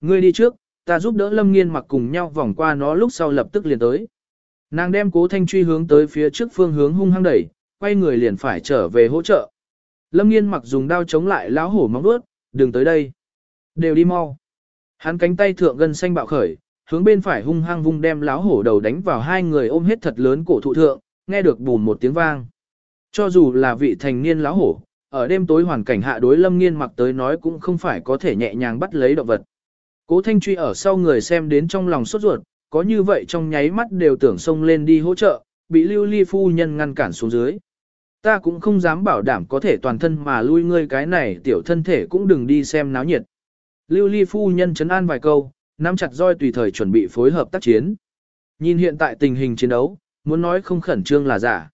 Ngươi đi trước, ta giúp đỡ Lâm Nghiên mặc cùng nhau vòng qua nó lúc sau lập tức liền tới. Nàng đem cố thanh truy hướng tới phía trước phương hướng hung hăng đẩy, quay người liền phải trở về hỗ trợ. Lâm Nghiên mặc dùng đao chống lại lão hổ móng vuốt, đừng tới đây. Đều đi mau. Hắn cánh tay thượng gân xanh bạo khởi, hướng bên phải hung hăng vung đem lão hổ đầu đánh vào hai người ôm hết thật lớn cổ thụ thượng, nghe được bùm một tiếng vang. Cho dù là vị thành niên lão hổ, ở đêm tối hoàn cảnh hạ đối lâm nghiên mặc tới nói cũng không phải có thể nhẹ nhàng bắt lấy động vật. Cố thanh truy ở sau người xem đến trong lòng sốt ruột, có như vậy trong nháy mắt đều tưởng xông lên đi hỗ trợ, bị lưu ly phu nhân ngăn cản xuống dưới. Ta cũng không dám bảo đảm có thể toàn thân mà lui ngươi cái này tiểu thân thể cũng đừng đi xem náo nhiệt. Lưu ly phu nhân chấn an vài câu, nắm chặt roi tùy thời chuẩn bị phối hợp tác chiến. Nhìn hiện tại tình hình chiến đấu, muốn nói không khẩn trương là giả.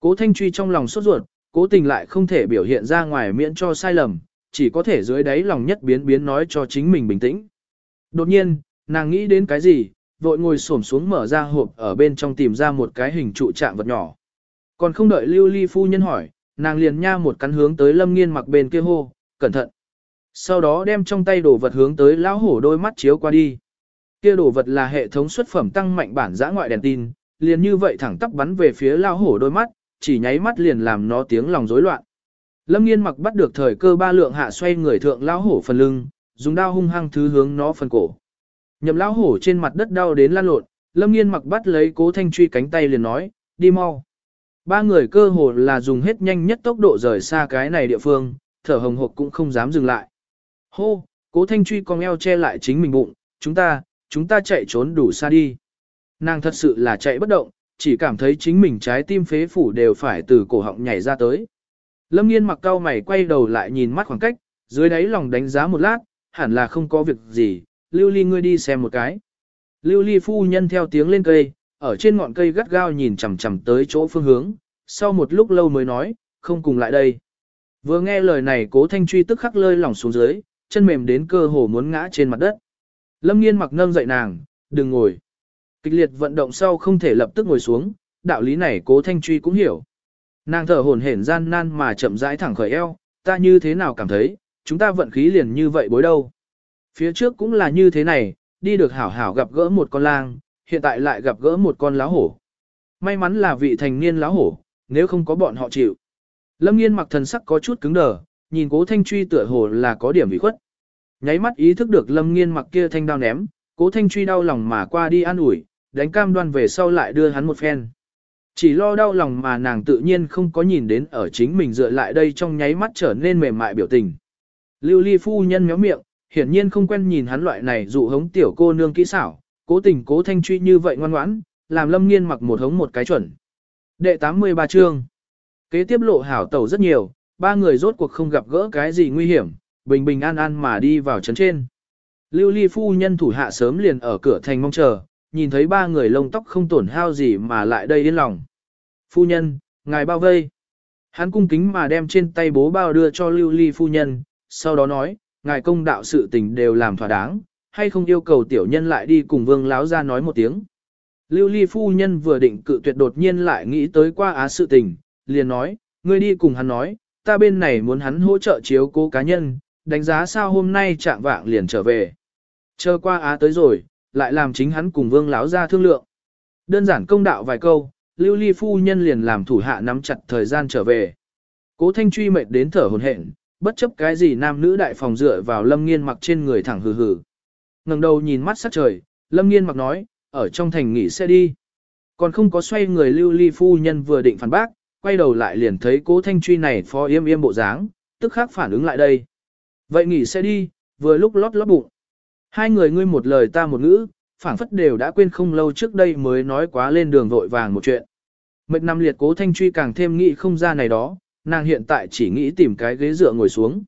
Cố Thanh Truy trong lòng sốt ruột, cố tình lại không thể biểu hiện ra ngoài miễn cho sai lầm, chỉ có thể dưới đáy lòng nhất biến biến nói cho chính mình bình tĩnh. Đột nhiên, nàng nghĩ đến cái gì, vội ngồi xổm xuống mở ra hộp ở bên trong tìm ra một cái hình trụ trạng vật nhỏ. Còn không đợi Lưu Ly phu nhân hỏi, nàng liền nha một cắn hướng tới Lâm Nghiên mặc bên kia hô, cẩn thận. Sau đó đem trong tay đồ vật hướng tới lão hổ đôi mắt chiếu qua đi. Kia đồ vật là hệ thống xuất phẩm tăng mạnh bản giã ngoại đèn tin, liền như vậy thẳng tắp bắn về phía lão hổ đôi mắt, chỉ nháy mắt liền làm nó tiếng lòng rối loạn. Lâm Nghiên mặc bắt được thời cơ ba lượng hạ xoay người thượng lão hổ phần lưng, dùng đao hung hăng thứ hướng nó phần cổ. Nhậm lão hổ trên mặt đất đau đến lan lộn, Lâm Nghiên mặc bắt lấy Cố Thanh Truy cánh tay liền nói, đi mau. Ba người cơ hồ là dùng hết nhanh nhất tốc độ rời xa cái này địa phương, thở hồng hộc cũng không dám dừng lại. Hô, Cố Thanh Truy cong eo che lại chính mình bụng, chúng ta, chúng ta chạy trốn đủ xa đi. Nàng thật sự là chạy bất động, chỉ cảm thấy chính mình trái tim phế phủ đều phải từ cổ họng nhảy ra tới. Lâm nghiên mặc cau mày quay đầu lại nhìn mắt khoảng cách, dưới đáy lòng đánh giá một lát, hẳn là không có việc gì, lưu ly ngươi đi xem một cái. Lưu ly phu nhân theo tiếng lên cây, ở trên ngọn cây gắt gao nhìn chằm chằm tới chỗ phương hướng, sau một lúc lâu mới nói, không cùng lại đây. Vừa nghe lời này cố thanh truy tức khắc lơi lỏng xuống dưới, chân mềm đến cơ hồ muốn ngã trên mặt đất. Lâm nghiên mặc nâng dậy nàng, đừng ngồi. Kịch liệt vận động sau không thể lập tức ngồi xuống, đạo lý này cố thanh truy cũng hiểu. Nàng thở hổn hển gian nan mà chậm rãi thẳng khởi eo, ta như thế nào cảm thấy, chúng ta vận khí liền như vậy bối đâu. Phía trước cũng là như thế này, đi được hảo hảo gặp gỡ một con lang, hiện tại lại gặp gỡ một con láo hổ. May mắn là vị thành niên láo hổ, nếu không có bọn họ chịu. Lâm nghiên mặc thần sắc có chút cứng đờ, nhìn cố thanh truy tựa hồ là có điểm bị khuất. Nháy mắt ý thức được lâm nghiên mặc kia thanh đao ném, cố thanh truy đau lòng mà qua đi an ủi, đánh cam đoan về sau lại đưa hắn một phen. Chỉ lo đau lòng mà nàng tự nhiên không có nhìn đến ở chính mình dựa lại đây trong nháy mắt trở nên mềm mại biểu tình. Lưu ly phu nhân méo miệng, hiển nhiên không quen nhìn hắn loại này dụ hống tiểu cô nương kỹ xảo, cố tình cố thanh truy như vậy ngoan ngoãn, làm lâm nghiên mặc một hống một cái chuẩn. Đệ 83 chương Kế tiếp lộ hảo tẩu rất nhiều, ba người rốt cuộc không gặp gỡ cái gì nguy hiểm, bình bình an an mà đi vào trấn trên. Lưu ly phu nhân thủ hạ sớm liền ở cửa thành mong chờ, nhìn thấy ba người lông tóc không tổn hao gì mà lại đây yên lòng. Phu nhân, ngài bao vây. Hắn cung kính mà đem trên tay bố bao đưa cho lưu ly phu nhân, sau đó nói, ngài công đạo sự tình đều làm thỏa đáng, hay không yêu cầu tiểu nhân lại đi cùng vương láo ra nói một tiếng. Lưu ly phu nhân vừa định cự tuyệt đột nhiên lại nghĩ tới qua á sự tình, liền nói, ngươi đi cùng hắn nói, ta bên này muốn hắn hỗ trợ chiếu cố cá nhân, đánh giá sao hôm nay trạng vạng liền trở về. Chờ qua á tới rồi, lại làm chính hắn cùng vương láo ra thương lượng. Đơn giản công đạo vài câu, lưu ly phu nhân liền làm thủ hạ nắm chặt thời gian trở về. Cố thanh truy mệt đến thở hồn hển, bất chấp cái gì nam nữ đại phòng dựa vào lâm nghiên mặc trên người thẳng hừ hừ. ngẩng đầu nhìn mắt sắc trời, lâm nghiên mặc nói, ở trong thành nghỉ xe đi. Còn không có xoay người lưu ly phu nhân vừa định phản bác, quay đầu lại liền thấy cố thanh truy này phó yêm yêm bộ dáng, tức khắc phản ứng lại đây. Vậy nghỉ xe đi, vừa lúc lót lót bụng. Hai người ngươi một lời ta một ngữ, phảng phất đều đã quên không lâu trước đây mới nói quá lên đường vội vàng một chuyện. Mệt năm liệt cố thanh truy càng thêm nghĩ không ra này đó, nàng hiện tại chỉ nghĩ tìm cái ghế dựa ngồi xuống.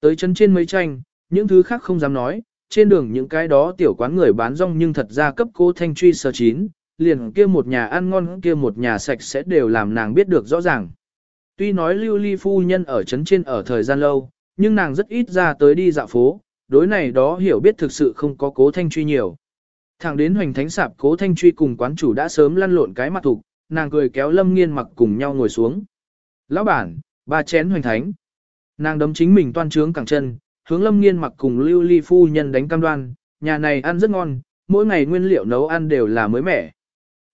Tới chân trên mấy tranh, những thứ khác không dám nói, trên đường những cái đó tiểu quán người bán rong nhưng thật ra cấp cô thanh truy sơ chín, liền kia một nhà ăn ngon kia một nhà sạch sẽ đều làm nàng biết được rõ ràng. Tuy nói lưu ly phu nhân ở trấn trên ở thời gian lâu, nhưng nàng rất ít ra tới đi dạo phố, đối này đó hiểu biết thực sự không có cố thanh truy nhiều. Thẳng đến hoành thánh sạp cố thanh truy cùng quán chủ đã sớm lăn lộn cái mặt thục, nàng cười kéo lâm nghiên mặc cùng nhau ngồi xuống. Lão bản, ba chén hoành thánh. Nàng đấm chính mình toan trướng cẳng chân, hướng lâm nghiên mặc cùng lưu ly phu nhân đánh cam đoan, nhà này ăn rất ngon, mỗi ngày nguyên liệu nấu ăn đều là mới mẻ.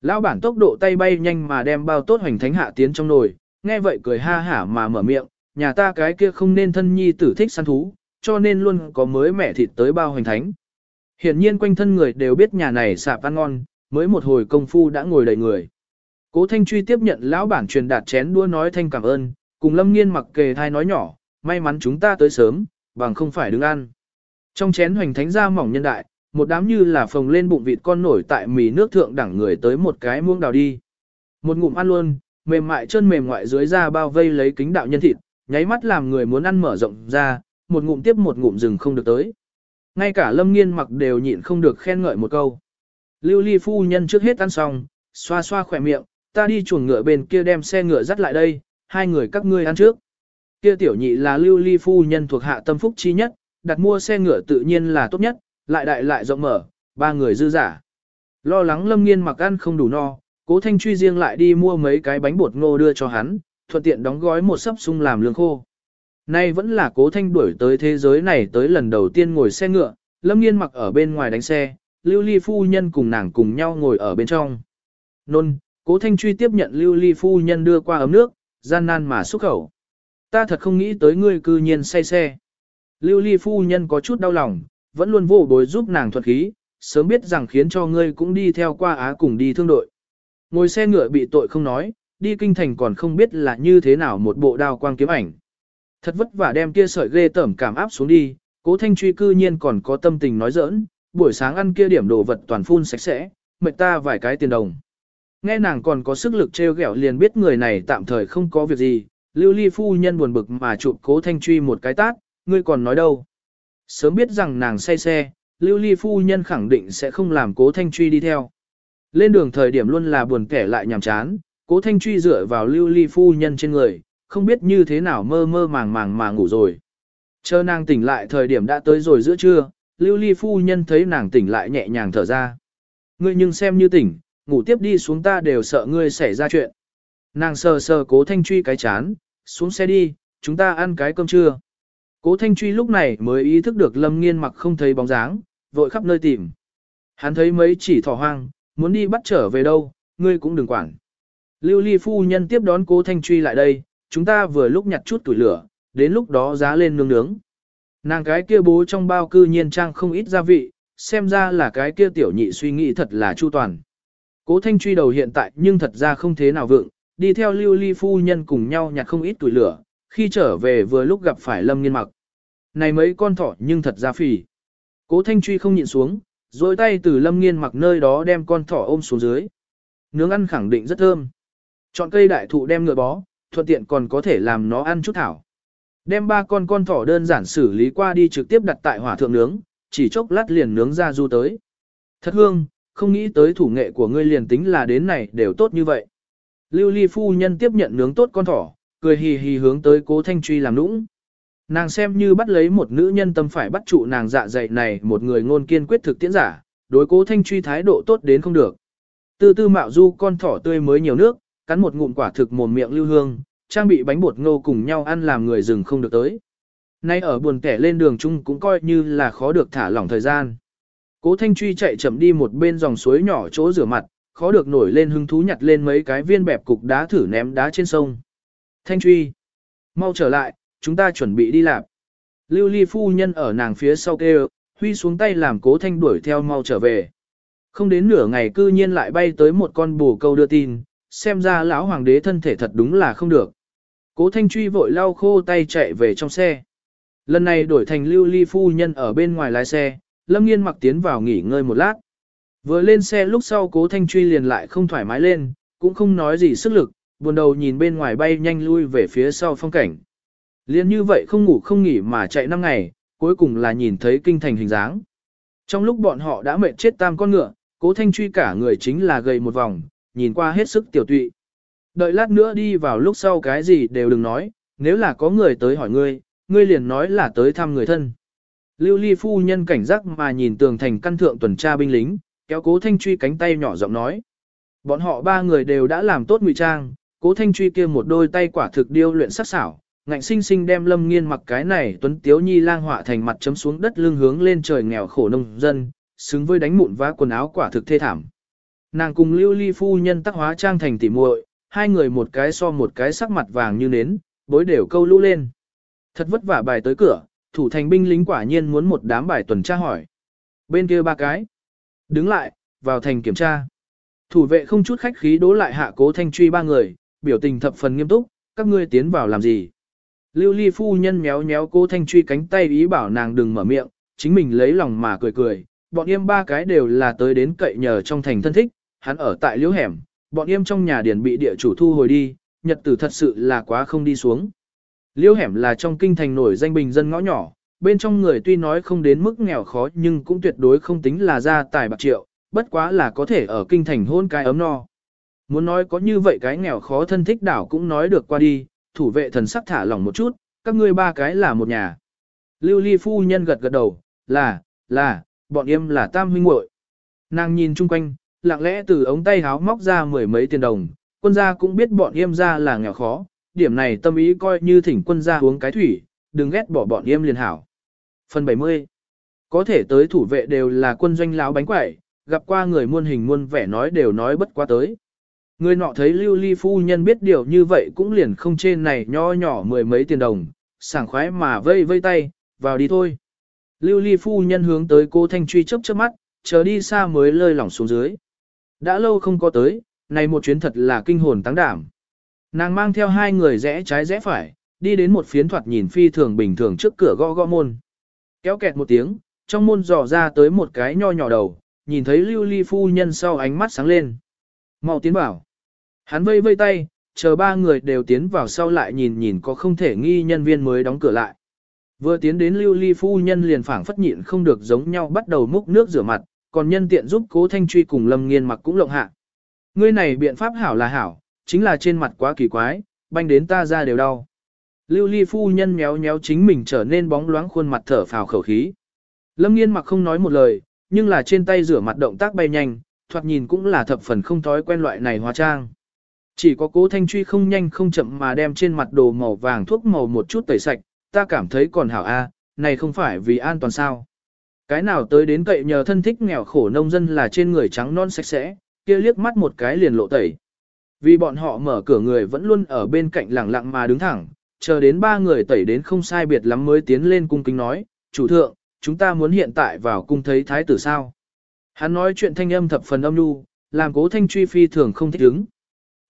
Lão bản tốc độ tay bay nhanh mà đem bao tốt hoành thánh hạ tiến trong nồi, nghe vậy cười ha hả mà mở miệng, nhà ta cái kia không nên thân nhi tử thích săn thú, cho nên luôn có mới mẻ thịt tới bao hoành thánh. Hiển nhiên quanh thân người đều biết nhà này sạp ăn ngon, mới một hồi công phu đã ngồi đầy người. Cố Thanh Truy tiếp nhận lão bản truyền đạt chén đua nói thanh cảm ơn, cùng Lâm Nghiên mặc kề thai nói nhỏ, may mắn chúng ta tới sớm, bằng không phải đứng ăn. Trong chén hoành thánh ra mỏng nhân đại, một đám như là phồng lên bụng vịt con nổi tại mì nước thượng đẳng người tới một cái muông đào đi. Một ngụm ăn luôn, mềm mại chân mềm ngoại dưới da bao vây lấy kính đạo nhân thịt, nháy mắt làm người muốn ăn mở rộng ra, một ngụm tiếp một ngụm rừng không được tới. Ngay cả lâm nghiên mặc đều nhịn không được khen ngợi một câu. Lưu ly phu nhân trước hết ăn xong, xoa xoa khỏe miệng, ta đi chuồng ngựa bên kia đem xe ngựa dắt lại đây, hai người các ngươi ăn trước. Kia tiểu nhị là lưu ly phu nhân thuộc hạ tâm phúc chi nhất, đặt mua xe ngựa tự nhiên là tốt nhất, lại đại lại rộng mở, ba người dư giả. Lo lắng lâm nghiên mặc ăn không đủ no, cố thanh truy riêng lại đi mua mấy cái bánh bột ngô đưa cho hắn, thuận tiện đóng gói một sấp sung làm lương khô. Nay vẫn là cố thanh đuổi tới thế giới này tới lần đầu tiên ngồi xe ngựa, lâm nghiên mặc ở bên ngoài đánh xe, lưu ly phu nhân cùng nàng cùng nhau ngồi ở bên trong. Nôn, cố thanh truy tiếp nhận lưu ly phu nhân đưa qua ấm nước, gian nan mà xúc khẩu. Ta thật không nghĩ tới ngươi cư nhiên say xe. Lưu ly phu nhân có chút đau lòng, vẫn luôn vô bối giúp nàng thuật khí, sớm biết rằng khiến cho ngươi cũng đi theo qua Á cùng đi thương đội. Ngồi xe ngựa bị tội không nói, đi kinh thành còn không biết là như thế nào một bộ đao quang kiếm ảnh. Thật vất vả đem kia sợi ghê tởm cảm áp xuống đi, cố thanh truy cư nhiên còn có tâm tình nói giỡn, buổi sáng ăn kia điểm đồ vật toàn phun sạch sẽ, mệt ta vài cái tiền đồng. Nghe nàng còn có sức lực treo gẹo liền biết người này tạm thời không có việc gì, lưu ly phu nhân buồn bực mà chụp cố thanh truy một cái tát, ngươi còn nói đâu. Sớm biết rằng nàng say xe, lưu ly phu nhân khẳng định sẽ không làm cố thanh truy đi theo. Lên đường thời điểm luôn là buồn kẻ lại nhàm chán, cố thanh truy dựa vào lưu ly phu nhân trên người, không biết như thế nào mơ mơ màng màng mà ngủ rồi. Chờ nàng tỉnh lại thời điểm đã tới rồi giữa trưa, lưu ly phu nhân thấy nàng tỉnh lại nhẹ nhàng thở ra. Ngươi nhưng xem như tỉnh, ngủ tiếp đi xuống ta đều sợ ngươi xảy ra chuyện. Nàng sờ sờ cố thanh truy cái chán, xuống xe đi, chúng ta ăn cái cơm trưa. Cố Thanh Truy lúc này mới ý thức được Lâm Nghiên mặc không thấy bóng dáng, vội khắp nơi tìm. Hắn thấy mấy chỉ thỏ hoang, muốn đi bắt trở về đâu, ngươi cũng đừng quản. Lưu Ly phu nhân tiếp đón Cố Thanh Truy lại đây, chúng ta vừa lúc nhặt chút tuổi lửa, đến lúc đó giá lên nướng nướng. Nàng cái kia bố trong bao cư nhiên trang không ít gia vị, xem ra là cái kia tiểu nhị suy nghĩ thật là chu toàn. Cố Thanh Truy đầu hiện tại nhưng thật ra không thế nào vượng, đi theo Lưu Ly phu nhân cùng nhau nhặt không ít tuổi lửa, khi trở về vừa lúc gặp phải Lâm Nghiên mặc. Này mấy con thỏ nhưng thật ra phỉ. Cố Thanh Truy không nhịn xuống, rồi tay từ Lâm Nghiên mặc nơi đó đem con thỏ ôm xuống dưới. Nướng ăn khẳng định rất thơm. Chọn cây đại thụ đem ngựa bó, thuận tiện còn có thể làm nó ăn chút thảo. Đem ba con con thỏ đơn giản xử lý qua đi trực tiếp đặt tại hỏa thượng nướng, chỉ chốc lát liền nướng ra du tới. Thật hương, không nghĩ tới thủ nghệ của ngươi liền tính là đến này đều tốt như vậy. Lưu Ly phu nhân tiếp nhận nướng tốt con thỏ, cười hì hì hướng tới cố thanh truy làm nũng. Nàng xem như bắt lấy một nữ nhân tâm phải bắt trụ nàng dạ dày này một người ngôn kiên quyết thực tiễn giả, đối cố thanh truy thái độ tốt đến không được. Từ tư mạo du con thỏ tươi mới nhiều nước, cắn một ngụm quả thực mồm miệng lưu hương, trang bị bánh bột ngô cùng nhau ăn làm người rừng không được tới. Nay ở buồn kẻ lên đường chung cũng coi như là khó được thả lỏng thời gian. Cố Thanh Truy chạy chậm đi một bên dòng suối nhỏ chỗ rửa mặt, khó được nổi lên hứng thú nhặt lên mấy cái viên bẹp cục đá thử ném đá trên sông. Thanh Truy, mau trở lại, chúng ta chuẩn bị đi làm. Lưu Ly phu nhân ở nàng phía sau kêu, huy xuống tay làm cố thanh đuổi theo mau trở về. Không đến nửa ngày cư nhiên lại bay tới một con bồ câu đưa tin, xem ra lão hoàng đế thân thể thật đúng là không được. Cố thanh truy vội lau khô tay chạy về trong xe. Lần này đổi thành lưu ly phu nhân ở bên ngoài lái xe, lâm nghiên mặc tiến vào nghỉ ngơi một lát. Vừa lên xe lúc sau cố thanh truy liền lại không thoải mái lên, cũng không nói gì sức lực, buồn đầu nhìn bên ngoài bay nhanh lui về phía sau phong cảnh. Liên như vậy không ngủ không nghỉ mà chạy năm ngày, cuối cùng là nhìn thấy kinh thành hình dáng. Trong lúc bọn họ đã mệt chết tam con ngựa, cố thanh truy cả người chính là gầy một vòng, nhìn qua hết sức tiểu tụy. Đợi lát nữa đi vào lúc sau cái gì đều đừng nói, nếu là có người tới hỏi ngươi, ngươi liền nói là tới thăm người thân. Lưu ly phu nhân cảnh giác mà nhìn tường thành căn thượng tuần tra binh lính, kéo cố thanh truy cánh tay nhỏ giọng nói. Bọn họ ba người đều đã làm tốt ngụy trang, cố thanh truy kia một đôi tay quả thực điêu luyện sắc sảo, ngạnh sinh sinh đem lâm nghiên mặc cái này tuấn tiếu nhi lang họa thành mặt chấm xuống đất lưng hướng lên trời nghèo khổ nông dân, xứng với đánh mụn vá quần áo quả thực thê thảm. Nàng cùng lưu ly phu nhân tác hóa trang thành tỉ muội, hai người một cái so một cái sắc mặt vàng như nến, bối đều câu lũ lên. Thật vất vả bài tới cửa, thủ thành binh lính quả nhiên muốn một đám bài tuần tra hỏi. Bên kia ba cái. Đứng lại, vào thành kiểm tra. Thủ vệ không chút khách khí đố lại hạ cố thanh truy ba người, biểu tình thập phần nghiêm túc, các ngươi tiến vào làm gì. Lưu ly phu nhân méo méo cố thanh truy cánh tay ý bảo nàng đừng mở miệng, chính mình lấy lòng mà cười cười, bọn em ba cái đều là tới đến cậy nhờ trong thành thân thích, hắn ở tại liễu hẻm, bọn em trong nhà điển bị địa chủ thu hồi đi, nhật tử thật sự là quá không đi xuống. Liêu hẻm là trong kinh thành nổi danh bình dân ngõ nhỏ, bên trong người tuy nói không đến mức nghèo khó nhưng cũng tuyệt đối không tính là gia tài bạc triệu, bất quá là có thể ở kinh thành hôn cái ấm no. Muốn nói có như vậy cái nghèo khó thân thích đảo cũng nói được qua đi, thủ vệ thần sắc thả lỏng một chút, các ngươi ba cái là một nhà. Lưu ly phu nhân gật gật đầu, là, là, bọn em là tam huynh muội. Nàng nhìn chung quanh, lặng lẽ từ ống tay háo móc ra mười mấy tiền đồng, quân gia cũng biết bọn em ra là nghèo khó, điểm này tâm ý coi như thỉnh quân ra uống cái thủy, đừng ghét bỏ bọn em liền hảo. Phần 70 Có thể tới thủ vệ đều là quân doanh láo bánh quẩy, gặp qua người muôn hình muôn vẻ nói đều nói bất quá tới. Người nọ thấy lưu ly phu nhân biết điều như vậy cũng liền không trên này nho nhỏ mười mấy tiền đồng, sảng khoái mà vây vây tay, vào đi thôi. Lưu ly phu nhân hướng tới cô Thanh Truy chớp chớp mắt, chờ đi xa mới lơi lỏng xuống dưới. Đã lâu không có tới, này một chuyến thật là kinh hồn tăng đảm. Nàng mang theo hai người rẽ trái rẽ phải, đi đến một phiến thoạt nhìn phi thường bình thường trước cửa gõ gõ môn. Kéo kẹt một tiếng, trong môn dò ra tới một cái nho nhỏ đầu, nhìn thấy lưu ly phu nhân sau ánh mắt sáng lên. mau tiến bảo. Hắn vây vây tay, chờ ba người đều tiến vào sau lại nhìn nhìn có không thể nghi nhân viên mới đóng cửa lại. Vừa tiến đến lưu ly phu nhân liền phảng phất nhịn không được giống nhau bắt đầu múc nước rửa mặt, còn nhân tiện giúp cố thanh truy cùng lâm nghiên mặc cũng lộng hạ. Ngươi này biện pháp hảo là hảo, chính là trên mặt quá kỳ quái, banh đến ta ra đều đau. Lưu ly phu nhân méo méo chính mình trở nên bóng loáng khuôn mặt thở phào khẩu khí. Lâm nghiên mặc không nói một lời, nhưng là trên tay rửa mặt động tác bay nhanh, thoạt nhìn cũng là thập phần không thói quen loại này hóa trang. Chỉ có cố thanh truy không nhanh không chậm mà đem trên mặt đồ màu vàng thuốc màu một chút tẩy sạch, ta cảm thấy còn hảo a, này không phải vì an toàn sao. Cái nào tới đến cậy nhờ thân thích nghèo khổ nông dân là trên người trắng non sạch sẽ, kia liếc mắt một cái liền lộ tẩy. Vì bọn họ mở cửa người vẫn luôn ở bên cạnh lẳng lặng mà đứng thẳng, chờ đến ba người tẩy đến không sai biệt lắm mới tiến lên cung kính nói, chủ thượng, chúng ta muốn hiện tại vào cung thấy thái tử sao. Hắn nói chuyện thanh âm thập phần âm nhu, làm cố thanh truy phi thường không thích đứng.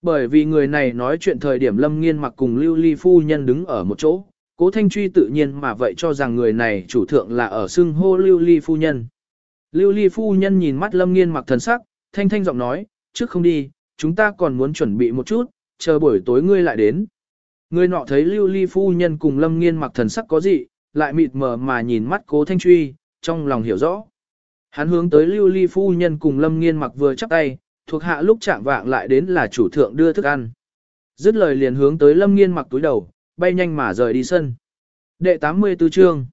Bởi vì người này nói chuyện thời điểm lâm nghiên mặc cùng lưu ly phu nhân đứng ở một chỗ, cố thanh truy tự nhiên mà vậy cho rằng người này chủ thượng là ở xưng hô lưu ly phu nhân. Lưu ly phu nhân nhìn mắt lâm nghiên mặc thần sắc, thanh thanh giọng nói, trước không đi, chúng ta còn muốn chuẩn bị một chút, chờ buổi tối ngươi lại đến. Người nọ thấy lưu ly phu nhân cùng lâm nghiên mặc thần sắc có gì, lại mịt mờ mà nhìn mắt cố thanh truy, trong lòng hiểu rõ. Hắn hướng tới lưu ly phu nhân cùng lâm nghiên mặc vừa chắp tay, thuộc hạ lúc chạm vạng lại đến là chủ thượng đưa thức ăn. Dứt lời liền hướng tới lâm nghiên mặc túi đầu, bay nhanh mà rời đi sân. Đệ 84 chương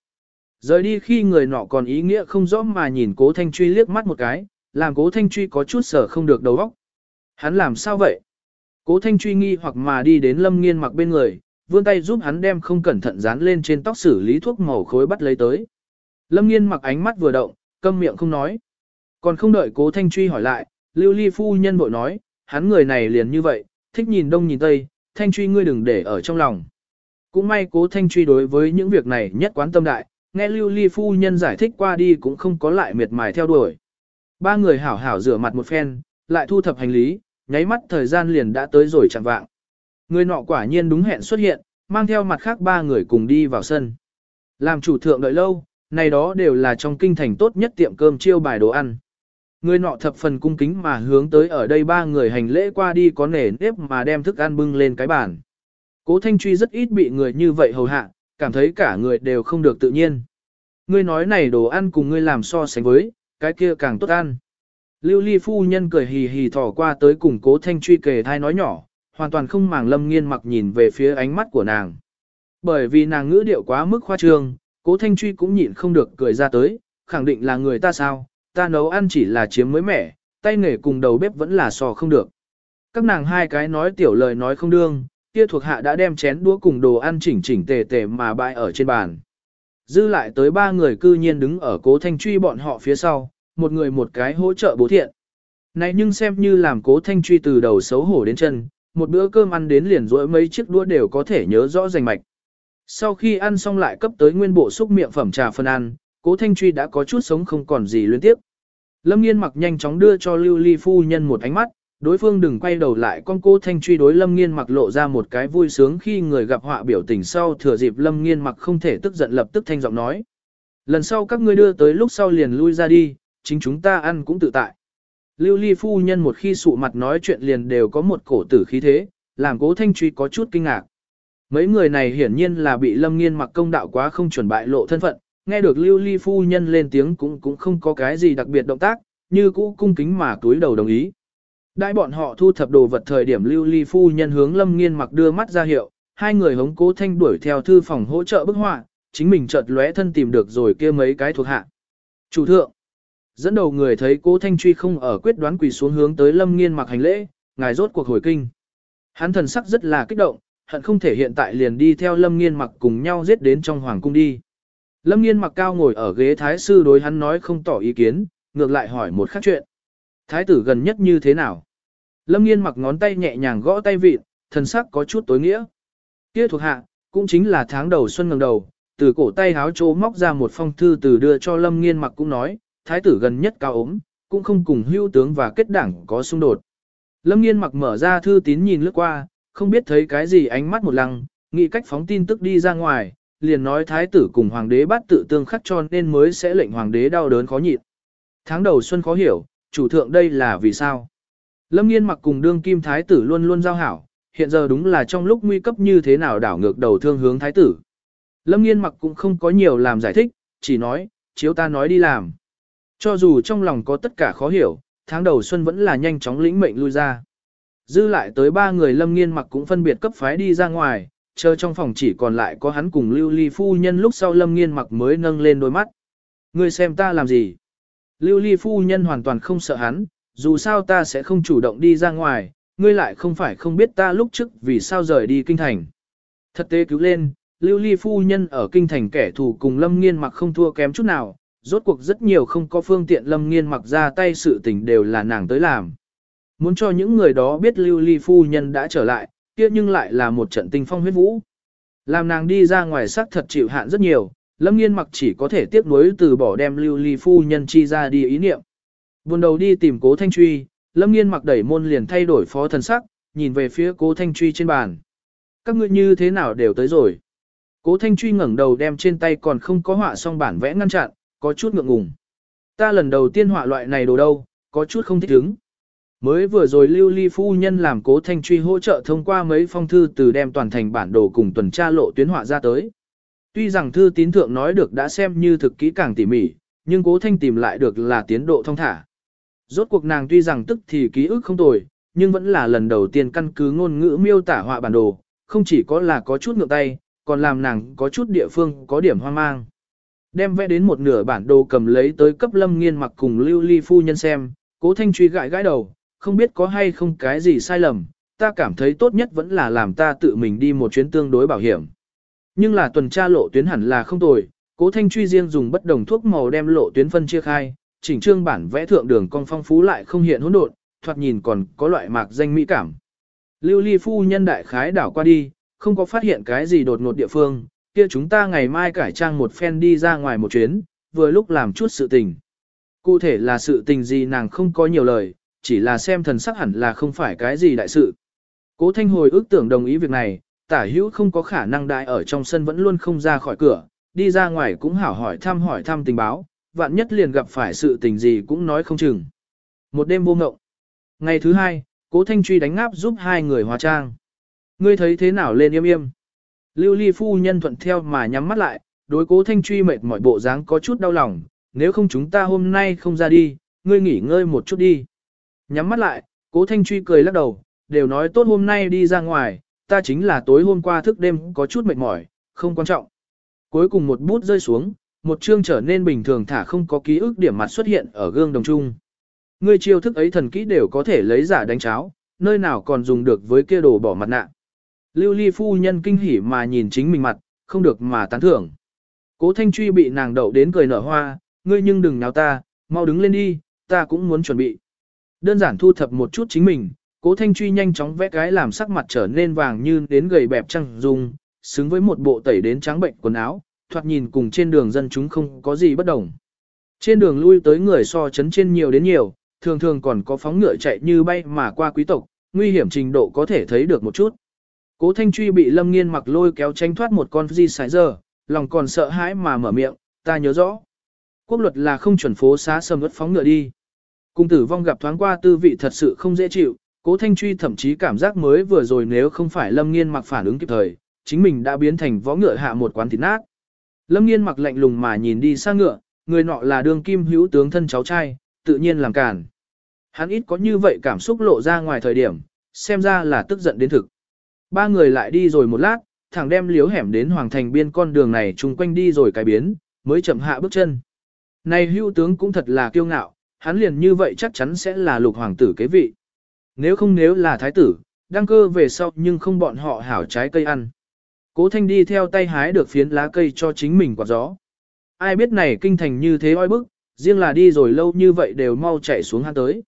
Rời đi khi người nọ còn ý nghĩa không rõ mà nhìn cố thanh truy liếc mắt một cái, làm cố thanh truy có chút sở không được đầu óc. Hắn làm sao vậy? Cố thanh truy nghi hoặc mà đi đến lâm nghiên mặc bên người, vươn tay giúp hắn đem không cẩn thận dán lên trên tóc xử lý thuốc màu khối bắt lấy tới. Lâm nghiên mặc ánh mắt vừa động, câm miệng không nói. Còn không đợi cố thanh truy hỏi lại, lưu ly phu nhân bội nói, hắn người này liền như vậy, thích nhìn đông nhìn tây, thanh truy ngươi đừng để ở trong lòng. Cũng may cố thanh truy đối với những việc này nhất quán tâm đại, nghe lưu ly phu nhân giải thích qua đi cũng không có lại miệt mài theo đuổi. Ba người hảo hảo rửa mặt một phen, lại thu thập hành lý, nháy mắt thời gian liền đã tới rồi chẳng vạng. Người nọ quả nhiên đúng hẹn xuất hiện, mang theo mặt khác ba người cùng đi vào sân. Làm chủ thượng đợi lâu, này đó đều là trong kinh thành tốt nhất tiệm cơm chiêu bài đồ ăn. Người nọ thập phần cung kính mà hướng tới ở đây ba người hành lễ qua đi có nể nếp mà đem thức ăn bưng lên cái bàn. Cố Thanh Truy rất ít bị người như vậy hầu hạ, cảm thấy cả người đều không được tự nhiên. Ngươi nói này đồ ăn cùng ngươi làm so sánh với, cái kia càng tốt ăn. Lưu Ly phu nhân cười hì hì thò qua tới cùng Cố Thanh Truy kề thai nói nhỏ, hoàn toàn không màng Lâm Nghiên mặc nhìn về phía ánh mắt của nàng. Bởi vì nàng ngữ điệu quá mức khoa trương, Cố Thanh Truy cũng nhịn không được cười ra tới, khẳng định là người ta sao, ta nấu ăn chỉ là chiếm mới mẻ, tay nghề cùng đầu bếp vẫn là sò không được. Các nàng hai cái nói tiểu lời nói không đương, kia thuộc hạ đã đem chén đũa cùng đồ ăn chỉnh chỉnh tề tề mà bày ở trên bàn. Dư lại tới ba người cư nhiên đứng ở cố thanh truy bọn họ phía sau, một người một cái hỗ trợ bố thiện. Này nhưng xem như làm cố thanh truy từ đầu xấu hổ đến chân, một bữa cơm ăn đến liền rỗi mấy chiếc đũa đều có thể nhớ rõ rành mạch. Sau khi ăn xong lại cấp tới nguyên bộ xúc miệng phẩm trà phân ăn, cố thanh truy đã có chút sống không còn gì liên tiếp. Lâm nghiên mặc nhanh chóng đưa cho lưu ly phu nhân một ánh mắt, đối phương đừng quay đầu lại con cố thanh truy đối lâm nghiên mặc lộ ra một cái vui sướng khi người gặp họa biểu tình sau thừa dịp lâm nghiên mặc không thể tức giận lập tức thanh giọng nói. Lần sau các ngươi đưa tới lúc sau liền lui ra đi, chính chúng ta ăn cũng tự tại. Lưu ly phu nhân một khi sụ mặt nói chuyện liền đều có một cổ tử khí thế, làm cố thanh truy có chút kinh ngạc. Mấy người này hiển nhiên là bị lâm nghiên mặc công đạo quá không chuẩn bại lộ thân phận, nghe được lưu ly phu nhân lên tiếng cũng cũng không có cái gì đặc biệt động tác, như cũ cung kính mà túi đầu đồng ý. Đại bọn họ thu thập đồ vật thời điểm lưu ly phu nhân hướng lâm nghiên mặc đưa mắt ra hiệu, hai người hống cố thanh đuổi theo thư phòng hỗ trợ bức họa, chính mình chợt lóe thân tìm được rồi kia mấy cái thuộc hạ. Chủ thượng, dẫn đầu người thấy cố thanh truy không ở quyết đoán quỳ xuống hướng tới lâm nghiên mặc hành lễ, ngài rốt cuộc hồi kinh. Hắn thần sắc rất là kích động, hận không thể hiện tại liền đi theo lâm nghiên mặc cùng nhau giết đến trong hoàng cung đi. Lâm nghiên mặc cao ngồi ở ghế thái sư đối hắn nói không tỏ ý kiến, ngược lại hỏi một khác chuyện. Thái tử gần nhất như thế nào? Lâm nghiên mặc ngón tay nhẹ nhàng gõ tay vịt, thần sắc có chút tối nghĩa. Kia thuộc hạ, cũng chính là tháng đầu xuân ngẩng đầu, từ cổ tay háo chỗ móc ra một phong thư từ đưa cho Lâm nghiên mặc cũng nói, thái tử gần nhất cao ốm, cũng không cùng hưu tướng và kết đảng có xung đột. Lâm nghiên mặc mở ra thư tín nhìn lướt qua, không biết thấy cái gì ánh mắt một lăng, nghĩ cách phóng tin tức đi ra ngoài, liền nói thái tử cùng hoàng đế bắt tự tương khắc cho nên mới sẽ lệnh hoàng đế đau đớn khó nhịn. Tháng đầu xuân khó hiểu, chủ thượng đây là vì sao? Lâm nghiên mặc cùng đương kim thái tử luôn luôn giao hảo, hiện giờ đúng là trong lúc nguy cấp như thế nào đảo ngược đầu thương hướng thái tử. Lâm nghiên mặc cũng không có nhiều làm giải thích, chỉ nói, chiếu ta nói đi làm. Cho dù trong lòng có tất cả khó hiểu, tháng đầu xuân vẫn là nhanh chóng lĩnh mệnh lui ra. Dư lại tới ba người lâm nghiên mặc cũng phân biệt cấp phái đi ra ngoài, chờ trong phòng chỉ còn lại có hắn cùng lưu ly phu nhân lúc sau lâm nghiên mặc mới nâng lên đôi mắt. Ngươi xem ta làm gì? Lưu ly phu nhân hoàn toàn không sợ hắn, dù sao ta sẽ không chủ động đi ra ngoài, ngươi lại không phải không biết ta lúc trước vì sao rời đi kinh thành. Thật tế cứu lên, lưu ly phu nhân ở kinh thành kẻ thù cùng lâm nghiên mặc không thua kém chút nào, rốt cuộc rất nhiều không có phương tiện lâm nghiên mặc ra tay sự tình đều là nàng tới làm. Muốn cho những người đó biết lưu ly phu nhân đã trở lại, kia nhưng lại là một trận tinh phong huyết vũ. Làm nàng đi ra ngoài sắc thật chịu hạn rất nhiều, lâm nghiên mặc chỉ có thể tiếc nuối từ bỏ đem lưu ly phu nhân chi ra đi ý niệm. Buồn đầu đi tìm cố thanh truy, lâm nghiên mặc đẩy môn liền thay đổi phó thần sắc, nhìn về phía cố thanh truy trên bàn. Các ngươi như thế nào đều tới rồi. Cố thanh truy ngẩng đầu đem trên tay còn không có họa xong bản vẽ ngăn chặn, có chút ngượng ngùng. Ta lần đầu tiên họa loại này đồ đâu, có chút không thích ứng. Mới vừa rồi lưu ly phu nhân làm cố thanh truy hỗ trợ thông qua mấy phong thư từ đem toàn thành bản đồ cùng tuần tra lộ tuyến họa ra tới. Tuy rằng thư tín thượng nói được đã xem như thực kỹ càng tỉ mỉ, nhưng cố thanh tìm lại được là tiến độ thông thả. Rốt cuộc nàng tuy rằng tức thì ký ức không tồi, nhưng vẫn là lần đầu tiên căn cứ ngôn ngữ miêu tả họa bản đồ, không chỉ có là có chút ngược tay, còn làm nàng có chút địa phương có điểm hoang mang. Đem vẽ đến một nửa bản đồ cầm lấy tới cấp lâm nghiên mặc cùng lưu ly phu nhân xem, cố thanh truy gãi gãi đầu, không biết có hay không cái gì sai lầm, ta cảm thấy tốt nhất vẫn là làm ta tự mình đi một chuyến tương đối bảo hiểm. Nhưng là tuần tra lộ tuyến hẳn là không tồi, cố thanh truy riêng dùng bất đồng thuốc màu đem lộ tuyến phân chia khai, chỉnh trương bản vẽ thượng đường con phong phú lại không hiện hỗn độn, thoạt nhìn còn có loại mạc danh mỹ cảm. Lưu ly phu nhân đại khái đảo qua đi, không có phát hiện cái gì đột ngột địa phương, kia chúng ta ngày mai cải trang một phen đi ra ngoài một chuyến, vừa lúc làm chút sự tình. Cụ thể là sự tình gì nàng không có nhiều lời, chỉ là xem thần sắc hẳn là không phải cái gì đại sự. Cố thanh hồi ước tưởng đồng ý việc này, tả hữu không có khả năng đại ở trong sân vẫn luôn không ra khỏi cửa, đi ra ngoài cũng hảo hỏi thăm hỏi thăm tình báo, vạn nhất liền gặp phải sự tình gì cũng nói không chừng. Một đêm vô ngộng. Ngày thứ hai, cố thanh truy đánh ngáp giúp hai người hóa trang. Ngươi thấy thế nào lên yêm yêm? Lưu ly phu nhân thuận theo mà nhắm mắt lại, đối cố thanh truy mệt mỏi bộ dáng có chút đau lòng, nếu không chúng ta hôm nay không ra đi, ngươi nghỉ ngơi một chút đi. Nhắm mắt lại, cố thanh truy cười lắc đầu, đều nói tốt hôm nay đi ra ngoài, ta chính là tối hôm qua thức đêm có chút mệt mỏi, không quan trọng. Cuối cùng một bút rơi xuống, một chương trở nên bình thường thả không có ký ức điểm mặt xuất hiện ở gương đồng trung. Ngươi chiêu thức ấy thần kỹ đều có thể lấy giả đánh cháo, nơi nào còn dùng được với kia đồ bỏ mặt nạ. Lưu ly phu nhân kinh hỉ mà nhìn chính mình mặt, không được mà tán thưởng. Cố thanh truy bị nàng đậu đến cười nở hoa, ngươi nhưng đừng náo ta, mau đứng lên đi, ta cũng muốn chuẩn bị. Đơn giản thu thập một chút chính mình, cố thanh truy nhanh chóng vẽ cái làm sắc mặt trở nên vàng như đến gầy bẹp trăng dung, xứng với một bộ tẩy đến trắng bệnh quần áo, thoạt nhìn cùng trên đường dân chúng không có gì bất đồng. Trên đường lui tới người so chấn trên nhiều đến nhiều, thường thường còn có phóng ngựa chạy như bay mà qua quý tộc, nguy hiểm trình độ có thể thấy được một chút. Cố Thanh Truy bị Lâm Nghiên mặc lôi kéo tranh thoát một con di sải giờ, lòng còn sợ hãi mà mở miệng, ta nhớ rõ. Quốc luật là không chuẩn phố xá sầm ướt phóng ngựa đi. Cung tử vong gặp thoáng qua tư vị thật sự không dễ chịu, Cố Thanh Truy thậm chí cảm giác mới vừa rồi nếu không phải Lâm Nghiên mặc phản ứng kịp thời, chính mình đã biến thành võ ngựa hạ một quán thịt nát. Lâm Nghiên mặc lạnh lùng mà nhìn đi xa ngựa, người nọ là đương kim hữu tướng thân cháu trai, tự nhiên làm cản. Hắn ít có như vậy cảm xúc lộ ra ngoài thời điểm, xem ra là tức giận đến thực. Ba người lại đi rồi một lát, thẳng đem liếu hẻm đến hoàng thành biên con đường này chung quanh đi rồi cái biến, mới chậm hạ bước chân. Này hưu tướng cũng thật là kiêu ngạo, hắn liền như vậy chắc chắn sẽ là lục hoàng tử kế vị. Nếu không nếu là thái tử, đăng cơ về sau nhưng không bọn họ hảo trái cây ăn. Cố thanh đi theo tay hái được phiến lá cây cho chính mình quạt gió. Ai biết này kinh thành như thế oi bức, riêng là đi rồi lâu như vậy đều mau chạy xuống hắn tới.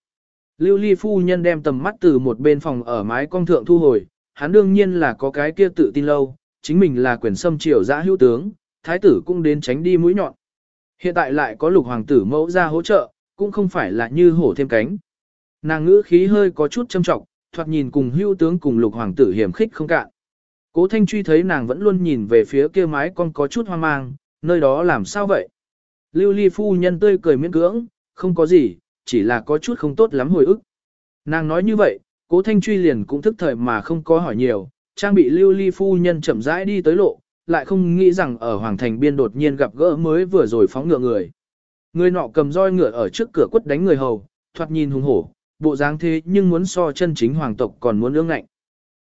Lưu ly phu nhân đem tầm mắt từ một bên phòng ở mái cong thượng thu hồi, hắn đương nhiên là có cái kia tự tin lâu, chính mình là quyền xâm triều giã hữu tướng, thái tử cũng đến tránh đi mũi nhọn. Hiện tại lại có lục hoàng tử mẫu ra hỗ trợ, cũng không phải là như hổ thêm cánh. Nàng ngữ khí hơi có chút châm trọng, thoạt nhìn cùng hữu tướng cùng lục hoàng tử hiểm khích không cạn. Cố Thanh Truy thấy nàng vẫn luôn nhìn về phía kia mái con có chút hoang mang, nơi đó làm sao vậy? Lưu ly phu nhân tươi cười miễn cưỡng, không có gì, chỉ là có chút không tốt lắm hồi ức. Nàng nói như vậy, cố Thanh Truy liền cũng thức thời mà không có hỏi nhiều, trang bị lưu ly phu nhân chậm rãi đi tới lộ, lại không nghĩ rằng ở Hoàng Thành Biên đột nhiên gặp gỡ mới vừa rồi phóng ngựa người. Người nọ cầm roi ngựa ở trước cửa quất đánh người hầu, thoạt nhìn hùng hổ, bộ dáng thế nhưng muốn so chân chính hoàng tộc còn muốn ương ngạnh.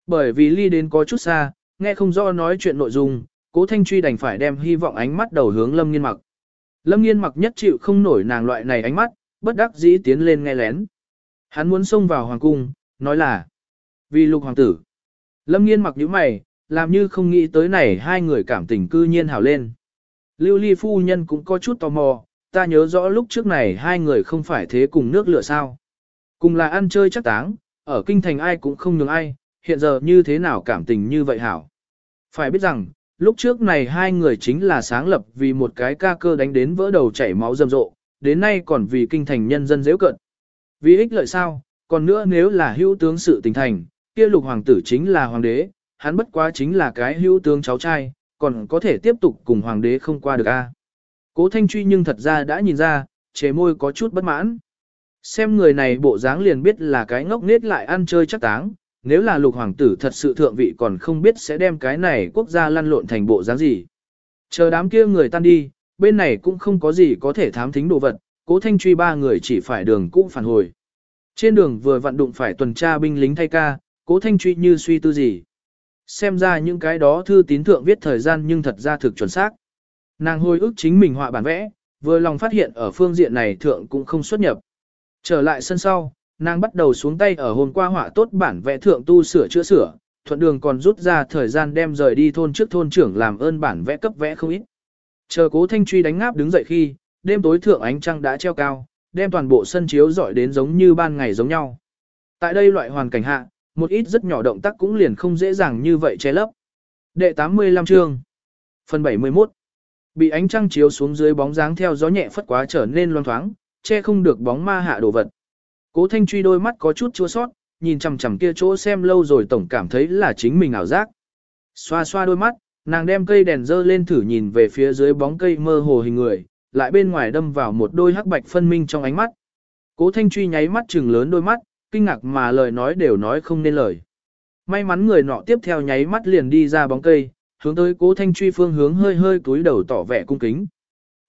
Bởi vì ly đến có chút xa, nghe không rõ nói chuyện nội dung, cố thanh truy đành phải đem hy vọng ánh mắt đầu hướng lâm nghiên mặc. Lâm nghiên mặc nhất chịu không nổi nàng loại này ánh mắt, bất đắc dĩ tiến lên nghe lén. Hắn muốn xông vào hoàng cung, nói là vì lục hoàng tử. Lâm nghiên mặc nhíu mày, làm như không nghĩ tới này hai người cảm tình cư nhiên hảo lên. Lưu ly phu nhân cũng có chút tò mò, ta nhớ rõ lúc trước này hai người không phải thế cùng nước lửa sao. Cùng là ăn chơi chắc táng, ở kinh thành ai cũng không nhường ai, hiện giờ như thế nào cảm tình như vậy hảo. Phải biết rằng, lúc trước này hai người chính là sáng lập vì một cái ca cơ đánh đến vỡ đầu chảy máu rầm rộ, đến nay còn vì kinh thành nhân dân dễ cận. Vì ích lợi sao, còn nữa nếu là hữu tướng sự tình thành, kia lục hoàng tử chính là hoàng đế, hắn bất quá chính là cái hữu tướng cháu trai, còn có thể tiếp tục cùng hoàng đế không qua được a. Cố Thanh Truy nhưng thật ra đã nhìn ra, chế môi có chút bất mãn. Xem người này bộ dáng liền biết là cái ngốc nết lại ăn chơi chắc táng, nếu là lục hoàng tử thật sự thượng vị còn không biết sẽ đem cái này quốc gia lăn lộn thành bộ dáng gì. Chờ đám kia người tan đi, bên này cũng không có gì có thể thám thính đồ vật, cố thanh truy ba người chỉ phải đường cũ phản hồi. Trên đường vừa vận đụng phải tuần tra binh lính thay ca, cố thanh truy như suy tư gì. Xem ra những cái đó thư tín thượng viết thời gian nhưng thật ra thực chuẩn xác. Nàng hồi ức chính mình họa bản vẽ, vừa lòng phát hiện ở phương diện này thượng cũng không xuất nhập. Trở lại sân sau, nàng bắt đầu xuống tay ở hôm qua họa tốt bản vẽ thượng tu sửa chữa sửa, thuận đường còn rút ra thời gian đem rời đi thôn trước thôn trưởng làm ơn bản vẽ cấp vẽ không ít. Chờ cố thanh truy đánh ngáp đứng dậy khi, đêm tối thượng ánh trăng đã treo cao, đem toàn bộ sân chiếu dọi đến giống như ban ngày giống nhau. Tại đây loại hoàn cảnh hạ, một ít rất nhỏ động tác cũng liền không dễ dàng như vậy che lấp. Đệ 85 chương Phần 71 Bị ánh trăng chiếu xuống dưới bóng dáng theo gió nhẹ phất quá trở nên loang thoáng, che không được bóng ma hạ đồ vật. Cố Thanh Truy đôi mắt có chút chua sót, nhìn chằm chằm kia chỗ xem lâu rồi tổng cảm thấy là chính mình ảo giác. Xoa xoa đôi mắt, nàng đem cây đèn dơ lên thử nhìn về phía dưới bóng cây mơ hồ hình người, lại bên ngoài đâm vào một đôi hắc bạch phân minh trong ánh mắt. Cố Thanh Truy nháy mắt trừng lớn đôi mắt, kinh ngạc mà lời nói đều nói không nên lời. May mắn người nọ tiếp theo nháy mắt liền đi ra bóng cây, hướng tới Cố Thanh Truy phương hướng hơi hơi cúi đầu tỏ vẻ cung kính.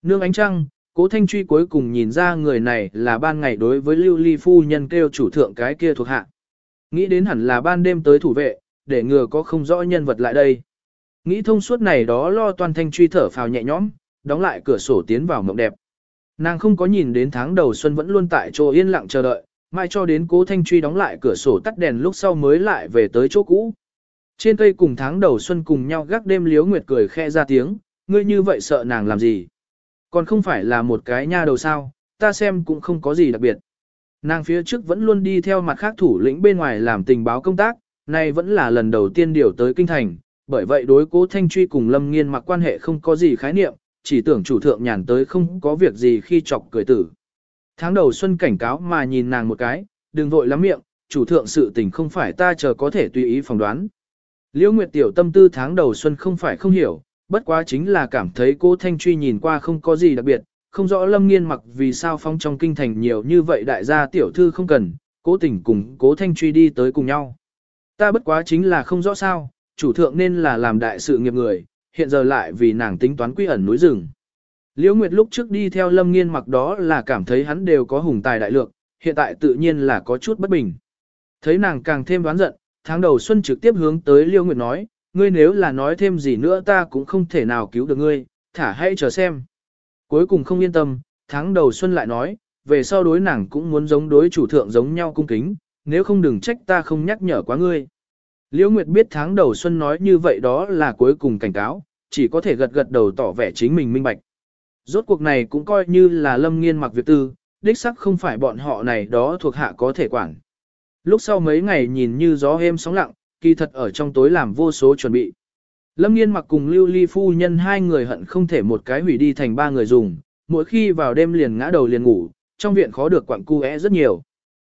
Nương ánh trăng, Cố Thanh Truy cuối cùng nhìn ra người này là ban ngày đối với Lưu Ly phu nhân kêu chủ thượng cái kia thuộc hạ. Nghĩ đến hẳn là ban đêm tới thủ vệ, để ngừa có không rõ nhân vật lại đây. Nghĩ thông suốt này đó lo toàn Thanh Truy thở phào nhẹ nhõm, đóng lại cửa sổ tiến vào mộng đẹp. Nàng không có nhìn đến tháng đầu xuân vẫn luôn tại chỗ yên lặng chờ đợi, mai cho đến Cố Thanh Truy đóng lại cửa sổ tắt đèn lúc sau mới lại về tới chỗ cũ. Trên cây cùng tháng đầu xuân cùng nhau gác đêm liếu nguyệt cười khe ra tiếng, ngươi như vậy sợ nàng làm gì? Còn không phải là một cái nha đầu sao, ta xem cũng không có gì đặc biệt. Nàng phía trước vẫn luôn đi theo mặt khác thủ lĩnh bên ngoài làm tình báo công tác, nay vẫn là lần đầu tiên điều tới kinh thành, bởi vậy đối cố thanh truy cùng lâm nghiên mặc quan hệ không có gì khái niệm, chỉ tưởng chủ thượng nhàn tới không có việc gì khi chọc cười tử. Tháng đầu xuân cảnh cáo mà nhìn nàng một cái, đừng vội lắm miệng, chủ thượng sự tình không phải ta chờ có thể tùy ý phỏng đoán. Liễu Nguyệt tiểu tâm tư tháng đầu xuân không phải không hiểu, bất quá chính là cảm thấy cô Thanh Truy nhìn qua không có gì đặc biệt, không rõ Lâm Nghiên mặc vì sao phong trong kinh thành nhiều như vậy đại gia tiểu thư không cần, cố tình cùng cố Thanh Truy đi tới cùng nhau. Ta bất quá chính là không rõ sao, chủ thượng nên là làm đại sự nghiệp người, hiện giờ lại vì nàng tính toán quy ẩn núi rừng. Liễu Nguyệt lúc trước đi theo Lâm Nghiên mặc đó là cảm thấy hắn đều có hùng tài đại lượng, hiện tại tự nhiên là có chút bất bình. Thấy nàng càng thêm đoán giận, tháng đầu xuân trực tiếp hướng tới Liễu Nguyệt nói, ngươi nếu là nói thêm gì nữa ta cũng không thể nào cứu được ngươi, thả hãy chờ xem. Cuối cùng không yên tâm, tháng đầu xuân lại nói, về sau đối nàng cũng muốn giống đối chủ thượng giống nhau cung kính, nếu không đừng trách ta không nhắc nhở quá ngươi. Liễu Nguyệt biết tháng đầu xuân nói như vậy đó là cuối cùng cảnh cáo, chỉ có thể gật gật đầu tỏ vẻ chính mình minh bạch. Rốt cuộc này cũng coi như là lâm nghiên mặc việc tư, đích sắc không phải bọn họ này đó thuộc hạ có thể quản. Lúc sau mấy ngày nhìn như gió êm sóng lặng, kỳ thật ở trong tối làm vô số chuẩn bị. Lâm nghiên mặc cùng lưu ly phu nhân hai người hận không thể một cái hủy đi thành ba người dùng, mỗi khi vào đêm liền ngã đầu liền ngủ, trong viện khó được quặng cu rất nhiều.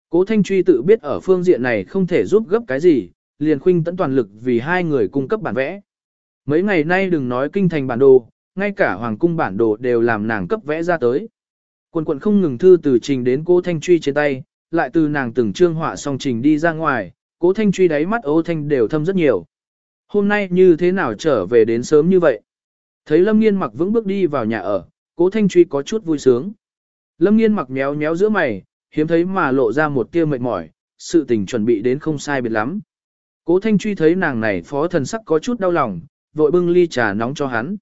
Cố Thanh Truy tự biết ở phương diện này không thể giúp gấp cái gì, liền khuynh tận toàn lực vì hai người cung cấp bản vẽ. Mấy ngày nay đừng nói kinh thành bản đồ, ngay cả hoàng cung bản đồ đều làm nàng cấp vẽ ra tới. Quần quần không ngừng thư từ trình đến cố Thanh Truy trên tay, lại từ nàng từng trương họa song trình đi ra ngoài, cố Thanh Truy đáy mắt ô thanh đều thâm rất nhiều. Hôm nay như thế nào trở về đến sớm như vậy? Thấy Lâm Nghiên mặc vững bước đi vào nhà ở, cố Thanh Truy có chút vui sướng. Lâm Nghiên mặc méo méo giữa mày, hiếm thấy mà lộ ra một tia mệt mỏi, sự tình chuẩn bị đến không sai biệt lắm. Cố Thanh Truy thấy nàng này phó thần sắc có chút đau lòng, vội bưng ly trà nóng cho hắn.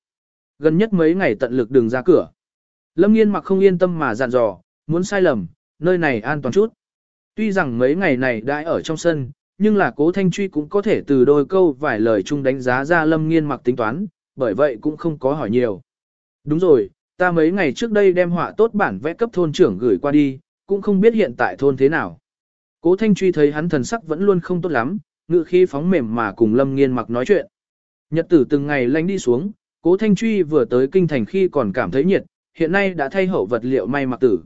Gần nhất mấy ngày tận lực đừng ra cửa. Lâm Nghiên mặc không yên tâm mà dặn dò, muốn sai lầm, nơi này an toàn chút. Tuy rằng mấy ngày này đã ở trong sân, nhưng là cố Thanh Truy cũng có thể từ đôi câu vài lời chung đánh giá ra Lâm Nghiên mặc tính toán, bởi vậy cũng không có hỏi nhiều. Đúng rồi, ta mấy ngày trước đây đem họa tốt bản vẽ cấp thôn trưởng gửi qua đi, cũng không biết hiện tại thôn thế nào. Cố Thanh Truy thấy hắn thần sắc vẫn luôn không tốt lắm, ngự khi phóng mềm mà cùng Lâm Nghiên mặc nói chuyện. Nhật tử từng ngày lánh đi xuống, Cố Thanh Truy vừa tới kinh thành khi còn cảm thấy nhiệt, hiện nay đã thay hậu vật liệu may mặc tử.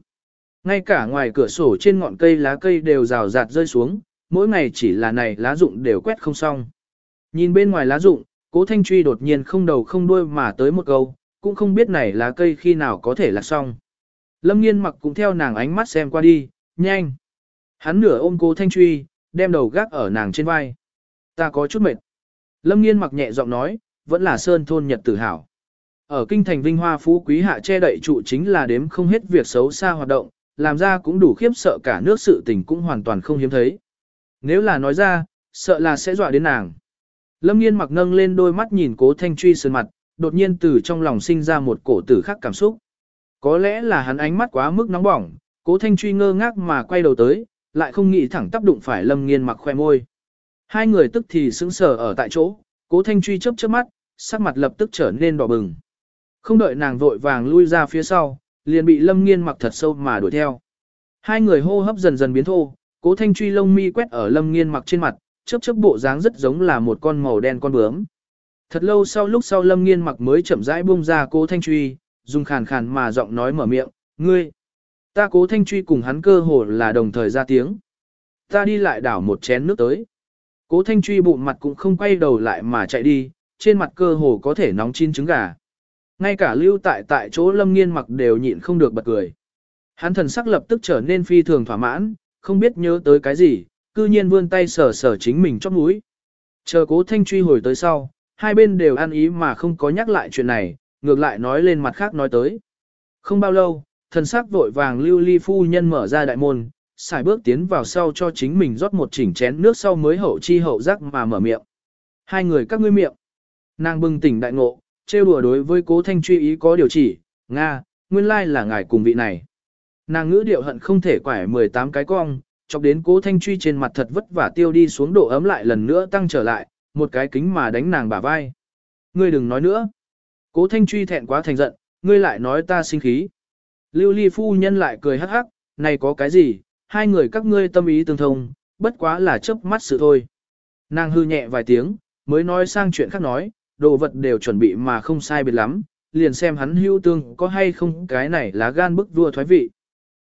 Ngay cả ngoài cửa sổ trên ngọn cây lá cây đều rào rạt rơi xuống, mỗi ngày chỉ là này lá rụng đều quét không xong. Nhìn bên ngoài lá rụng, Cố Thanh Truy đột nhiên không đầu không đuôi mà tới một câu, cũng không biết này lá cây khi nào có thể là xong. Lâm Nghiên mặc cũng theo nàng ánh mắt xem qua đi, nhanh. Hắn nửa ôm Cố Thanh Truy, đem đầu gác ở nàng trên vai. Ta có chút mệt. Lâm nghiên mặc nhẹ giọng nói, vẫn là sơn thôn nhật tử hảo. Ở kinh thành vinh hoa phú quý hạ che đậy trụ chính là đếm không hết việc xấu xa hoạt động, làm ra cũng đủ khiếp sợ cả nước sự tình cũng hoàn toàn không hiếm thấy. Nếu là nói ra, sợ là sẽ dọa đến nàng. Lâm nghiên mặc nâng lên đôi mắt nhìn cố thanh truy sơn mặt, đột nhiên từ trong lòng sinh ra một cổ tử khắc cảm xúc. Có lẽ là hắn ánh mắt quá mức nóng bỏng, cố thanh truy ngơ ngác mà quay đầu tới, lại không nghĩ thẳng tác đụng phải lâm nghiên mặc khoe môi. Hai người tức thì sững sờ ở tại chỗ, cố thanh truy chớp chớp mắt, sắc mặt lập tức trở nên đỏ bừng. Không đợi nàng vội vàng lui ra phía sau, liền bị lâm nghiên mặc thật sâu mà đuổi theo. Hai người hô hấp dần dần biến thô, cố thanh truy lông mi quét ở lâm nghiên mặc trên mặt, chớp chớp bộ dáng rất giống là một con màu đen con bướm. Thật lâu sau lúc sau lâm nghiên mặc mới chậm rãi buông ra cố thanh truy, dùng khàn khàn mà giọng nói mở miệng, ngươi. Ta cố thanh truy cùng hắn cơ hồ là đồng thời ra tiếng. Ta đi lại đảo một chén nước tới. Cố thanh truy bụng mặt cũng không quay đầu lại mà chạy đi, trên mặt cơ hồ có thể nóng chín trứng gà. Ngay cả lưu tại tại chỗ lâm nghiên mặc đều nhịn không được bật cười. Hắn thần sắc lập tức trở nên phi thường thỏa mãn, không biết nhớ tới cái gì, cư nhiên vươn tay sờ sờ chính mình chóp mũi. Chờ cố thanh truy hồi tới sau, hai bên đều ăn ý mà không có nhắc lại chuyện này, ngược lại nói lên mặt khác nói tới. Không bao lâu, thần sắc vội vàng lưu ly phu nhân mở ra đại môn, xài bước tiến vào sau cho chính mình rót một chỉnh chén nước sau mới hậu chi hậu giác mà mở miệng. Hai người các ngươi miệng. Nàng bừng tỉnh đại ngộ, trêu đùa đối với cố thanh truy ý có điều chỉ, Nga, nguyên lai là ngài cùng vị này. Nàng ngữ điệu hận không thể quải 18 cái cong, chọc đến cố thanh truy trên mặt thật vất vả tiêu đi xuống độ ấm lại lần nữa tăng trở lại, một cái kính mà đánh nàng bả vai. Ngươi đừng nói nữa. Cố Thanh Truy thẹn quá thành giận, ngươi lại nói ta sinh khí. Lưu Ly phu nhân lại cười hắc hắc, này có cái gì, hai người các ngươi tâm ý tương thông, bất quá là chớp mắt sự thôi. Nàng hư nhẹ vài tiếng, mới nói sang chuyện khác nói, đồ vật đều chuẩn bị mà không sai biệt lắm, liền xem hắn hưu tương có hay không cái này là gan bức vua thoái vị.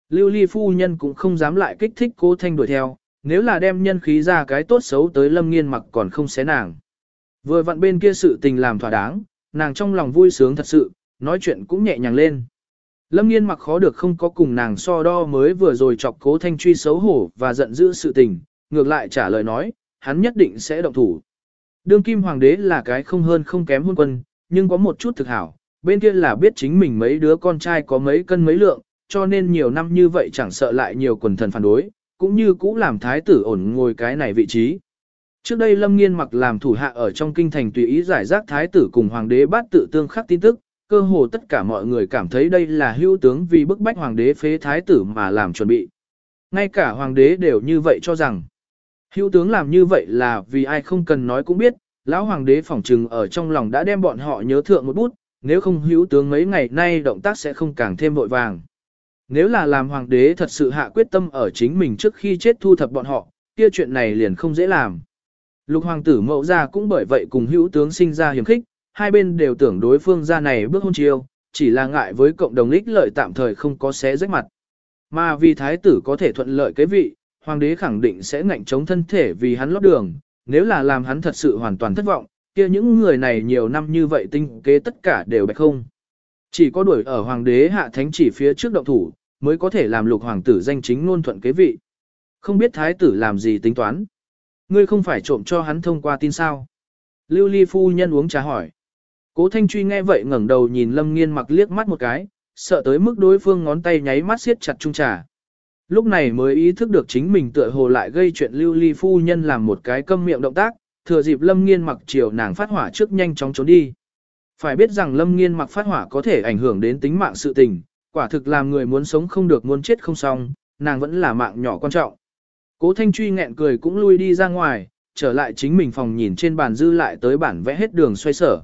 Lưu ly phu nhân cũng không dám lại kích thích cô thanh đuổi theo, nếu là đem nhân khí ra cái tốt xấu tới lâm nghiên mặc còn không xé nàng. Vừa vặn bên kia sự tình làm thỏa đáng, nàng trong lòng vui sướng thật sự, nói chuyện cũng nhẹ nhàng lên. Lâm nghiên mặc khó được không có cùng nàng so đo mới vừa rồi chọc cố thanh truy xấu hổ và giận dữ sự tình, ngược lại trả lời nói, hắn nhất định sẽ động thủ. Đương kim hoàng đế là cái không hơn không kém hôn quân, nhưng có một chút thực hảo, bên kia là biết chính mình mấy đứa con trai có mấy cân mấy lượng, cho nên nhiều năm như vậy chẳng sợ lại nhiều quần thần phản đối, cũng như cũ làm thái tử ổn ngồi cái này vị trí. Trước đây Lâm Nghiên mặc làm thủ hạ ở trong kinh thành tùy ý giải rác thái tử cùng hoàng đế bát tự tương khắc tin tức, cơ hồ tất cả mọi người cảm thấy đây là hưu tướng vì bức bách hoàng đế phế thái tử mà làm chuẩn bị. Ngay cả hoàng đế đều như vậy cho rằng, hưu tướng làm như vậy là vì ai không cần nói cũng biết, lão hoàng đế phỏng trừng ở trong lòng đã đem bọn họ nhớ thượng một bút, nếu không hữu tướng mấy ngày nay động tác sẽ không càng thêm vội vàng. Nếu là làm hoàng đế thật sự hạ quyết tâm ở chính mình trước khi chết thu thập bọn họ, kia chuyện này liền không dễ làm. Lục hoàng tử mẫu ra cũng bởi vậy cùng hữu tướng sinh ra hiểm khích, hai bên đều tưởng đối phương ra này bước hôn chiêu, chỉ là ngại với cộng đồng ích lợi tạm thời không có xé rách mặt. Mà vì thái tử có thể thuận lợi cái vị, hoàng đế khẳng định sẽ ngạnh chống thân thể vì hắn lót đường, nếu là làm hắn thật sự hoàn toàn thất vọng, kia những người này nhiều năm như vậy tinh kế tất cả đều bạch không. Chỉ có đuổi ở hoàng đế hạ thánh chỉ phía trước động thủ, mới có thể làm lục hoàng tử danh chính ngôn thuận kế vị. Không biết thái tử làm gì tính toán. Ngươi không phải trộm cho hắn thông qua tin sao. Lưu ly phu nhân uống trà hỏi. Cố thanh truy nghe vậy ngẩng đầu nhìn lâm nghiên mặc liếc mắt một cái, sợ tới mức đối phương ngón tay nháy mắt siết chặt chung trà. Lúc này mới ý thức được chính mình tựa hồ lại gây chuyện lưu ly phu nhân làm một cái câm miệng động tác, thừa dịp lâm nghiên mặc chiều nàng phát hỏa trước nhanh chóng trốn đi. Phải biết rằng lâm nghiên mặc phát hỏa có thể ảnh hưởng đến tính mạng sự tình, quả thực làm người muốn sống không được muốn chết không xong, nàng vẫn là mạng nhỏ quan trọng. Cố Thanh Truy nghẹn cười cũng lui đi ra ngoài, trở lại chính mình phòng nhìn trên bàn dư lại tới bản vẽ hết đường xoay sở.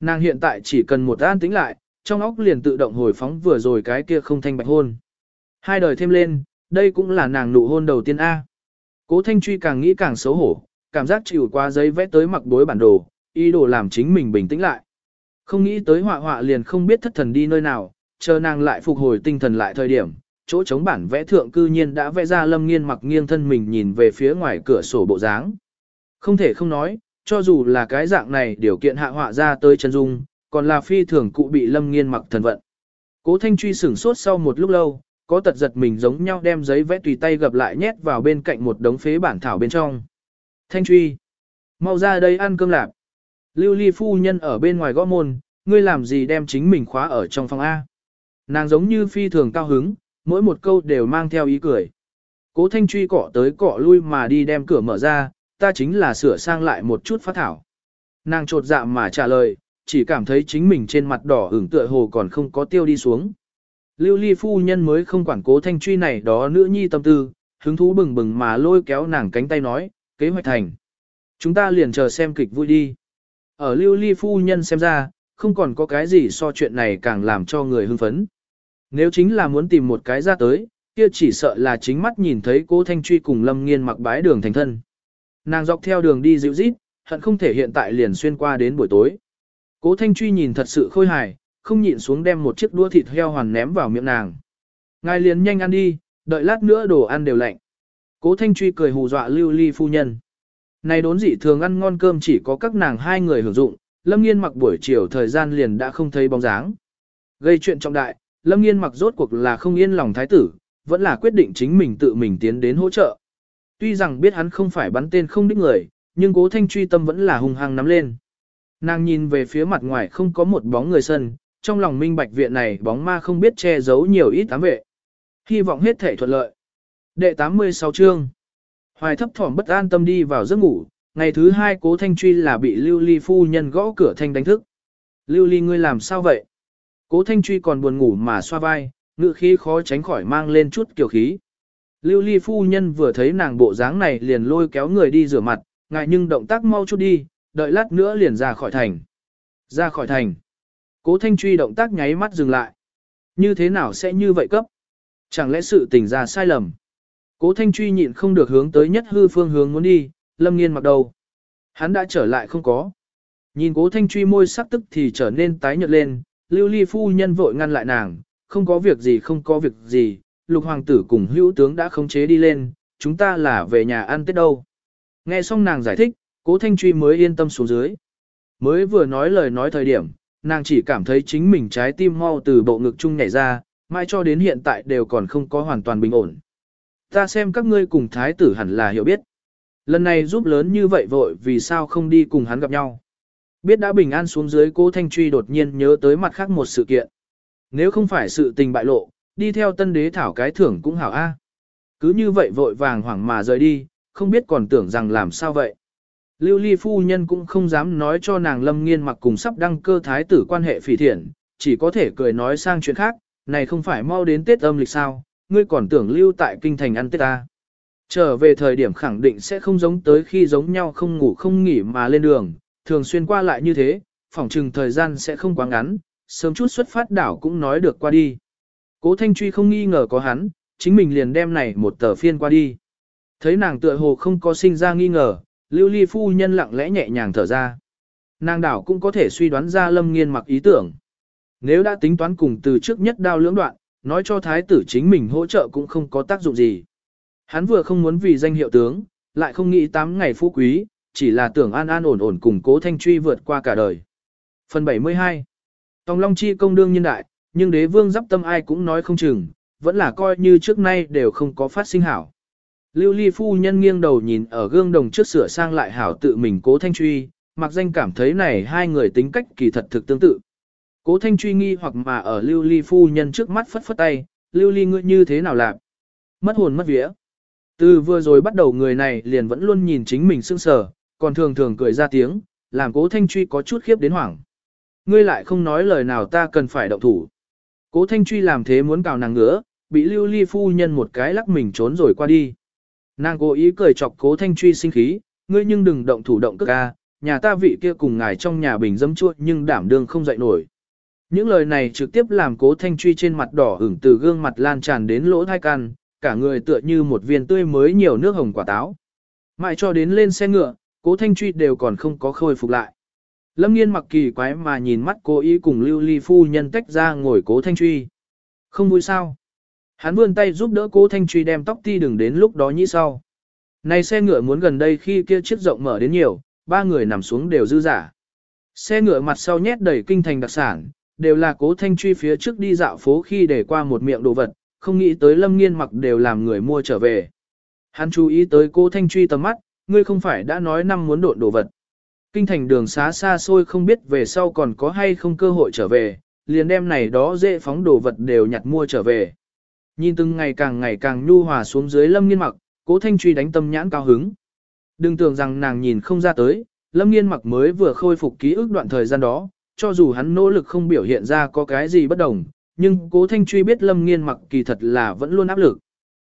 Nàng hiện tại chỉ cần một an tĩnh lại, trong óc liền tự động hồi phóng vừa rồi cái kia không thanh bạch hôn. Hai đời thêm lên, đây cũng là nàng nụ hôn đầu tiên A. Cố Thanh Truy càng nghĩ càng xấu hổ, cảm giác chịu qua giấy vẽ tới mặc bối bản đồ, ý đồ làm chính mình bình tĩnh lại. Không nghĩ tới họa họa liền không biết thất thần đi nơi nào, chờ nàng lại phục hồi tinh thần lại thời điểm, chỗ chống bản vẽ thượng cư nhiên đã vẽ ra lâm nghiên mặc nghiêng thân mình nhìn về phía ngoài cửa sổ bộ dáng. Không thể không nói, cho dù là cái dạng này điều kiện hạ họa ra tới chân dung, còn là phi thường cụ bị lâm nghiên mặc thần vận. Cố thanh truy sửng sốt sau một lúc lâu, có tật giật mình giống nhau đem giấy vẽ tùy tay gập lại nhét vào bên cạnh một đống phế bản thảo bên trong. Thanh truy, mau ra đây ăn cơm lạp. Lưu ly phu nhân ở bên ngoài gõ môn, ngươi làm gì đem chính mình khóa ở trong phòng A. Nàng giống như phi thường cao hứng, mỗi một câu đều mang theo ý cười. Cố thanh truy cọ tới cọ lui mà đi đem cửa mở ra, ta chính là sửa sang lại một chút phát thảo. Nàng trột dạ mà trả lời, chỉ cảm thấy chính mình trên mặt đỏ ửng tựa hồ còn không có tiêu đi xuống. Lưu ly phu nhân mới không quản cố thanh truy này đó nữ nhi tâm tư, hứng thú bừng bừng mà lôi kéo nàng cánh tay nói, kế hoạch thành. Chúng ta liền chờ xem kịch vui đi. Ở lưu ly phu nhân xem ra, không còn có cái gì so chuyện này càng làm cho người hưng phấn. Nếu chính là muốn tìm một cái ra tới, kia chỉ sợ là chính mắt nhìn thấy cố Thanh Truy cùng Lâm Nghiên mặc bái đường thành thân. Nàng dọc theo đường đi dịu rít, hận không thể hiện tại liền xuyên qua đến buổi tối. Cố Thanh Truy nhìn thật sự khôi hài, không nhịn xuống đem một chiếc đũa thịt heo hoàn ném vào miệng nàng. Ngài liền nhanh ăn đi, đợi lát nữa đồ ăn đều lạnh. Cố Thanh Truy cười hù dọa lưu ly phu nhân. Này đốn dị thường ăn ngon cơm chỉ có các nàng hai người hưởng dụng, Lâm Nghiên mặc buổi chiều thời gian liền đã không thấy bóng dáng. Gây chuyện trọng đại, Lâm Nghiên mặc rốt cuộc là không yên lòng thái tử, vẫn là quyết định chính mình tự mình tiến đến hỗ trợ. Tuy rằng biết hắn không phải bắn tên không đích người, nhưng cố thanh truy tâm vẫn là hung hăng nắm lên. Nàng nhìn về phía mặt ngoài không có một bóng người sân, trong lòng minh bạch viện này bóng ma không biết che giấu nhiều ít ám vệ. Hy vọng hết thể thuận lợi. Đệ 86 chương Hoài thấp thỏm bất an tâm đi vào giấc ngủ, ngày thứ hai cố thanh truy là bị lưu ly phu nhân gõ cửa thanh đánh thức. Lưu ly ngươi làm sao vậy? Cố thanh truy còn buồn ngủ mà xoa vai, ngự khí khó tránh khỏi mang lên chút kiểu khí. Lưu ly phu nhân vừa thấy nàng bộ dáng này liền lôi kéo người đi rửa mặt, ngại nhưng động tác mau chút đi, đợi lát nữa liền ra khỏi thành. Ra khỏi thành. Cố Thanh Truy động tác nháy mắt dừng lại. Như thế nào sẽ như vậy cấp? Chẳng lẽ sự tình ra sai lầm? Cố Thanh Truy nhịn không được hướng tới nhất hư phương hướng muốn đi, Lâm Nghiên mặc đầu. Hắn đã trở lại không có. Nhìn Cố Thanh Truy môi sắc tức thì trở nên tái nhợt lên, Lưu Ly phu nhân vội ngăn lại nàng, không có việc gì không có việc gì, lục hoàng tử cùng hữu tướng đã khống chế đi lên, chúng ta là về nhà ăn tết đâu. Nghe xong nàng giải thích, Cố Thanh Truy mới yên tâm xuống dưới. Mới vừa nói lời nói thời điểm, nàng chỉ cảm thấy chính mình trái tim mau từ bộ ngực chung nhảy ra, mãi cho đến hiện tại đều còn không có hoàn toàn bình ổn. Ta xem các ngươi cùng thái tử hẳn là hiểu biết. Lần này giúp lớn như vậy vội vì sao không đi cùng hắn gặp nhau. Biết đã bình an xuống dưới cố Thanh Truy đột nhiên nhớ tới mặt khác một sự kiện. Nếu không phải sự tình bại lộ, đi theo tân đế thảo cái thưởng cũng hảo a. Cứ như vậy vội vàng hoảng mà rời đi, không biết còn tưởng rằng làm sao vậy. Lưu Ly phu nhân cũng không dám nói cho nàng Lâm Nghiên mặc cùng sắp đăng cơ thái tử quan hệ phỉ thiện, chỉ có thể cười nói sang chuyện khác, này không phải mau đến Tết âm lịch sao, ngươi còn tưởng lưu tại kinh thành ăn Tết ta. Trở về thời điểm khẳng định sẽ không giống tới khi giống nhau không ngủ không nghỉ mà lên đường, thường xuyên qua lại như thế, phỏng chừng thời gian sẽ không quá ngắn, sớm chút xuất phát đảo cũng nói được qua đi. Cố Thanh Truy không nghi ngờ có hắn, chính mình liền đem này một tờ phiên qua đi. Thấy nàng tựa hồ không có sinh ra nghi ngờ, lưu ly phu nhân lặng lẽ nhẹ nhàng thở ra. Nàng đảo cũng có thể suy đoán ra lâm nghiên mặc ý tưởng. Nếu đã tính toán cùng từ trước nhất đao lưỡng đoạn, nói cho thái tử chính mình hỗ trợ cũng không có tác dụng gì. Hắn vừa không muốn vì danh hiệu tướng, lại không nghĩ tám ngày phú quý, chỉ là tưởng an an ổn ổn cùng cố thanh truy vượt qua cả đời. Phần 72 Tòng Long Chi công đương nhân đại, nhưng đế vương giáp tâm ai cũng nói không chừng, vẫn là coi như trước nay đều không có phát sinh hảo. Lưu Ly phu nhân nghiêng đầu nhìn ở gương đồng trước sửa sang lại hảo tự mình cố thanh truy, mặc danh cảm thấy này hai người tính cách kỳ thật thực tương tự. Cố thanh truy nghi hoặc mà ở Lưu Ly phu nhân trước mắt phất phất tay, Lưu Ly ngươi như thế nào làm? Mất hồn mất vía. Từ vừa rồi bắt đầu người này liền vẫn luôn nhìn chính mình sưng sờ, còn thường thường cười ra tiếng, làm cố thanh truy có chút khiếp đến hoảng. Ngươi lại không nói lời nào ta cần phải động thủ. Cố thanh truy làm thế muốn cào nàng ngứa, bị lưu ly phu nhân một cái lắc mình trốn rồi qua đi. Nàng cố ý cười chọc cố thanh truy sinh khí, ngươi nhưng đừng động thủ động cước a, nhà ta vị kia cùng ngài trong nhà bình dâm chua, nhưng đảm đương không dậy nổi. Những lời này trực tiếp làm cố thanh truy trên mặt đỏ ửng từ gương mặt lan tràn đến lỗ tai can, cả người tựa như một viên tươi mới nhiều nước hồng quả táo. Mãi cho đến lên xe ngựa, cố thanh truy đều còn không có khôi phục lại. Lâm nghiên mặc kỳ quái mà nhìn mắt cố ý cùng lưu ly phu nhân tách ra ngồi cố thanh truy. Không vui sao? Hắn vươn tay giúp đỡ cố thanh truy đem tóc ti đừng đến lúc đó nhĩ sau. Này xe ngựa muốn gần đây khi kia chiếc rộng mở đến nhiều, ba người nằm xuống đều dư giả. Xe ngựa mặt sau nhét đầy kinh thành đặc sản, đều là cố thanh truy phía trước đi dạo phố khi để qua một miệng đồ vật, không nghĩ tới lâm nghiên mặc đều làm người mua trở về. Hắn chú ý tới cố thanh truy tầm mắt, ngươi không phải đã nói năm muốn độn đồ vật. Kinh thành đường xá xa xôi không biết về sau còn có hay không cơ hội trở về, liền đem này đó dễ phóng đồ vật đều nhặt mua trở về. Nhìn từng ngày càng ngày càng nhu hòa xuống dưới lâm nghiên mặc, cố thanh truy đánh tâm nhãn cao hứng. Đừng tưởng rằng nàng nhìn không ra tới, lâm nghiên mặc mới vừa khôi phục ký ức đoạn thời gian đó, cho dù hắn nỗ lực không biểu hiện ra có cái gì bất đồng, nhưng cố thanh truy biết lâm nghiên mặc kỳ thật là vẫn luôn áp lực.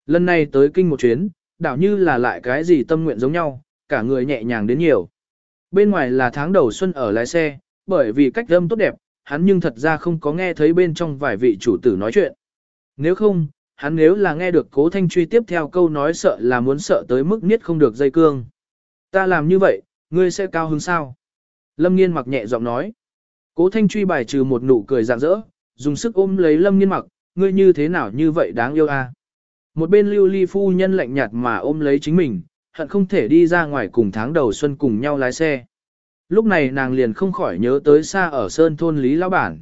Lần này tới kinh một chuyến, đảo như là lại cái gì tâm nguyện giống nhau, cả người nhẹ nhàng đến nhiều. Bên ngoài là tháng đầu xuân ở lái xe, bởi vì cách âm tốt đẹp, hắn nhưng thật ra không có nghe thấy bên trong vài vị chủ tử nói chuyện. Nếu không, hắn nếu là nghe được cố thanh truy tiếp theo câu nói sợ là muốn sợ tới mức niết không được dây cương. Ta làm như vậy, ngươi sẽ cao hứng sao? Lâm nghiên mặc nhẹ giọng nói. Cố thanh truy bài trừ một nụ cười rạng rỡ, dùng sức ôm lấy lâm nghiên mặc, ngươi như thế nào như vậy đáng yêu a? Một bên lưu ly phu nhân lạnh nhạt mà ôm lấy chính mình, hận không thể đi ra ngoài cùng tháng đầu xuân cùng nhau lái xe. Lúc này nàng liền không khỏi nhớ tới xa ở sơn thôn Lý Lão Bản.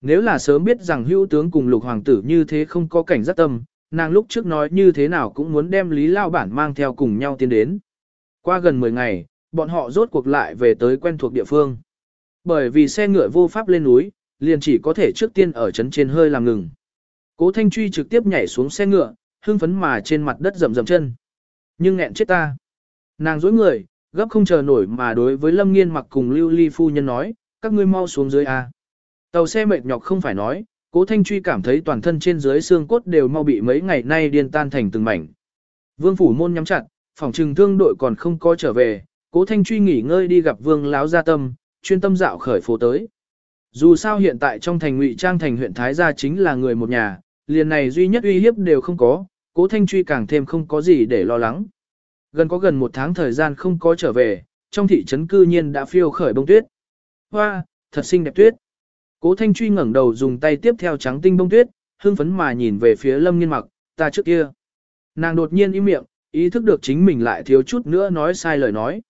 Nếu là sớm biết rằng hữu tướng cùng lục hoàng tử như thế không có cảnh giác tâm, nàng lúc trước nói như thế nào cũng muốn đem Lý Lão Bản mang theo cùng nhau tiến đến. Qua gần 10 ngày, bọn họ rốt cuộc lại về tới quen thuộc địa phương. Bởi vì xe ngựa vô pháp lên núi, liền chỉ có thể trước tiên ở trấn trên hơi làm ngừng. Cố Thanh Truy trực tiếp nhảy xuống xe ngựa, hưng phấn mà trên mặt đất rầm rầm chân. Nhưng nghẹn chết ta. Nàng dối người, gấp không chờ nổi mà đối với Lâm Nghiên mặc cùng Lưu Ly phu nhân nói, các ngươi mau xuống dưới a. Tàu xe mệt nhọc không phải nói, Cố Thanh Truy cảm thấy toàn thân trên dưới xương cốt đều mau bị mấy ngày nay điên tan thành từng mảnh. Vương phủ môn nhắm chặt, phòng trừng thương đội còn không có trở về, cố thanh truy nghỉ ngơi đi gặp vương láo gia tâm, chuyên tâm dạo khởi phố tới. Dù sao hiện tại trong thành ngụy trang thành huyện Thái Gia chính là người một nhà, liền này duy nhất uy hiếp đều không có, cố thanh truy càng thêm không có gì để lo lắng. Gần có gần một tháng thời gian không có trở về, trong thị trấn cư nhiên đã phiêu khởi bông tuyết. Hoa, thật xinh đẹp tuyết. Cố thanh truy ngẩng đầu dùng tay tiếp theo trắng tinh bông tuyết, hưng phấn mà nhìn về phía lâm nghiên mặc, ta trước kia. Nàng đột nhiên im miệng, ý thức được chính mình lại thiếu chút nữa nói sai lời nói.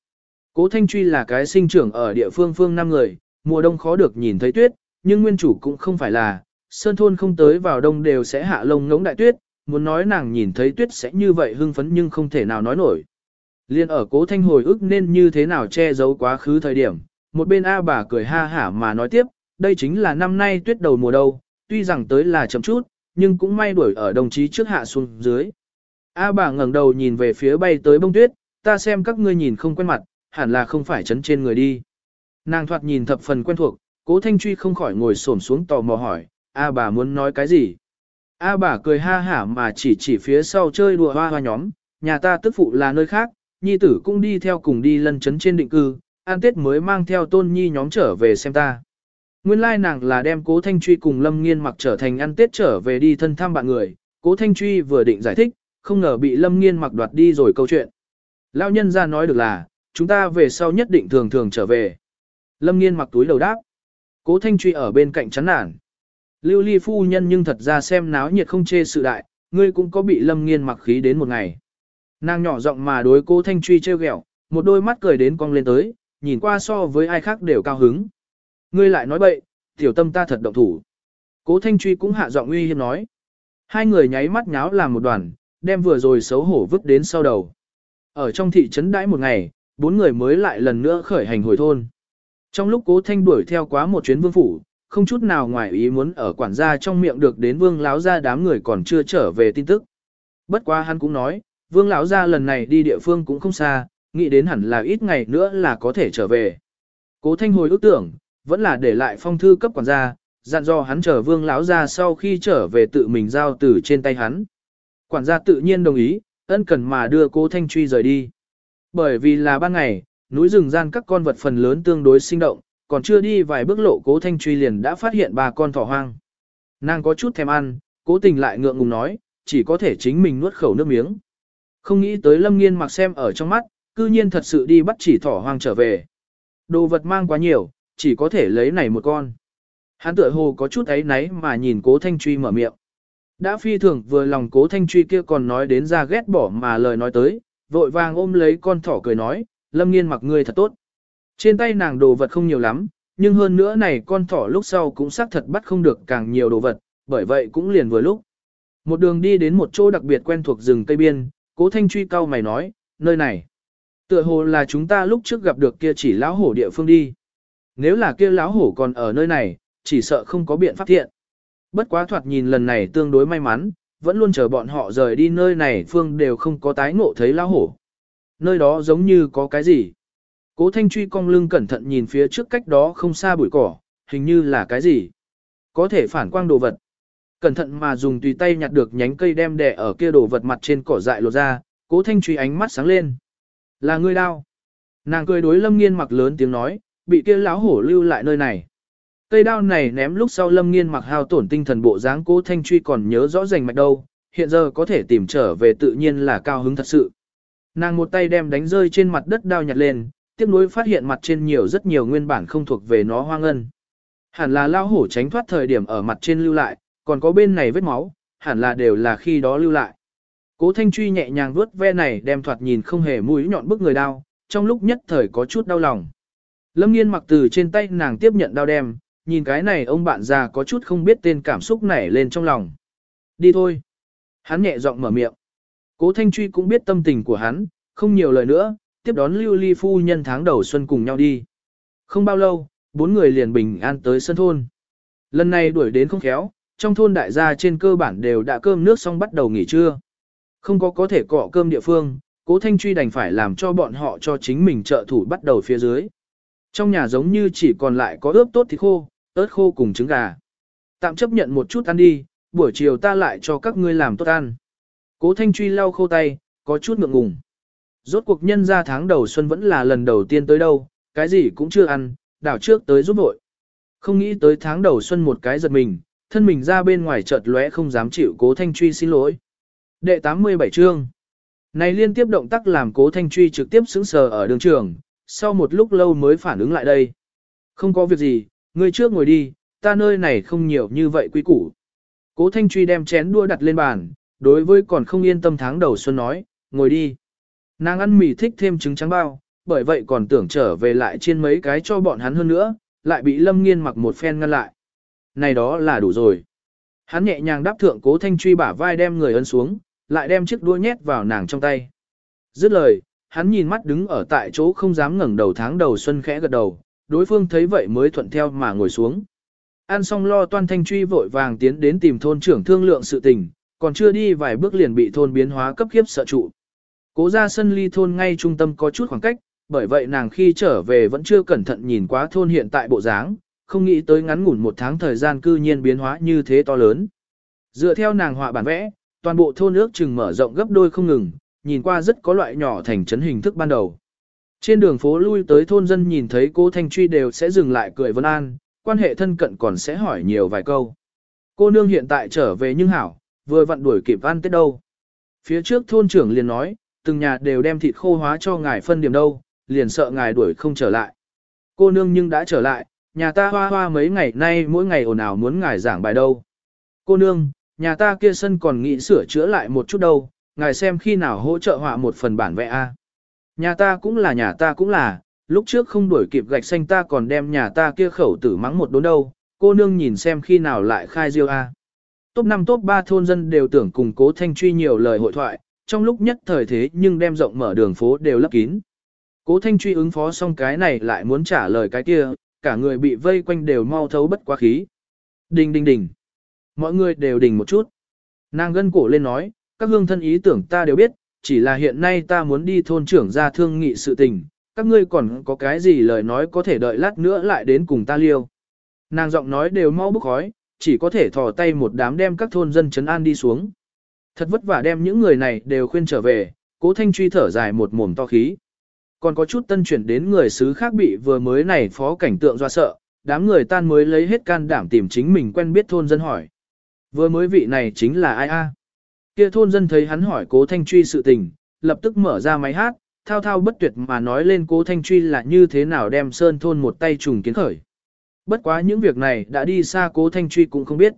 Cố Thanh Truy là cái sinh trưởng ở địa phương phương năm người, mùa đông khó được nhìn thấy tuyết, nhưng nguyên chủ cũng không phải là, sơn thôn không tới vào đông đều sẽ hạ lông ngỗng đại tuyết, muốn nói nàng nhìn thấy tuyết sẽ như vậy hưng phấn nhưng không thể nào nói nổi. Liên ở cố thanh hồi ức nên như thế nào che giấu quá khứ thời điểm, một bên A bà cười ha hả mà nói tiếp, đây chính là năm nay tuyết đầu mùa đâu, tuy rằng tới là chậm chút, nhưng cũng may đuổi ở đồng chí trước hạ xuống dưới. A bà ngẩng đầu nhìn về phía bay tới bông tuyết, ta xem các ngươi nhìn không quen mặt, hẳn là không phải chấn trên người đi. Nàng thoạt nhìn thập phần quen thuộc, cố thanh truy không khỏi ngồi xổm xuống tò mò hỏi, A bà muốn nói cái gì? A bà cười ha hả mà chỉ chỉ phía sau chơi đùa hoa hoa nhóm, nhà ta tức phụ là nơi khác, nhi tử cũng đi theo cùng đi lân chấn trên định cư, an tết mới mang theo tôn nhi nhóm trở về xem ta. Nguyên lai nàng là đem cố thanh truy cùng lâm nghiên mặc trở thành ăn tết trở về đi thân thăm bạn người, cố thanh truy vừa định giải thích, không ngờ bị lâm nghiên mặc đoạt đi rồi câu chuyện. Lão nhân ra nói được là, chúng ta về sau nhất định thường thường trở về. Lâm nghiên mặc túi đầu đáp. Cố thanh truy ở bên cạnh chắn nản. Lưu ly phu nhân nhưng thật ra xem náo nhiệt không chê sự đại, ngươi cũng có bị lâm nghiên mặc khí đến một ngày. Nàng nhỏ giọng mà đối cố thanh truy trêu ghẹo, một đôi mắt cười đến cong lên tới, nhìn qua so với ai khác đều cao hứng. Ngươi lại nói bậy, tiểu tâm ta thật động thủ. Cố thanh truy cũng hạ giọng uy hiếp nói. Hai người nháy mắt nháo làm một đoàn, đem vừa rồi xấu hổ vứt đến sau đầu. Ở trong thị trấn đãi một ngày, bốn người mới lại lần nữa khởi hành hồi thôn. Trong lúc cố thanh đuổi theo quá một chuyến vương phủ, không chút nào ngoài ý muốn ở quản gia trong miệng được đến vương láo gia đám người còn chưa trở về tin tức. Bất quá hắn cũng nói, vương lão gia lần này đi địa phương cũng không xa, nghĩ đến hẳn là ít ngày nữa là có thể trở về. Cố thanh hồi ước tưởng, vẫn là để lại phong thư cấp quản gia, dặn dò hắn chờ vương lão gia sau khi trở về tự mình giao từ trên tay hắn. Quản gia tự nhiên đồng ý, ân cần mà đưa cố thanh truy rời đi. Bởi vì là ban ngày, núi rừng gian các con vật phần lớn tương đối sinh động, còn chưa đi vài bước lộ cố thanh truy liền đã phát hiện ba con thỏ hoang. Nàng có chút thèm ăn, cố tình lại ngượng ngùng nói, chỉ có thể chính mình nuốt khẩu nước miếng. Không nghĩ tới lâm nghiên mặc xem ở trong mắt, cư nhiên thật sự đi bắt chỉ thỏ hoang trở về. Đồ vật mang quá nhiều, chỉ có thể lấy này một con. Hắn tựa hồ có chút ấy náy mà nhìn cố thanh truy mở miệng. Đã phi thường vừa lòng cố thanh truy kia còn nói đến ra ghét bỏ mà lời nói tới, vội vàng ôm lấy con thỏ cười nói, lâm nghiên mặc ngươi thật tốt. Trên tay nàng đồ vật không nhiều lắm, nhưng hơn nữa này con thỏ lúc sau cũng xác thật bắt không được càng nhiều đồ vật, bởi vậy cũng liền vừa lúc. Một đường đi đến một chỗ đặc biệt quen thuộc rừng Tây Biên, cố thanh truy cao mày nói, nơi này. Tựa hồ là chúng ta lúc trước gặp được kia chỉ lão hổ địa phương đi. Nếu là kia lão hổ còn ở nơi này, chỉ sợ không có biện pháp thiện. Bất quá thoạt nhìn lần này tương đối may mắn, vẫn luôn chờ bọn họ rời đi nơi này phương đều không có tái ngộ thấy lão hổ. Nơi đó giống như có cái gì. Cố Thanh Truy cong lưng cẩn thận nhìn phía trước cách đó không xa bụi cỏ, hình như là cái gì. Có thể phản quang đồ vật. Cẩn thận mà dùng tùy tay nhặt được nhánh cây đem đè ở kia đồ vật mặt trên cỏ dại lột ra, Cố Thanh Truy ánh mắt sáng lên. Là người đao. Nàng cười đối Lâm Nghiên mặc lớn tiếng nói, bị kia lão hổ lưu lại nơi này. Cây đao này ném lúc sau Lâm Nghiên mặc hao tổn tinh thần bộ dáng Cố Thanh Truy còn nhớ rõ rành mạch đâu, hiện giờ có thể tìm trở về tự nhiên là cao hứng thật sự. Nàng một tay đem đánh rơi trên mặt đất đao nhặt lên, tiếp nối phát hiện mặt trên nhiều rất nhiều nguyên bản không thuộc về nó hoang ngân. Hẳn là lao hổ tránh thoát thời điểm ở mặt trên lưu lại, còn có bên này vết máu, hẳn là đều là khi đó lưu lại. Cố Thanh Truy nhẹ nhàng vuốt ve này đem thoạt nhìn không hề mũi nhọn bức người đau trong lúc nhất thời có chút đau lòng. Lâm Nghiên mặc từ trên tay nàng tiếp nhận đau đem, nhìn cái này ông bạn già có chút không biết tên cảm xúc nảy lên trong lòng. Đi thôi. Hắn nhẹ giọng mở miệng. Cố Thanh Truy cũng biết tâm tình của hắn, không nhiều lời nữa, tiếp đón lưu ly phu nhân tháng đầu xuân cùng nhau đi. Không bao lâu, bốn người liền bình an tới sân thôn. Lần này đuổi đến không khéo, trong thôn đại gia trên cơ bản đều đã cơm nước xong bắt đầu nghỉ trưa. Không có có thể cọ cơm địa phương, cố thanh truy đành phải làm cho bọn họ cho chính mình trợ thủ bắt đầu phía dưới. Trong nhà giống như chỉ còn lại có ướp tốt thịt khô, ớt khô cùng trứng gà. Tạm chấp nhận một chút ăn đi, buổi chiều ta lại cho các ngươi làm tốt ăn. Cố thanh truy lau khô tay, có chút ngượng ngùng. Rốt cuộc nhân ra tháng đầu xuân vẫn là lần đầu tiên tới đâu, cái gì cũng chưa ăn, đảo trước tới giúp vội. Không nghĩ tới tháng đầu xuân một cái giật mình, thân mình ra bên ngoài chợt lóe không dám chịu cố thanh truy xin lỗi. Đệ 87 chương Này liên tiếp động tác làm cố thanh truy trực tiếp sững sờ ở đường trường, sau một lúc lâu mới phản ứng lại đây. Không có việc gì, ngươi trước ngồi đi, ta nơi này không nhiều như vậy quý củ. Cố thanh truy đem chén đua đặt lên bàn, đối với còn không yên tâm tháng đầu xuân nói, ngồi đi. Nàng ăn mì thích thêm trứng trắng bao, bởi vậy còn tưởng trở về lại trên mấy cái cho bọn hắn hơn nữa, lại bị lâm nghiên mặc một phen ngăn lại. Này đó là đủ rồi. Hắn nhẹ nhàng đáp thượng cố thanh truy bả vai đem người ấn xuống, lại đem chiếc đua nhét vào nàng trong tay. Dứt lời, hắn nhìn mắt đứng ở tại chỗ không dám ngẩng đầu tháng đầu xuân khẽ gật đầu, đối phương thấy vậy mới thuận theo mà ngồi xuống. Ăn xong lo toan thanh truy vội vàng tiến đến tìm thôn trưởng thương lượng sự tình, còn chưa đi vài bước liền bị thôn biến hóa cấp khiếp sợ trụ. Cố ra sân ly thôn ngay trung tâm có chút khoảng cách, bởi vậy nàng khi trở về vẫn chưa cẩn thận nhìn quá thôn hiện tại bộ dáng, không nghĩ tới ngắn ngủn một tháng thời gian cư nhiên biến hóa như thế to lớn. Dựa theo nàng họa bản vẽ, toàn bộ thôn ước chừng mở rộng gấp đôi không ngừng, nhìn qua rất có loại nhỏ thành trấn hình thức ban đầu. Trên đường phố lui tới thôn dân nhìn thấy cô Thanh Truy đều sẽ dừng lại cười vân an, quan hệ thân cận còn sẽ hỏi nhiều vài câu. Cô nương hiện tại trở về nhưng hảo, vừa vặn đuổi kịp ăn tết đâu. Phía trước thôn trưởng liền nói, từng nhà đều đem thịt khô hóa cho ngài phân điểm đâu, liền sợ ngài đuổi không trở lại. Cô nương nhưng đã trở lại, nhà ta hoa hoa mấy ngày nay mỗi ngày ồn ào muốn ngài giảng bài đâu. Cô nương, nhà ta kia sân còn nghĩ sửa chữa lại một chút đâu, ngài xem khi nào hỗ trợ họa một phần bản vẽ a. Nhà ta cũng là nhà ta cũng là, lúc trước không đuổi kịp gạch xanh ta còn đem nhà ta kia khẩu tử mắng một đốn đâu, cô nương nhìn xem khi nào lại khai diêu a. Top 5 top 3 thôn dân đều tưởng cùng cố thanh truy nhiều lời hội thoại, trong lúc nhất thời thế nhưng đem rộng mở đường phố đều lấp kín. Cố thanh truy ứng phó xong cái này lại muốn trả lời cái kia, cả người bị vây quanh đều mau thấu bất quá khí. Đình đình đình. Mọi người đều đình một chút. Nàng gân cổ lên nói, các hương thân ý tưởng ta đều biết, chỉ là hiện nay ta muốn đi thôn trưởng ra thương nghị sự tình, các ngươi còn có cái gì lời nói có thể đợi lát nữa lại đến cùng ta liêu. Nàng giọng nói đều mau bức khói, chỉ có thể thò tay một đám đem các thôn dân chấn an đi xuống. Thật vất vả đem những người này đều khuyên trở về, cố thanh truy thở dài một mồm to khí. Còn có chút tân chuyển đến người xứ khác bị vừa mới này phó cảnh tượng do sợ, đám người tan mới lấy hết can đảm tìm chính mình quen biết thôn dân hỏi. Vừa mới vị này chính là ai a? Kia thôn dân thấy hắn hỏi cố thanh truy sự tình, lập tức mở ra máy hát, thao thao bất tuyệt mà nói lên cố thanh truy là như thế nào đem sơn thôn một tay trùng kiến khởi. Bất quá những việc này đã đi xa cố thanh truy cũng không biết.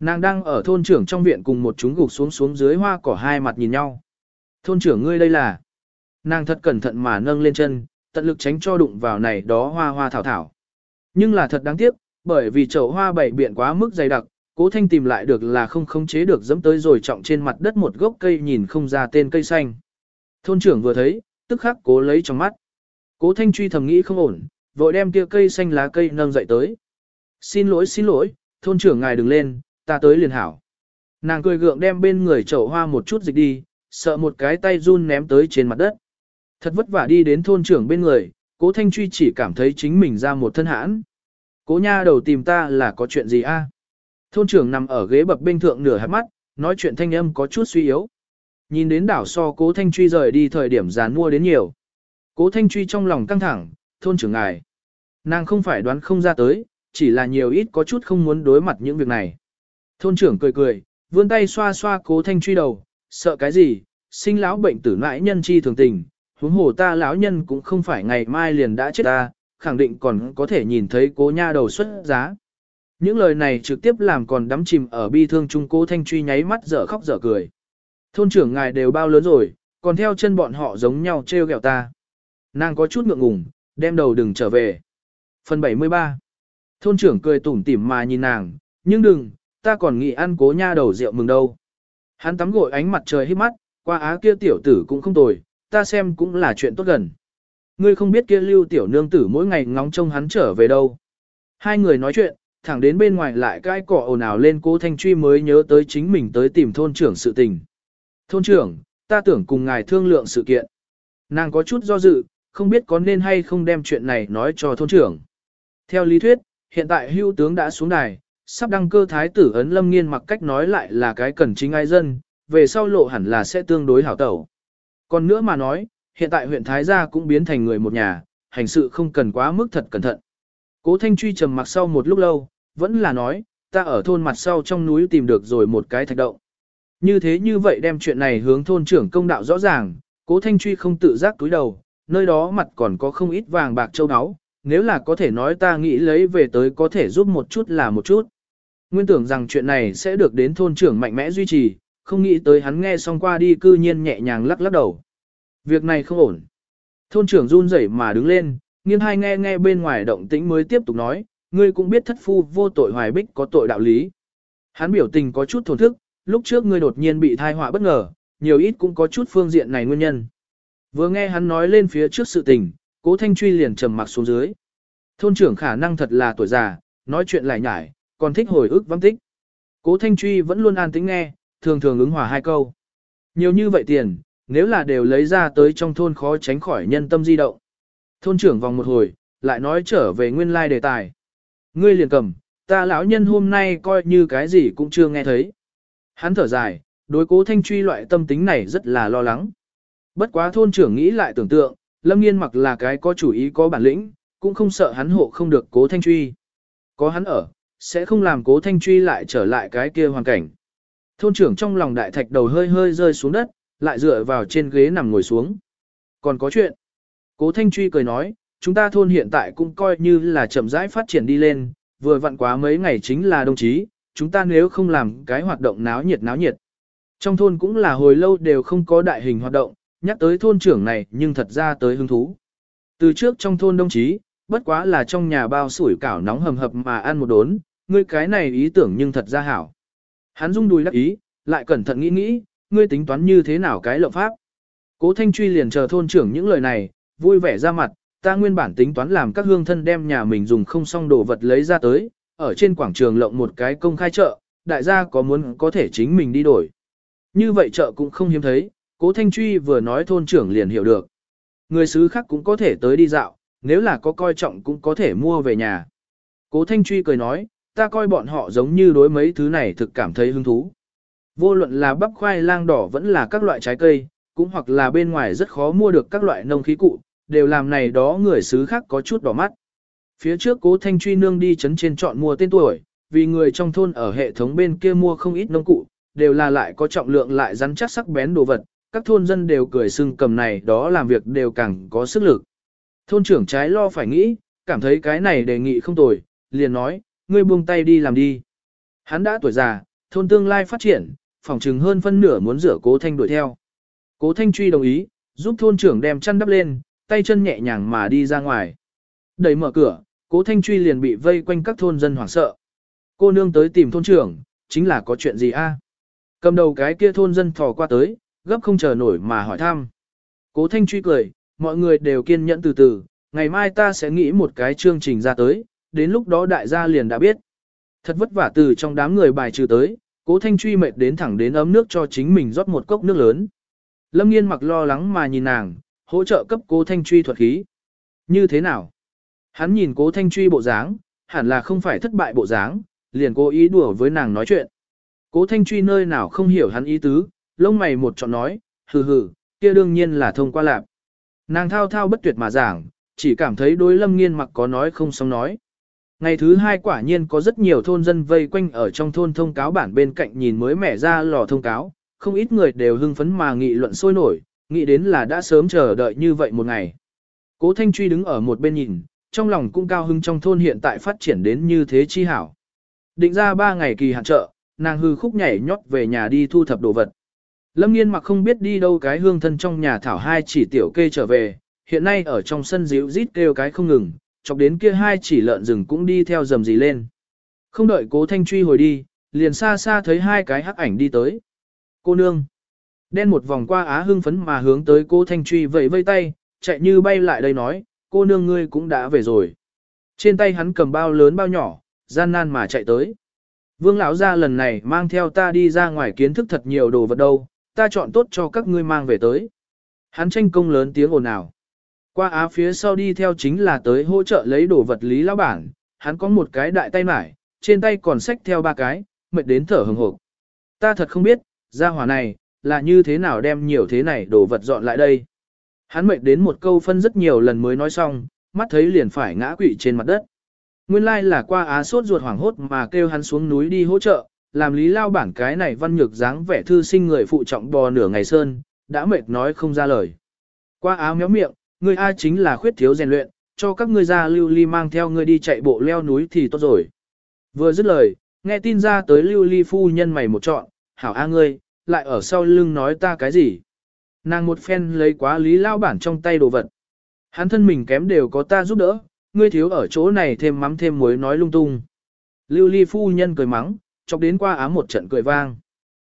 Nàng đang ở thôn trưởng trong viện cùng một chúng gục xuống xuống dưới hoa cỏ hai mặt nhìn nhau. Thôn trưởng ngươi đây là. Nàng thật cẩn thận mà nâng lên chân, tận lực tránh cho đụng vào này đó hoa hoa thảo thảo. Nhưng là thật đáng tiếc, bởi vì chậu hoa bảy biện quá mức dày đặc, cố thanh tìm lại được là không khống chế được dẫm tới rồi trọng trên mặt đất một gốc cây nhìn không ra tên cây xanh. Thôn trưởng vừa thấy, tức khắc cố lấy trong mắt. Cố thanh truy thầm nghĩ không ổn, vội đem kia cây xanh lá cây nâng dậy tới. Xin lỗi xin lỗi, thôn trưởng ngài đừng lên, ta tới liền hảo. Nàng cười gượng đem bên người chậu hoa một chút dịch đi, sợ một cái tay run ném tới trên mặt đất. Thật vất vả đi đến thôn trưởng bên người, cố thanh truy chỉ cảm thấy chính mình ra một thân hãn. Cố nha đầu tìm ta là có chuyện gì a? Thôn trưởng nằm ở ghế bập bên thượng nửa hạt mắt, nói chuyện thanh âm có chút suy yếu. Nhìn đến đảo so cố thanh truy rời đi thời điểm giàn mua đến nhiều. Cố thanh truy trong lòng căng thẳng, thôn trưởng ngài. Nàng không phải đoán không ra tới, chỉ là nhiều ít có chút không muốn đối mặt những việc này. Thôn trưởng cười cười, vươn tay xoa xoa cố thanh truy đầu, sợ cái gì, sinh lão bệnh tử mãi nhân chi thường tình, huống hồ ta lão nhân cũng không phải ngày mai liền đã chết ta, khẳng định còn có thể nhìn thấy cố nha đầu xuất giá. Những lời này trực tiếp làm còn đắm chìm ở bi thương trung cố thanh truy nháy mắt dở khóc dở cười. Thôn trưởng ngài đều bao lớn rồi, còn theo chân bọn họ giống nhau trêu ghẹo ta. Nàng có chút ngượng ngùng, đem đầu đừng trở về. Phần 73 Thôn trưởng cười tủm tỉm mà nhìn nàng, nhưng đừng, ta còn nghĩ ăn cố nha đầu rượu mừng đâu. Hắn tắm gội ánh mặt trời hít mắt, qua á kia tiểu tử cũng không tồi, ta xem cũng là chuyện tốt gần. Ngươi không biết kia lưu tiểu nương tử mỗi ngày ngóng trông hắn trở về đâu. Hai người nói chuyện, thẳng đến bên ngoài lại cái cỏ ồn ào lên cố thanh truy mới nhớ tới chính mình tới tìm thôn trưởng sự tình. Thôn trưởng, ta tưởng cùng ngài thương lượng sự kiện. Nàng có chút do dự, không biết có nên hay không đem chuyện này nói cho thôn trưởng. Theo lý thuyết, hiện tại hưu tướng đã xuống đài, sắp đăng cơ thái tử ấn lâm nghiên mặc cách nói lại là cái cần chính ai dân, về sau lộ hẳn là sẽ tương đối hảo tẩu. Còn nữa mà nói, hiện tại huyện Thái Gia cũng biến thành người một nhà, hành sự không cần quá mức thật cẩn thận. Cố Thanh Truy trầm mặc sau một lúc lâu, vẫn là nói, ta ở thôn mặt sau trong núi tìm được rồi một cái thạch động. Như thế như vậy đem chuyện này hướng thôn trưởng công đạo rõ ràng, Cố Thanh Truy không tự giác túi đầu, nơi đó mặt còn có không ít vàng bạc châu áo, nếu là có thể nói ta nghĩ lấy về tới có thể giúp một chút là một chút. Nguyên tưởng rằng chuyện này sẽ được đến thôn trưởng mạnh mẽ duy trì, không nghĩ tới hắn nghe xong qua đi cư nhiên nhẹ nhàng lắc lắc đầu. Việc này không ổn. Thôn trưởng run rẩy mà đứng lên, nghiêng hai nghe nghe bên ngoài động tĩnh mới tiếp tục nói, ngươi cũng biết thất phu vô tội hoài bích có tội đạo lý. Hắn biểu tình có chút thổn thức, lúc trước ngươi đột nhiên bị thai họa bất ngờ, nhiều ít cũng có chút phương diện này nguyên nhân. Vừa nghe hắn nói lên phía trước sự tình, cố thanh truy liền trầm mặc xuống dưới. Thôn trưởng khả năng thật là tuổi già, nói chuyện lại nhải, còn thích hồi ức vắng tích. Cố thanh truy vẫn luôn an tĩnh nghe, thường thường ứng hòa hai câu. Nhiều như vậy tiền, nếu là đều lấy ra tới trong thôn khó tránh khỏi nhân tâm di động. Thôn trưởng vòng một hồi, lại nói trở về nguyên lai đề tài. Ngươi liền cầm, ta lão nhân hôm nay coi như cái gì cũng chưa nghe thấy. Hắn thở dài, đối cố thanh truy loại tâm tính này rất là lo lắng. Bất quá thôn trưởng nghĩ lại tưởng tượng, lâm nghiên mặc là cái có chủ ý có bản lĩnh, cũng không sợ hắn hộ không được cố thanh truy. Có hắn ở, sẽ không làm cố thanh truy lại trở lại cái kia hoàn cảnh. Thôn trưởng trong lòng đại thạch đầu hơi hơi rơi xuống đất, lại dựa vào trên ghế nằm ngồi xuống. Còn có chuyện. Cố Thanh Truy cười nói, chúng ta thôn hiện tại cũng coi như là chậm rãi phát triển đi lên, vừa vặn quá mấy ngày chính là đồng chí, chúng ta nếu không làm cái hoạt động náo nhiệt náo nhiệt. Trong thôn cũng là hồi lâu đều không có đại hình hoạt động, nhắc tới thôn trưởng này nhưng thật ra tới hứng thú. Từ trước trong thôn đồng chí, bất quá là trong nhà bao sủi cảo nóng hầm hập mà ăn một đốn, ngươi cái này ý tưởng nhưng thật ra hảo. Hắn rung đùi đắc ý, lại cẩn thận nghĩ nghĩ, ngươi tính toán như thế nào cái lộng pháp. Cố Thanh Truy liền chờ thôn trưởng những lời này, vui vẻ ra mặt, ta nguyên bản tính toán làm các hương thân đem nhà mình dùng không xong đồ vật lấy ra tới, ở trên quảng trường lộng một cái công khai chợ, đại gia có muốn có thể chính mình đi đổi. Như vậy chợ cũng không hiếm thấy, cố Thanh Truy vừa nói thôn trưởng liền hiểu được. Người xứ khác cũng có thể tới đi dạo, nếu là có coi trọng cũng có thể mua về nhà. Cố Thanh Truy cười nói, ta coi bọn họ giống như đối mấy thứ này thực cảm thấy hứng thú. Vô luận là bắp khoai lang đỏ vẫn là các loại trái cây, cũng hoặc là bên ngoài rất khó mua được các loại nông khí cụ, đều làm này đó người xứ khác có chút đỏ mắt. Phía trước cố thanh truy nương đi chấn trên chọn mua tên tuổi, vì người trong thôn ở hệ thống bên kia mua không ít nông cụ, đều là lại có trọng lượng lại rắn chắc sắc bén đồ vật, các thôn dân đều cười sưng cầm này đó làm việc đều càng có sức lực. Thôn trưởng trái lo phải nghĩ, cảm thấy cái này đề nghị không tồi, liền nói, ngươi buông tay đi làm đi. Hắn đã tuổi già, thôn tương lai phát triển, phòng chừng hơn phân nửa muốn rửa cố thanh đuổi theo. Cố thanh truy đồng ý, giúp thôn trưởng đem chăn đắp lên, tay chân nhẹ nhàng mà đi ra ngoài. Đẩy mở cửa, cố thanh truy liền bị vây quanh các thôn dân hoảng sợ. Cô nương tới tìm thôn trưởng, chính là có chuyện gì a? Cầm đầu cái kia thôn dân thò qua tới, gấp không chờ nổi mà hỏi thăm. Cố thanh truy cười, mọi người đều kiên nhẫn từ từ, ngày mai ta sẽ nghĩ một cái chương trình ra tới, đến lúc đó đại gia liền đã biết. Thật vất vả từ trong đám người bài trừ tới, cố thanh truy mệt đến thẳng đến ấm nước cho chính mình rót một cốc nước lớn. Lâm nghiên mặc lo lắng mà nhìn nàng, hỗ trợ cấp cố thanh truy thuật khí. Như thế nào? Hắn nhìn cố thanh truy bộ dáng, hẳn là không phải thất bại bộ dáng, liền cố ý đùa với nàng nói chuyện. Cố thanh truy nơi nào không hiểu hắn ý tứ, lông mày một chọn nói, hừ hừ, kia đương nhiên là thông qua lạp. Nàng thao thao bất tuyệt mà giảng, chỉ cảm thấy đối lâm nghiên mặc có nói không xong nói. Ngày thứ hai quả nhiên có rất nhiều thôn dân vây quanh ở trong thôn thông cáo bản bên cạnh nhìn mới mẻ ra lò thông cáo, không ít người đều hưng phấn mà nghị luận sôi nổi, nghĩ đến là đã sớm chờ đợi như vậy một ngày. Cố Thanh Truy đứng ở một bên nhìn, trong lòng cũng cao hưng trong thôn hiện tại phát triển đến như thế chi hảo. Định ra ba ngày kỳ hạn trợ, nàng hư khúc nhảy nhót về nhà đi thu thập đồ vật. Lâm nghiên mặc không biết đi đâu cái hương thân trong nhà thảo hai chỉ tiểu kê trở về, hiện nay ở trong sân díu rít kêu cái không ngừng, chọc đến kia hai chỉ lợn rừng cũng đi theo dầm gì lên. Không đợi cố thanh truy hồi đi, liền xa xa thấy hai cái hắc ảnh đi tới. Cô nương. Đen một vòng qua á hưng phấn mà hướng tới cô thanh truy vẫy vây tay, chạy như bay lại đây nói, cô nương ngươi cũng đã về rồi. Trên tay hắn cầm bao lớn bao nhỏ, gian nan mà chạy tới. Vương lão gia lần này mang theo ta đi ra ngoài kiến thức thật nhiều đồ vật đâu, ta chọn tốt cho các ngươi mang về tới. Hắn tranh công lớn tiếng ồn ào. Qua á phía sau đi theo chính là tới hỗ trợ lấy đồ vật lý lão bản, hắn có một cái đại tay mải, trên tay còn xách theo ba cái, mệt đến thở hừng hộp. Ta thật không biết, gia hỏa này, là như thế nào đem nhiều thế này đồ vật dọn lại đây. Hắn mệt đến một câu phân rất nhiều lần mới nói xong, mắt thấy liền phải ngã quỵ trên mặt đất. Nguyên lai là qua á sốt ruột hoảng hốt mà kêu hắn xuống núi đi hỗ trợ, làm lý lao bản cái này văn nhược dáng vẻ thư sinh người phụ trọng bò nửa ngày sơn, đã mệt nói không ra lời. Qua áo méo miệng, Ngươi A chính là khuyết thiếu rèn luyện, cho các ngươi ra lưu ly mang theo ngươi đi chạy bộ leo núi thì tốt rồi. Vừa dứt lời, nghe tin ra tới lưu ly phu nhân mày một trọn, hảo A ngươi, lại ở sau lưng nói ta cái gì. Nàng một phen lấy quá lý lao bản trong tay đồ vật. Hắn thân mình kém đều có ta giúp đỡ, ngươi thiếu ở chỗ này thêm mắm thêm muối nói lung tung. Lưu ly phu nhân cười mắng, chọc đến qua ám một trận cười vang.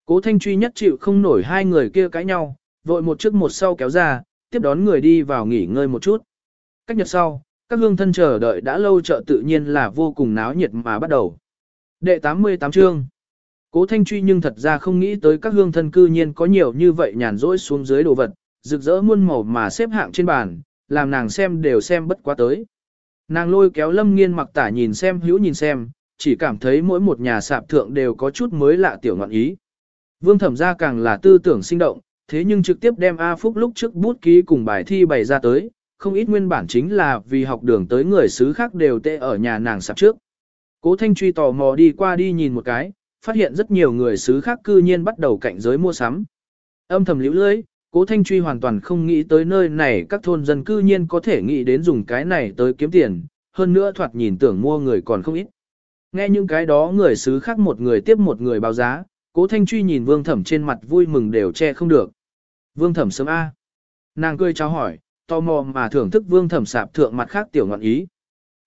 Cố thanh truy nhất chịu không nổi hai người kia cãi nhau, vội một trước một sau kéo ra, tiếp đón người đi vào nghỉ ngơi một chút. Cách nhật sau, các hương thân chờ đợi đã lâu chợ tự nhiên là vô cùng náo nhiệt mà bắt đầu. Đệ 88 chương Cố Thanh Truy nhưng thật ra không nghĩ tới các hương thân cư nhiên có nhiều như vậy nhàn rỗi xuống dưới đồ vật, rực rỡ muôn màu mà xếp hạng trên bàn, làm nàng xem đều xem bất quá tới. Nàng lôi kéo lâm nghiên mặc tả nhìn xem hữu nhìn xem, chỉ cảm thấy mỗi một nhà sạp thượng đều có chút mới lạ tiểu ngọn ý. Vương thẩm gia càng là tư tưởng sinh động, thế nhưng trực tiếp đem A Phúc lúc trước bút ký cùng bài thi bày ra tới, không ít nguyên bản chính là vì học đường tới người xứ khác đều tệ ở nhà nàng sạp trước. Cố Thanh Truy tò mò đi qua đi nhìn một cái, phát hiện rất nhiều người xứ khác cư nhiên bắt đầu cạnh giới mua sắm. Âm thầm liễu lưới, Cố Thanh Truy hoàn toàn không nghĩ tới nơi này các thôn dân cư nhiên có thể nghĩ đến dùng cái này tới kiếm tiền, hơn nữa thoạt nhìn tưởng mua người còn không ít. Nghe những cái đó người xứ khác một người tiếp một người báo giá, Cố Thanh Truy nhìn Vương Thẩm trên mặt vui mừng đều che không được. Vương Thẩm sớm A. Nàng cười chào hỏi, tò mò mà thưởng thức Vương Thẩm sạp thượng mặt khác tiểu ngọn ý.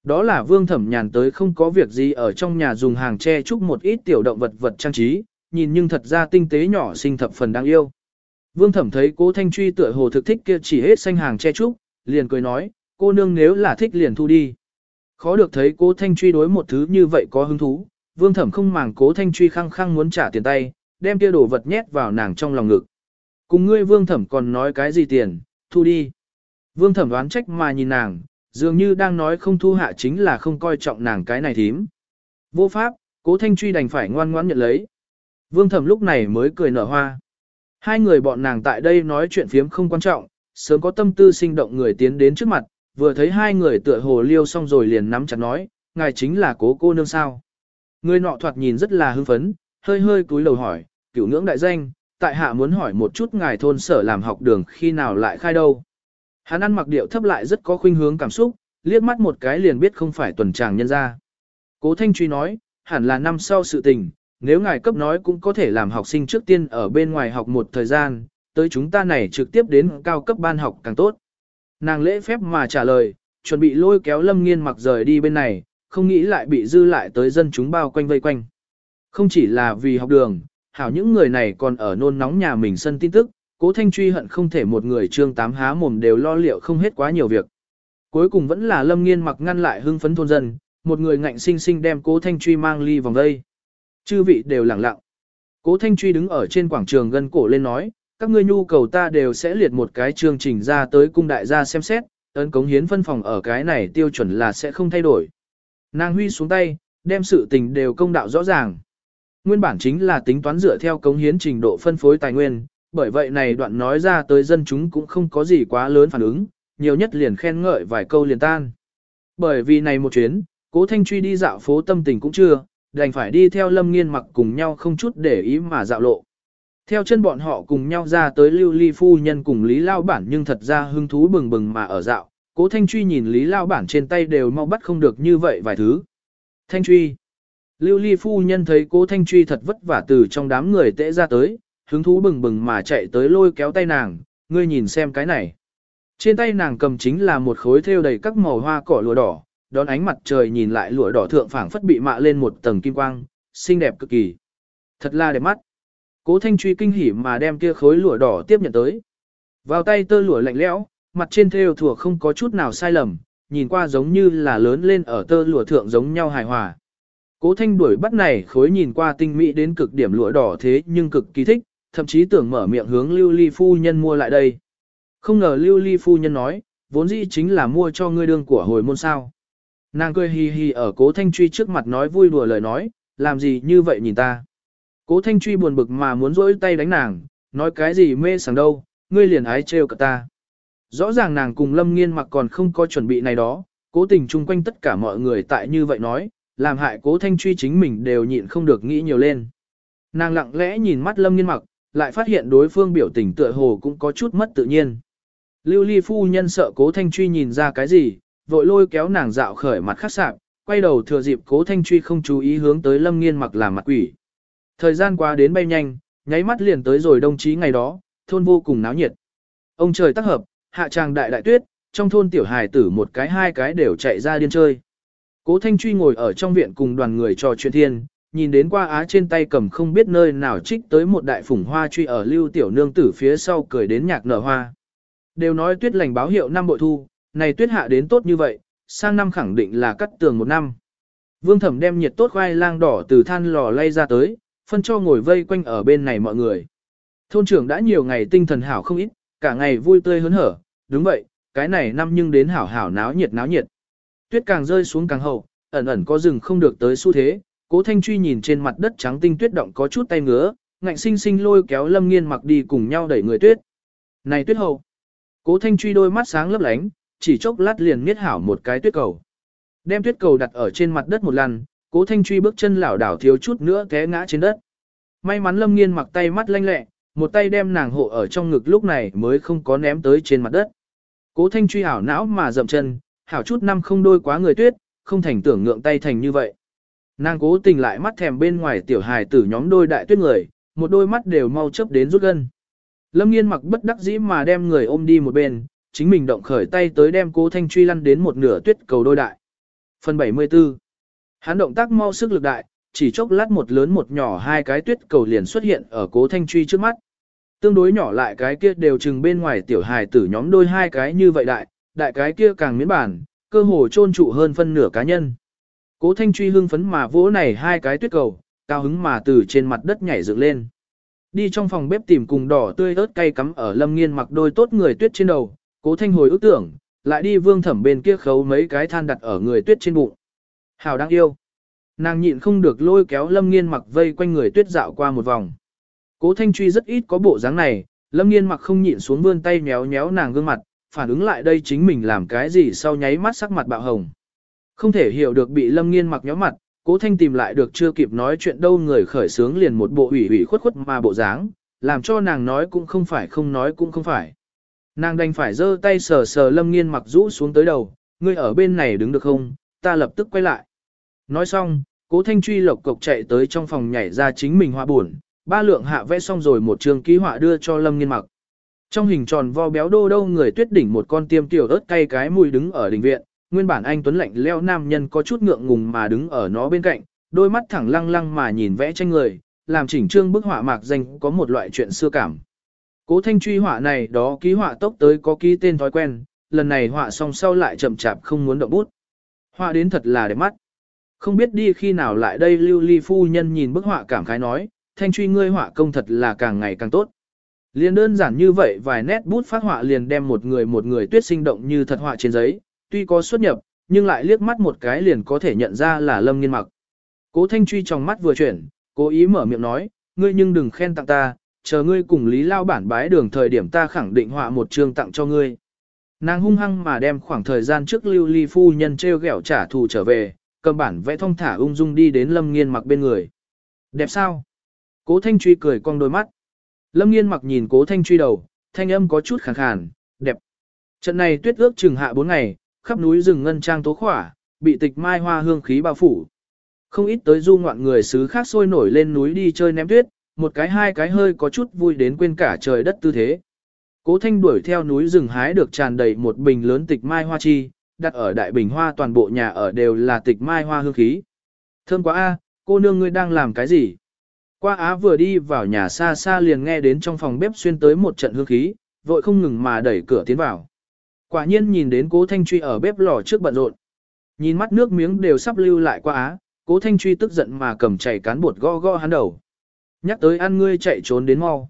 Đó là Vương Thẩm nhàn tới không có việc gì ở trong nhà dùng hàng tre chúc một ít tiểu động vật vật trang trí, nhìn nhưng thật ra tinh tế nhỏ xinh thập phần đáng yêu. Vương Thẩm thấy Cố Thanh Truy tựa hồ thực thích kia chỉ hết xanh hàng che trúc, liền cười nói, cô nương nếu là thích liền thu đi. Khó được thấy Cố Thanh Truy đối một thứ như vậy có hứng thú, Vương Thẩm không màng Cố Thanh Truy khăng khăng muốn trả tiền tay, đem kia đồ vật nhét vào nàng trong lòng ngực. Cùng ngươi Vương Thẩm còn nói cái gì tiền, thu đi. Vương Thẩm đoán trách mà nhìn nàng, dường như đang nói không thu hạ chính là không coi trọng nàng cái này thím. Vô pháp, Cố Thanh Truy đành phải ngoan ngoãn nhận lấy. Vương Thẩm lúc này mới cười nở hoa. Hai người bọn nàng tại đây nói chuyện phiếm không quan trọng, sớm có tâm tư sinh động người tiến đến trước mặt, vừa thấy hai người tựa hồ liêu xong rồi liền nắm chặt nói, ngài chính là cố cô nương sao. Người nọ thoạt nhìn rất là hưng phấn, hơi hơi cúi đầu hỏi, cửu ngưỡng đại danh, tại hạ muốn hỏi một chút ngài thôn sở làm học đường khi nào lại khai đâu. Hắn ăn mặc điệu thấp lại rất có khuynh hướng cảm xúc, liếc mắt một cái liền biết không phải tuần tràng nhân ra. Cố Thanh Truy nói, hẳn là năm sau sự tình, nếu ngài cấp nói cũng có thể làm học sinh trước tiên ở bên ngoài học một thời gian, tới chúng ta này trực tiếp đến cao cấp ban học càng tốt. Nàng lễ phép mà trả lời, chuẩn bị lôi kéo lâm nghiên mặc rời đi bên này, không nghĩ lại bị dư lại tới dân chúng bao quanh vây quanh. Không chỉ là vì học đường, hảo những người này còn ở nôn nóng nhà mình sân tin tức, cố thanh truy hận không thể một người trương tám há mồm đều lo liệu không hết quá nhiều việc. Cuối cùng vẫn là lâm nghiên mặc ngăn lại hưng phấn thôn dân, một người ngạnh sinh sinh đem cố thanh truy mang ly vòng đây. Chư vị đều lặng lặng. Cố Thanh Truy đứng ở trên quảng trường gân cổ lên nói, các ngươi nhu cầu ta đều sẽ liệt một cái chương trình ra tới cung đại gia xem xét, ấn cống hiến phân phòng ở cái này tiêu chuẩn là sẽ không thay đổi. Nàng huy xuống tay, đem sự tình đều công đạo rõ ràng. Nguyên bản chính là tính toán dựa theo cống hiến trình độ phân phối tài nguyên, bởi vậy này đoạn nói ra tới dân chúng cũng không có gì quá lớn phản ứng, nhiều nhất liền khen ngợi vài câu liền tan. Bởi vì này một chuyến, cố thanh truy đi dạo phố tâm tình cũng chưa, đành phải đi theo lâm nghiên mặc cùng nhau không chút để ý mà dạo lộ. Theo chân bọn họ cùng nhau ra tới lưu ly phu nhân cùng Lý Lao Bản nhưng thật ra hứng thú bừng bừng mà ở dạo, cố Thanh Truy nhìn Lý Lao Bản trên tay đều mau bắt không được như vậy vài thứ. Thanh Truy Lưu ly phu nhân thấy cố Thanh Truy thật vất vả từ trong đám người tễ ra tới, hứng thú bừng bừng mà chạy tới lôi kéo tay nàng, ngươi nhìn xem cái này. Trên tay nàng cầm chính là một khối thêu đầy các màu hoa cỏ lụa đỏ, đón ánh mặt trời nhìn lại lụa đỏ thượng phảng phất bị mạ lên một tầng kim quang, xinh đẹp cực kỳ. Thật là đẹp mắt. Cố Thanh Truy kinh hỉ mà đem kia khối lụa đỏ tiếp nhận tới. Vào tay tơ lụa lạnh lẽo, mặt trên thêu thủa không có chút nào sai lầm, nhìn qua giống như là lớn lên ở tơ lụa thượng giống nhau hài hòa. Cố Thanh đuổi bắt này khối nhìn qua tinh mỹ đến cực điểm lụa đỏ thế nhưng cực kỳ thích, thậm chí tưởng mở miệng hướng Lưu Ly phu nhân mua lại đây. Không ngờ Lưu Ly phu nhân nói, vốn dĩ chính là mua cho ngươi đương của hồi môn sao. Nàng cười hì hì ở cố thanh truy trước mặt nói vui đùa lời nói, làm gì như vậy nhìn ta. Cố thanh truy buồn bực mà muốn rỗi tay đánh nàng, nói cái gì mê sảng đâu, ngươi liền ái trêu cả ta. Rõ ràng nàng cùng lâm nghiên mặc còn không có chuẩn bị này đó, cố tình chung quanh tất cả mọi người tại như vậy nói, làm hại cố thanh truy chính mình đều nhịn không được nghĩ nhiều lên. Nàng lặng lẽ nhìn mắt lâm nghiên mặc, lại phát hiện đối phương biểu tình tựa hồ cũng có chút mất tự nhiên. Lưu ly phu nhân sợ cố thanh truy nhìn ra cái gì, vội lôi kéo nàng dạo khởi mặt khắc sạp, quay đầu thừa dịp cố thanh truy không chú ý hướng tới lâm nghiên mặc làm mặt quỷ. Thời gian qua đến bay nhanh, nháy mắt liền tới rồi đồng chí ngày đó, thôn vô cùng náo nhiệt. Ông trời tác hợp, hạ tràng đại đại tuyết, trong thôn tiểu hài tử một cái hai cái đều chạy ra điên chơi. Cố Thanh Truy ngồi ở trong viện cùng đoàn người trò chuyện thiên, nhìn đến qua á trên tay cầm không biết nơi nào trích tới một đại phủng hoa truy ở lưu tiểu nương tử phía sau cười đến nhạc nở hoa. Đều nói tuyết lành báo hiệu năm bội thu, này tuyết hạ đến tốt như vậy, sang năm khẳng định là cắt tường một năm. Vương thẩm đem nhiệt tốt khoai lang đỏ từ than lò lay ra tới, phân cho ngồi vây quanh ở bên này mọi người. Thôn trưởng đã nhiều ngày tinh thần hảo không ít, cả ngày vui tươi hớn hở, đúng vậy, cái này năm nhưng đến hảo hảo náo nhiệt náo nhiệt. Tuyết càng rơi xuống càng hậu, ẩn ẩn có rừng không được tới xu thế, cố thanh truy nhìn trên mặt đất trắng tinh tuyết động có chút tay ngứa, ngạnh sinh sinh lôi kéo lâm nghiên mặc đi cùng nhau đẩy người tuyết. Này tuyết hậu, cố thanh truy đôi mắt sáng lấp lánh, chỉ chốc lát liền miết hảo một cái tuyết cầu. Đem tuyết cầu đặt ở trên mặt đất một lần, cố thanh truy bước chân lảo đảo thiếu chút nữa té ngã trên đất. May mắn lâm nghiên mặc tay mắt lanh lẹ, một tay đem nàng hộ ở trong ngực lúc này mới không có ném tới trên mặt đất. Cố thanh truy hảo não mà dậm chân, hảo chút năm không đôi quá người tuyết, không thành tưởng ngượng tay thành như vậy. Nàng cố tình lại mắt thèm bên ngoài tiểu hài tử nhóm đôi đại tuyết người, một đôi mắt đều mau chấp đến rút gân. Lâm nghiên mặc bất đắc dĩ mà đem người ôm đi một bên, chính mình động khởi tay tới đem cố thanh truy lăn đến một nửa tuyết cầu đôi đại. Phần 74 Hắn động tác mau sức lực đại, chỉ chốc lát một lớn một nhỏ hai cái tuyết cầu liền xuất hiện ở cố thanh truy trước mắt. Tương đối nhỏ lại cái kia đều chừng bên ngoài tiểu hài tử nhóm đôi hai cái như vậy đại, đại cái kia càng miễn bản, cơ hồ chôn trụ hơn phân nửa cá nhân. Cố thanh truy hưng phấn mà vỗ này hai cái tuyết cầu, cao hứng mà từ trên mặt đất nhảy dựng lên. Đi trong phòng bếp tìm cùng đỏ tươi ớt cay cắm ở lâm nghiên mặc đôi tốt người tuyết trên đầu, cố thanh hồi ước tưởng, lại đi vương thẩm bên kia khấu mấy cái than đặt ở người tuyết trên bụng. Hào đang yêu. Nàng nhịn không được lôi kéo lâm nghiên mặc vây quanh người tuyết dạo qua một vòng. Cố thanh truy rất ít có bộ dáng này, lâm nghiên mặc không nhịn xuống vươn tay méo méo nàng gương mặt, phản ứng lại đây chính mình làm cái gì sau nháy mắt sắc mặt bạo hồng. Không thể hiểu được bị lâm nghiên mặc nhóm mặt, cố thanh tìm lại được chưa kịp nói chuyện đâu người khởi sướng liền một bộ ủy ủy khuất khuất mà bộ dáng, làm cho nàng nói cũng không phải không nói cũng không phải. Nàng đành phải giơ tay sờ sờ lâm nghiên mặc rũ xuống tới đầu, ngươi ở bên này đứng được không, ta lập tức quay lại. Nói xong, cố thanh truy lộc cộc chạy tới trong phòng nhảy ra chính mình họa buồn, ba lượng hạ vẽ xong rồi một trường ký họa đưa cho lâm nghiên mặc. Trong hình tròn vo béo đô đâu người tuyết đỉnh một con tiêm tiểu ớt cay cái mùi đứng ở đình viện, nguyên bản anh tuấn lạnh leo nam nhân có chút ngượng ngùng mà đứng ở nó bên cạnh, đôi mắt thẳng lăng lăng mà nhìn vẽ tranh người, làm chỉnh trương bức họa mạc danh có một loại chuyện xưa cảm. Cố thanh truy họa này đó ký họa tốc tới có ký tên thói quen, lần này họa xong sau lại chậm chạp không muốn động bút. Họa đến thật là đẹp mắt. Không biết đi khi nào lại đây lưu ly phu nhân nhìn bức họa cảm khái nói, thanh truy ngươi họa công thật là càng ngày càng tốt liên đơn giản như vậy vài nét bút phát họa liền đem một người một người tuyết sinh động như thật họa trên giấy, tuy có xuất nhập, nhưng lại liếc mắt một cái liền có thể nhận ra là lâm nghiên mặc. Cố thanh truy trong mắt vừa chuyển, cố ý mở miệng nói, ngươi nhưng đừng khen tặng ta, chờ ngươi cùng Lý Lao bản bái đường thời điểm ta khẳng định họa một chương tặng cho ngươi. Nàng hung hăng mà đem khoảng thời gian trước lưu ly phu nhân treo gẹo trả thù trở về, cầm bản vẽ thông thả ung dung đi đến lâm nghiên mặc bên người. Đẹp sao? Cố thanh truy cười cong đôi mắt. Lâm nghiên mặc nhìn cố thanh truy đầu, thanh âm có chút khàn khàn, đẹp. Trận này tuyết ước chừng hạ 4 ngày, khắp núi rừng ngân trang tố khỏa, bị tịch mai hoa hương khí bao phủ. Không ít tới du ngoạn người xứ khác sôi nổi lên núi đi chơi ném tuyết, một cái hai cái hơi có chút vui đến quên cả trời đất tư thế. Cố thanh đuổi theo núi rừng hái được tràn đầy một bình lớn tịch mai hoa chi, đặt ở đại bình hoa toàn bộ nhà ở đều là tịch mai hoa hương khí. Thơm quá a, cô nương ngươi đang làm cái gì? Qua Á vừa đi vào nhà xa xa liền nghe đến trong phòng bếp xuyên tới một trận hương khí, vội không ngừng mà đẩy cửa tiến vào. Quả nhiên nhìn đến cố Thanh Truy ở bếp lò trước bận rộn. Nhìn mắt nước miếng đều sắp lưu lại qua Á, cố Thanh Truy tức giận mà cầm chảy cán bột go go hắn đầu. Nhắc tới ăn ngươi chạy trốn đến mau.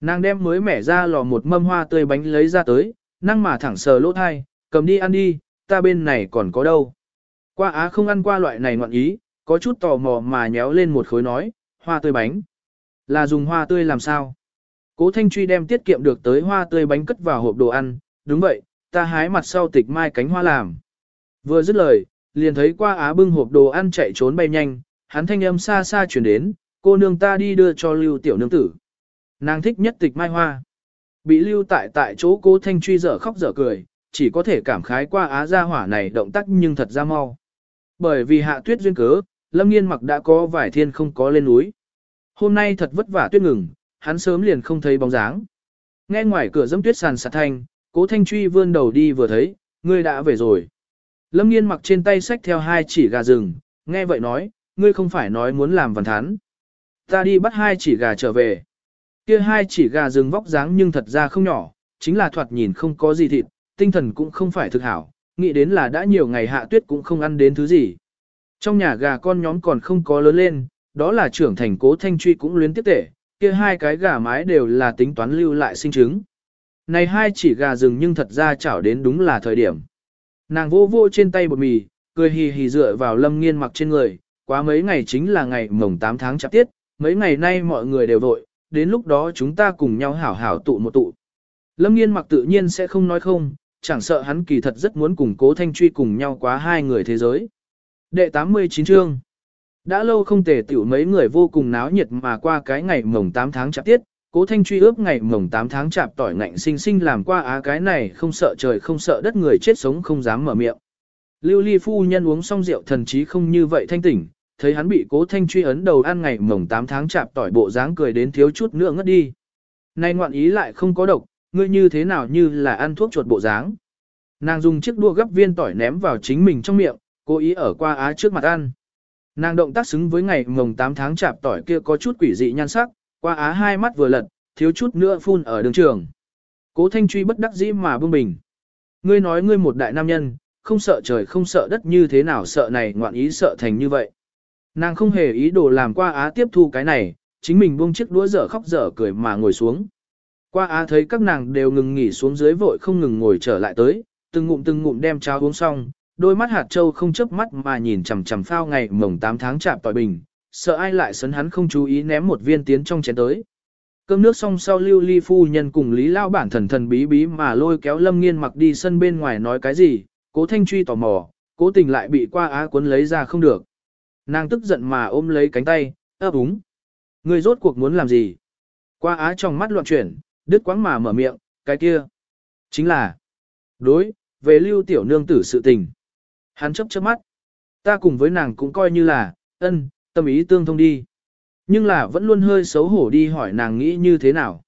Nàng đem mới mẻ ra lò một mâm hoa tươi bánh lấy ra tới, năng mà thẳng sờ lỗ thai, cầm đi ăn đi, ta bên này còn có đâu. Qua Á không ăn qua loại này ngoạn ý, có chút tò mò mà nhéo lên một khối nói, hoa tươi bánh. Là dùng hoa tươi làm sao? Cố Thanh Truy đem tiết kiệm được tới hoa tươi bánh cất vào hộp đồ ăn, đúng vậy, ta hái mặt sau tịch mai cánh hoa làm. Vừa dứt lời, liền thấy qua á bưng hộp đồ ăn chạy trốn bay nhanh, hắn thanh âm xa xa chuyển đến, cô nương ta đi đưa cho lưu tiểu nương tử. Nàng thích nhất tịch mai hoa. Bị lưu tại tại chỗ cố thanh truy dở khóc dở cười, chỉ có thể cảm khái qua á gia hỏa này động tác nhưng thật ra mau. Bởi vì hạ tuyết duyên cớ, lâm nghiên mặc đã có vài thiên không có lên núi. Hôm nay thật vất vả tuyết ngừng, hắn sớm liền không thấy bóng dáng. Nghe ngoài cửa dẫm tuyết sàn sạt thanh, cố thanh truy vươn đầu đi vừa thấy, ngươi đã về rồi. Lâm nghiên mặc trên tay sách theo hai chỉ gà rừng, nghe vậy nói, ngươi không phải nói muốn làm văn thán. Ta đi bắt hai chỉ gà trở về. Kia hai chỉ gà rừng vóc dáng nhưng thật ra không nhỏ, chính là thoạt nhìn không có gì thịt, tinh thần cũng không phải thực hảo, nghĩ đến là đã nhiều ngày hạ tuyết cũng không ăn đến thứ gì. Trong nhà gà con nhóm còn không có lớn lên, đó là trưởng thành cố thanh truy cũng luyến tiếp tể, kia hai cái gà mái đều là tính toán lưu lại sinh trứng. Này hai chỉ gà rừng nhưng thật ra chảo đến đúng là thời điểm. Nàng vô vô trên tay bột mì, cười hì hì dựa vào lâm nghiên mặc trên người, quá mấy ngày chính là ngày mồng 8 tháng chạp tiết, mấy ngày nay mọi người đều vội, đến lúc đó chúng ta cùng nhau hảo hảo tụ một tụ. Lâm nghiên mặc tự nhiên sẽ không nói không, chẳng sợ hắn kỳ thật rất muốn cùng cố thanh truy cùng nhau quá hai người thế giới. Đệ 89 chương Đã lâu không tề tiểu mấy người vô cùng náo nhiệt mà qua cái ngày mồng 8 tháng chạp tiết, cố thanh truy ướp ngày mồng 8 tháng chạp tỏi ngạnh sinh sinh làm qua á cái này không sợ trời không sợ đất người chết sống không dám mở miệng. Lưu ly phu nhân uống xong rượu thần chí không như vậy thanh tỉnh, thấy hắn bị cố thanh truy ấn đầu ăn ngày mồng 8 tháng chạp tỏi bộ dáng cười đến thiếu chút nữa ngất đi. Này ngoạn ý lại không có độc, ngươi như thế nào như là ăn thuốc chuột bộ dáng. Nàng dùng chiếc đua gấp viên tỏi ném vào chính mình trong miệng, cố ý ở qua á trước mặt ăn. Nàng động tác xứng với ngày mồng 8 tháng chạp tỏi kia có chút quỷ dị nhan sắc, qua á hai mắt vừa lật, thiếu chút nữa phun ở đường trường. Cố thanh truy bất đắc dĩ mà bưng bình. Ngươi nói ngươi một đại nam nhân, không sợ trời không sợ đất như thế nào sợ này ngoạn ý sợ thành như vậy. Nàng không hề ý đồ làm qua á tiếp thu cái này, chính mình buông chiếc đũa dở khóc dở cười mà ngồi xuống. Qua á thấy các nàng đều ngừng nghỉ xuống dưới vội không ngừng ngồi trở lại tới, từng ngụm từng ngụm đem cháo uống xong, đôi mắt hạt châu không chớp mắt mà nhìn chằm chằm phao ngày mồng 8 tháng chạm tỏi bình, sợ ai lại sấn hắn không chú ý ném một viên tiến trong chén tới. Cơm nước xong sau lưu ly phu nhân cùng lý lao bản thần thần bí bí mà lôi kéo lâm nghiên mặc đi sân bên ngoài nói cái gì, cố thanh truy tò mò, cố tình lại bị qua á cuốn lấy ra không được. Nàng tức giận mà ôm lấy cánh tay, ấp úng. Người rốt cuộc muốn làm gì? Qua á trong mắt loạn chuyển, đứt quãng mà mở miệng, cái kia. Chính là, đối, về lưu tiểu nương tử sự tình. Hắn chấp chớp mắt. Ta cùng với nàng cũng coi như là, ân, tâm ý tương thông đi. Nhưng là vẫn luôn hơi xấu hổ đi hỏi nàng nghĩ như thế nào.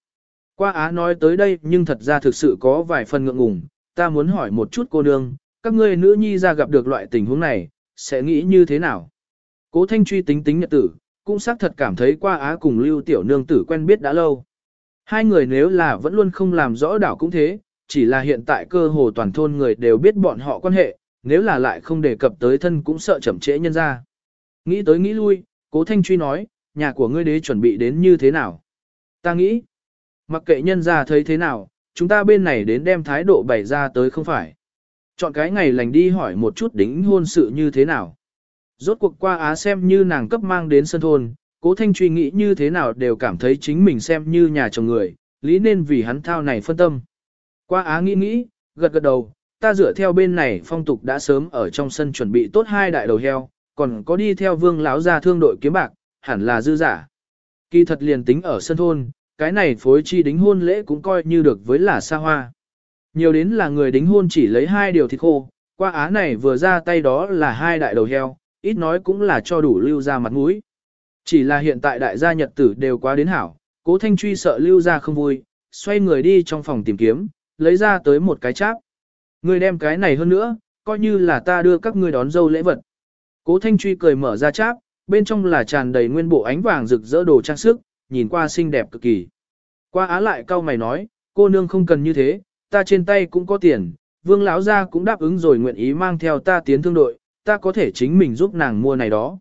Qua á nói tới đây nhưng thật ra thực sự có vài phần ngượng ngùng, ta muốn hỏi một chút cô nương, các ngươi nữ nhi ra gặp được loại tình huống này, sẽ nghĩ như thế nào? Cố thanh truy tính tính nhật tử, cũng xác thật cảm thấy qua á cùng lưu tiểu nương tử quen biết đã lâu. Hai người nếu là vẫn luôn không làm rõ đảo cũng thế, chỉ là hiện tại cơ hồ toàn thôn người đều biết bọn họ quan hệ, nếu là lại không đề cập tới thân cũng sợ chậm trễ nhân ra. Nghĩ tới nghĩ lui, cố thanh truy nói, nhà của ngươi đế chuẩn bị đến như thế nào? Ta nghĩ, mặc kệ nhân ra thấy thế nào, chúng ta bên này đến đem thái độ bày ra tới không phải. Chọn cái ngày lành đi hỏi một chút đính hôn sự như thế nào. Rốt cuộc qua Á xem như nàng cấp mang đến sân thôn, cố thanh truy nghĩ như thế nào đều cảm thấy chính mình xem như nhà chồng người, lý nên vì hắn thao này phân tâm. Qua Á nghĩ nghĩ, gật gật đầu, ta dựa theo bên này phong tục đã sớm ở trong sân chuẩn bị tốt hai đại đầu heo, còn có đi theo vương lão gia thương đội kiếm bạc, hẳn là dư giả. Kỳ thật liền tính ở sân thôn, cái này phối chi đính hôn lễ cũng coi như được với là xa hoa. Nhiều đến là người đính hôn chỉ lấy hai điều thịt khô, qua á này vừa ra tay đó là hai đại đầu heo, ít nói cũng là cho đủ lưu ra mặt mũi. Chỉ là hiện tại đại gia nhật tử đều quá đến hảo, cố thanh truy sợ lưu ra không vui, xoay người đi trong phòng tìm kiếm, lấy ra tới một cái cháp. Ngươi đem cái này hơn nữa, coi như là ta đưa các ngươi đón dâu lễ vật. Cố thanh truy cười mở ra cháp, bên trong là tràn đầy nguyên bộ ánh vàng rực rỡ đồ trang sức, nhìn qua xinh đẹp cực kỳ. Qua á lại cau mày nói, cô nương không cần như thế, ta trên tay cũng có tiền, vương lão gia cũng đáp ứng rồi nguyện ý mang theo ta tiến thương đội, ta có thể chính mình giúp nàng mua này đó.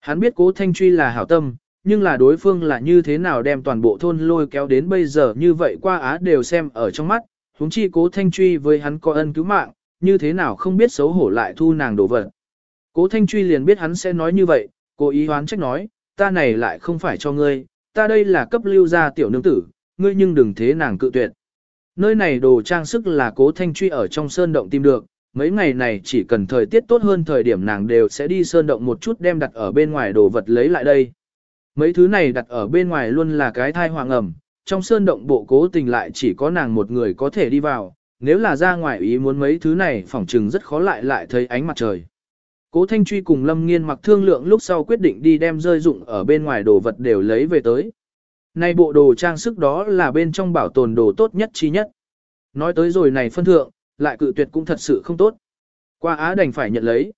Hắn biết cố thanh truy là hảo tâm, nhưng là đối phương là như thế nào đem toàn bộ thôn lôi kéo đến bây giờ như vậy qua á đều xem ở trong mắt, huống chi cố thanh truy với hắn có ân cứu mạng, như thế nào không biết xấu hổ lại thu nàng đồ vật. Cố thanh truy liền biết hắn sẽ nói như vậy, cố ý hoán trách nói, ta này lại không phải cho ngươi, ta đây là cấp lưu gia tiểu nương tử, ngươi nhưng đừng thế nàng cự tuyệt. Nơi này đồ trang sức là cố thanh truy ở trong sơn động tìm được, mấy ngày này chỉ cần thời tiết tốt hơn thời điểm nàng đều sẽ đi sơn động một chút đem đặt ở bên ngoài đồ vật lấy lại đây. Mấy thứ này đặt ở bên ngoài luôn là cái thai hoàng ẩm, trong sơn động bộ cố tình lại chỉ có nàng một người có thể đi vào, nếu là ra ngoài ý muốn mấy thứ này phỏng chừng rất khó lại lại thấy ánh mặt trời. Cố Thanh Truy cùng Lâm Nghiên mặc thương lượng lúc sau quyết định đi đem rơi dụng ở bên ngoài đồ vật đều lấy về tới. Nay bộ đồ trang sức đó là bên trong bảo tồn đồ tốt nhất chi nhất. Nói tới rồi này phân thượng, lại cự tuyệt cũng thật sự không tốt. Qua Á đành phải nhận lấy.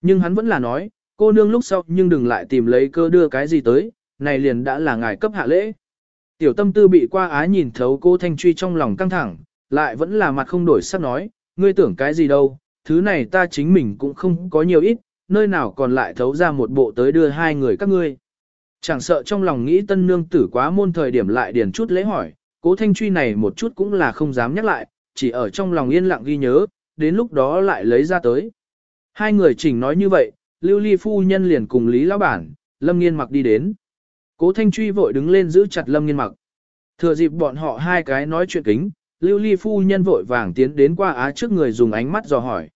Nhưng hắn vẫn là nói, cô nương lúc sau nhưng đừng lại tìm lấy cơ đưa cái gì tới, này liền đã là ngài cấp hạ lễ. Tiểu tâm tư bị qua Á nhìn thấu cô Thanh Truy trong lòng căng thẳng, lại vẫn là mặt không đổi sắc nói, ngươi tưởng cái gì đâu, thứ này ta chính mình cũng không có nhiều ít, nơi nào còn lại thấu ra một bộ tới đưa hai người các ngươi. Chẳng sợ trong lòng nghĩ tân nương tử quá môn thời điểm lại điền chút lễ hỏi, cố thanh truy này một chút cũng là không dám nhắc lại, chỉ ở trong lòng yên lặng ghi nhớ, đến lúc đó lại lấy ra tới. Hai người chỉnh nói như vậy, lưu ly phu nhân liền cùng Lý Lão Bản, Lâm Nghiên mặc đi đến. Cố thanh truy vội đứng lên giữ chặt Lâm Nghiên mặc. Thừa dịp bọn họ hai cái nói chuyện kính, lưu ly phu nhân vội vàng tiến đến qua á trước người dùng ánh mắt dò hỏi.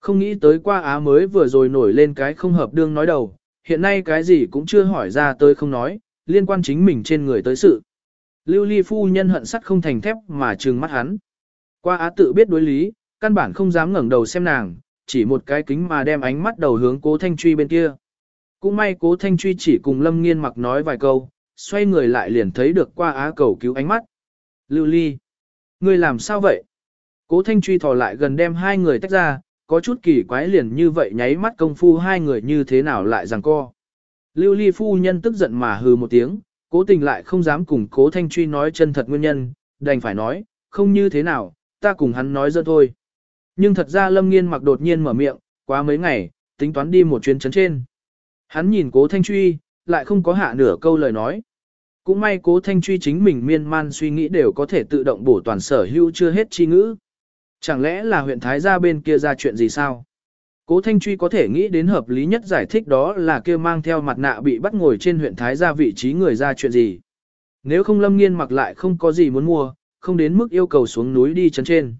Không nghĩ tới qua á mới vừa rồi nổi lên cái không hợp đương nói đầu, hiện nay cái gì cũng chưa hỏi ra tới không nói, liên quan chính mình trên người tới sự. Lưu ly phu nhân hận sắt không thành thép mà trừng mắt hắn. Qua á tự biết đối lý, căn bản không dám ngẩng đầu xem nàng, chỉ một cái kính mà đem ánh mắt đầu hướng cố thanh truy bên kia. Cũng may cố thanh truy chỉ cùng lâm nghiên mặc nói vài câu, xoay người lại liền thấy được qua á cầu cứu ánh mắt. Lưu ly, ngươi làm sao vậy? Cố thanh truy thò lại gần đem hai người tách ra, có chút kỳ quái liền như vậy nháy mắt công phu hai người như thế nào lại rằng co. Lưu ly phu nhân tức giận mà hừ một tiếng, cố tình lại không dám cùng cố thanh truy nói chân thật nguyên nhân, đành phải nói, không như thế nào, ta cùng hắn nói dơ thôi. Nhưng thật ra lâm nghiên mặc đột nhiên mở miệng, quá mấy ngày, tính toán đi một chuyến chấn trên. Hắn nhìn cố thanh truy, lại không có hạ nửa câu lời nói. Cũng may cố thanh truy chính mình miên man suy nghĩ đều có thể tự động bổ toàn sở hữu chưa hết chi ngữ. Chẳng lẽ là huyện Thái gia bên kia ra chuyện gì sao? Cố Thanh Truy có thể nghĩ đến hợp lý nhất giải thích đó là kia mang theo mặt nạ bị bắt ngồi trên huyện Thái gia vị trí người ra chuyện gì. Nếu không lâm nghiên mặc lại không có gì muốn mua, không đến mức yêu cầu xuống núi đi chân trên.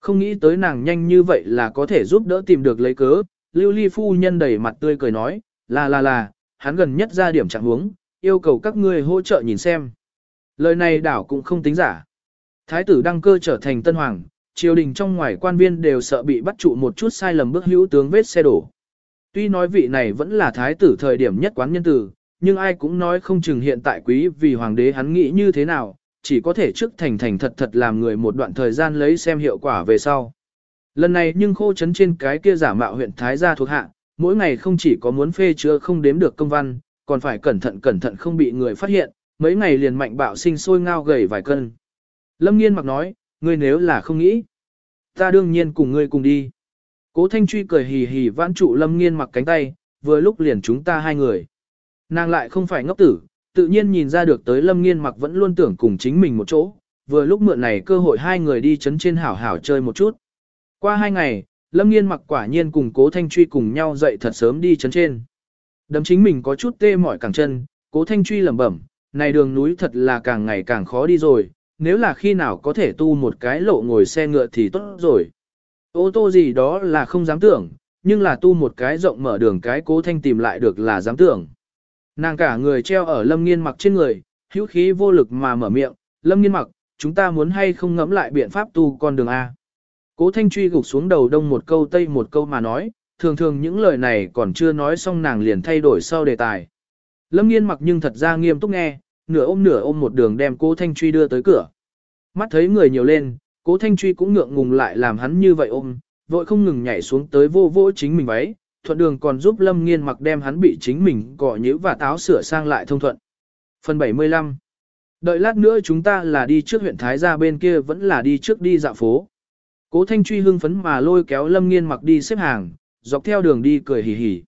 Không nghĩ tới nàng nhanh như vậy là có thể giúp đỡ tìm được lấy cớ, lưu ly phu nhân đầy mặt tươi cười nói, là là là, hắn gần nhất ra điểm trạng huống, yêu cầu các ngươi hỗ trợ nhìn xem. Lời này đảo cũng không tính giả. Thái tử đăng cơ trở thành tân hoàng, triều đình trong ngoài quan viên đều sợ bị bắt trụ một chút sai lầm bước hữu tướng vết xe đổ. Tuy nói vị này vẫn là thái tử thời điểm nhất quán nhân tử, nhưng ai cũng nói không chừng hiện tại quý vì hoàng đế hắn nghĩ như thế nào, chỉ có thể trước thành thành thật thật làm người một đoạn thời gian lấy xem hiệu quả về sau. Lần này nhưng khô chấn trên cái kia giả mạo huyện Thái gia thuộc hạ, mỗi ngày không chỉ có muốn phê chứa không đếm được công văn, còn phải cẩn thận cẩn thận không bị người phát hiện, mấy ngày liền mạnh bạo sinh sôi ngao gầy vài cân. Lâm nghiên mặc nói, ngươi nếu là không nghĩ, ta đương nhiên cùng ngươi cùng đi. Cố Thanh Truy cười hì hì vãn trụ Lâm Nghiên mặc cánh tay, vừa lúc liền chúng ta hai người. Nàng lại không phải ngốc tử, tự nhiên nhìn ra được tới Lâm Nghiên mặc vẫn luôn tưởng cùng chính mình một chỗ, vừa lúc mượn này cơ hội hai người đi chấn trên hảo hảo chơi một chút. Qua hai ngày, Lâm Nghiên mặc quả nhiên cùng Cố Thanh Truy cùng nhau dậy thật sớm đi chấn trên. Đấm chính mình có chút tê mỏi cẳng chân, Cố Thanh Truy lẩm bẩm, này đường núi thật là càng ngày càng khó đi rồi, nếu là khi nào có thể tu một cái lộ ngồi xe ngựa thì tốt rồi. Ô tô gì đó là không dám tưởng, nhưng là tu một cái rộng mở đường cái cố thanh tìm lại được là dám tưởng. Nàng cả người treo ở lâm nghiên mặc trên người, hữu khí vô lực mà mở miệng, lâm nghiên mặc, chúng ta muốn hay không ngẫm lại biện pháp tu con đường A. Cố thanh truy gục xuống đầu đông một câu tây một câu mà nói, thường thường những lời này còn chưa nói xong nàng liền thay đổi sau đề tài. Lâm nghiên mặc nhưng thật ra nghiêm túc nghe, nửa ôm nửa ôm một đường đem cố Thanh Truy đưa tới cửa. Mắt thấy người nhiều lên, cố Thanh Truy cũng ngượng ngùng lại làm hắn như vậy ôm, vội không ngừng nhảy xuống tới vô vỗ chính mình váy, thuận đường còn giúp Lâm Nghiên mặc đem hắn bị chính mình cọ nhữ và táo sửa sang lại thông thuận. Phần 75 Đợi lát nữa chúng ta là đi trước huyện Thái Gia bên kia vẫn là đi trước đi dạo phố. Cố Thanh Truy hưng phấn mà lôi kéo Lâm Nghiên mặc đi xếp hàng, dọc theo đường đi cười hì hì.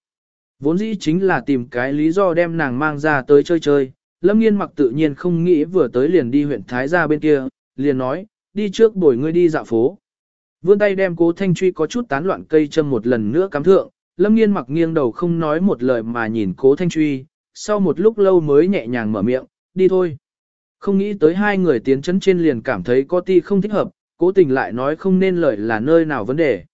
Vốn dĩ chính là tìm cái lý do đem nàng mang ra tới chơi chơi, Lâm nghiên mặc tự nhiên không nghĩ vừa tới liền đi huyện Thái gia bên kia, liền nói, đi trước bồi ngươi đi dạo phố. Vươn tay đem cố thanh truy có chút tán loạn cây châm một lần nữa cắm thượng, lâm nghiên mặc nghiêng đầu không nói một lời mà nhìn cố thanh truy, sau một lúc lâu mới nhẹ nhàng mở miệng, đi thôi. Không nghĩ tới hai người tiến chấn trên liền cảm thấy có ti không thích hợp, cố tình lại nói không nên lời là nơi nào vấn đề.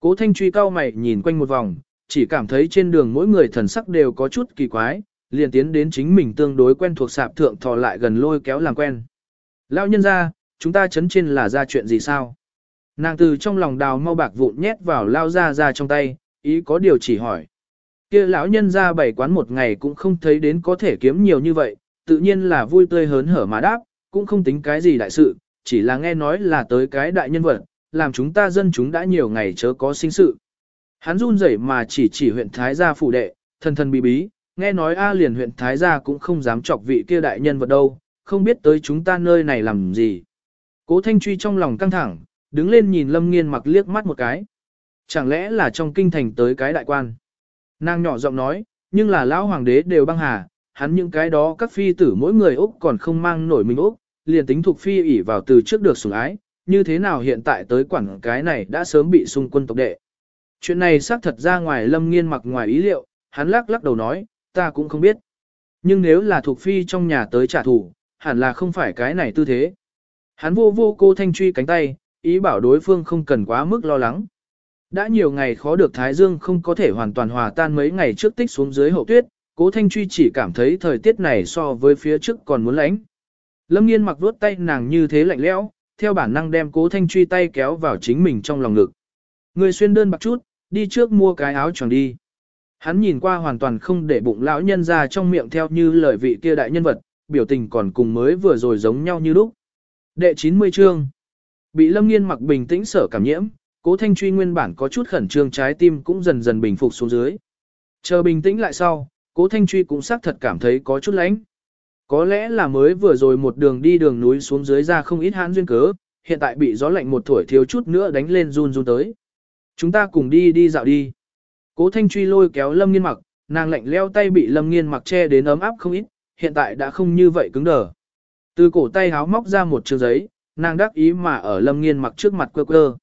Cố thanh truy cao mày nhìn quanh một vòng, chỉ cảm thấy trên đường mỗi người thần sắc đều có chút kỳ quái, liền tiến đến chính mình tương đối quen thuộc sạp thượng thò lại gần lôi kéo làm quen. Lão nhân ra, chúng ta chấn trên là ra chuyện gì sao? Nàng từ trong lòng đào mau bạc vụn nhét vào lao ra ra trong tay, ý có điều chỉ hỏi. kia lão nhân ra bảy quán một ngày cũng không thấy đến có thể kiếm nhiều như vậy, tự nhiên là vui tươi hớn hở mà đáp, cũng không tính cái gì đại sự, chỉ là nghe nói là tới cái đại nhân vật, làm chúng ta dân chúng đã nhiều ngày chớ có sinh sự. Hắn run rẩy mà chỉ chỉ huyện Thái gia phủ đệ, thần thần bí bí, nghe nói A liền huyện Thái gia cũng không dám chọc vị kia đại nhân vật đâu, không biết tới chúng ta nơi này làm gì. Cố Thanh Truy trong lòng căng thẳng, đứng lên nhìn Lâm Nghiên mặc liếc mắt một cái. Chẳng lẽ là trong kinh thành tới cái đại quan? Nàng nhỏ giọng nói, nhưng là lão hoàng đế đều băng hà, hắn những cái đó các phi tử mỗi người Úc còn không mang nổi mình Úc, liền tính thuộc phi ỉ vào từ trước được sủng ái, như thế nào hiện tại tới quảng cái này đã sớm bị xung quân tộc đệ. Chuyện này xác thật ra ngoài lâm nghiên mặc ngoài ý liệu, hắn lắc lắc đầu nói, ta cũng không biết. Nhưng nếu là thuộc phi trong nhà tới trả thù, hẳn là không phải cái này tư thế. Hắn vô vô cô thanh truy cánh tay, ý bảo đối phương không cần quá mức lo lắng. Đã nhiều ngày khó được Thái Dương không có thể hoàn toàn hòa tan mấy ngày trước tích xuống dưới hậu tuyết, cố thanh truy chỉ cảm thấy thời tiết này so với phía trước còn muốn lạnh. Lâm nghiên mặc vuốt tay nàng như thế lạnh lẽo, theo bản năng đem cố thanh truy tay kéo vào chính mình trong lòng ngực. Người xuyên đơn bạc chút, đi trước mua cái áo choàng đi. Hắn nhìn qua hoàn toàn không để bụng lão nhân ra trong miệng theo như lời vị kia đại nhân vật, biểu tình còn cùng mới vừa rồi giống nhau như lúc. Đệ 90 chương. Bị Lâm Nghiên mặc bình tĩnh sở cảm nhiễm, Cố Thanh Truy nguyên bản có chút khẩn trương trái tim cũng dần dần bình phục xuống dưới. Chờ bình tĩnh lại sau, Cố Thanh Truy cũng xác thật cảm thấy có chút lánh. Có lẽ là mới vừa rồi một đường đi đường núi xuống dưới ra không ít hãn duyên cớ, hiện tại bị gió lạnh một thổi thiếu chút nữa đánh lên run run tới. Chúng ta cùng đi đi dạo đi. Cố Thanh Truy lôi kéo Lâm Nghiên mặc, nàng lạnh leo tay bị Lâm Nghiên mặc che đến ấm áp không ít, hiện tại đã không như vậy cứng đờ. Từ cổ tay háo móc ra một chương giấy, nàng đắc ý mà ở Lâm Nghiên mặc trước mặt quơ quơ.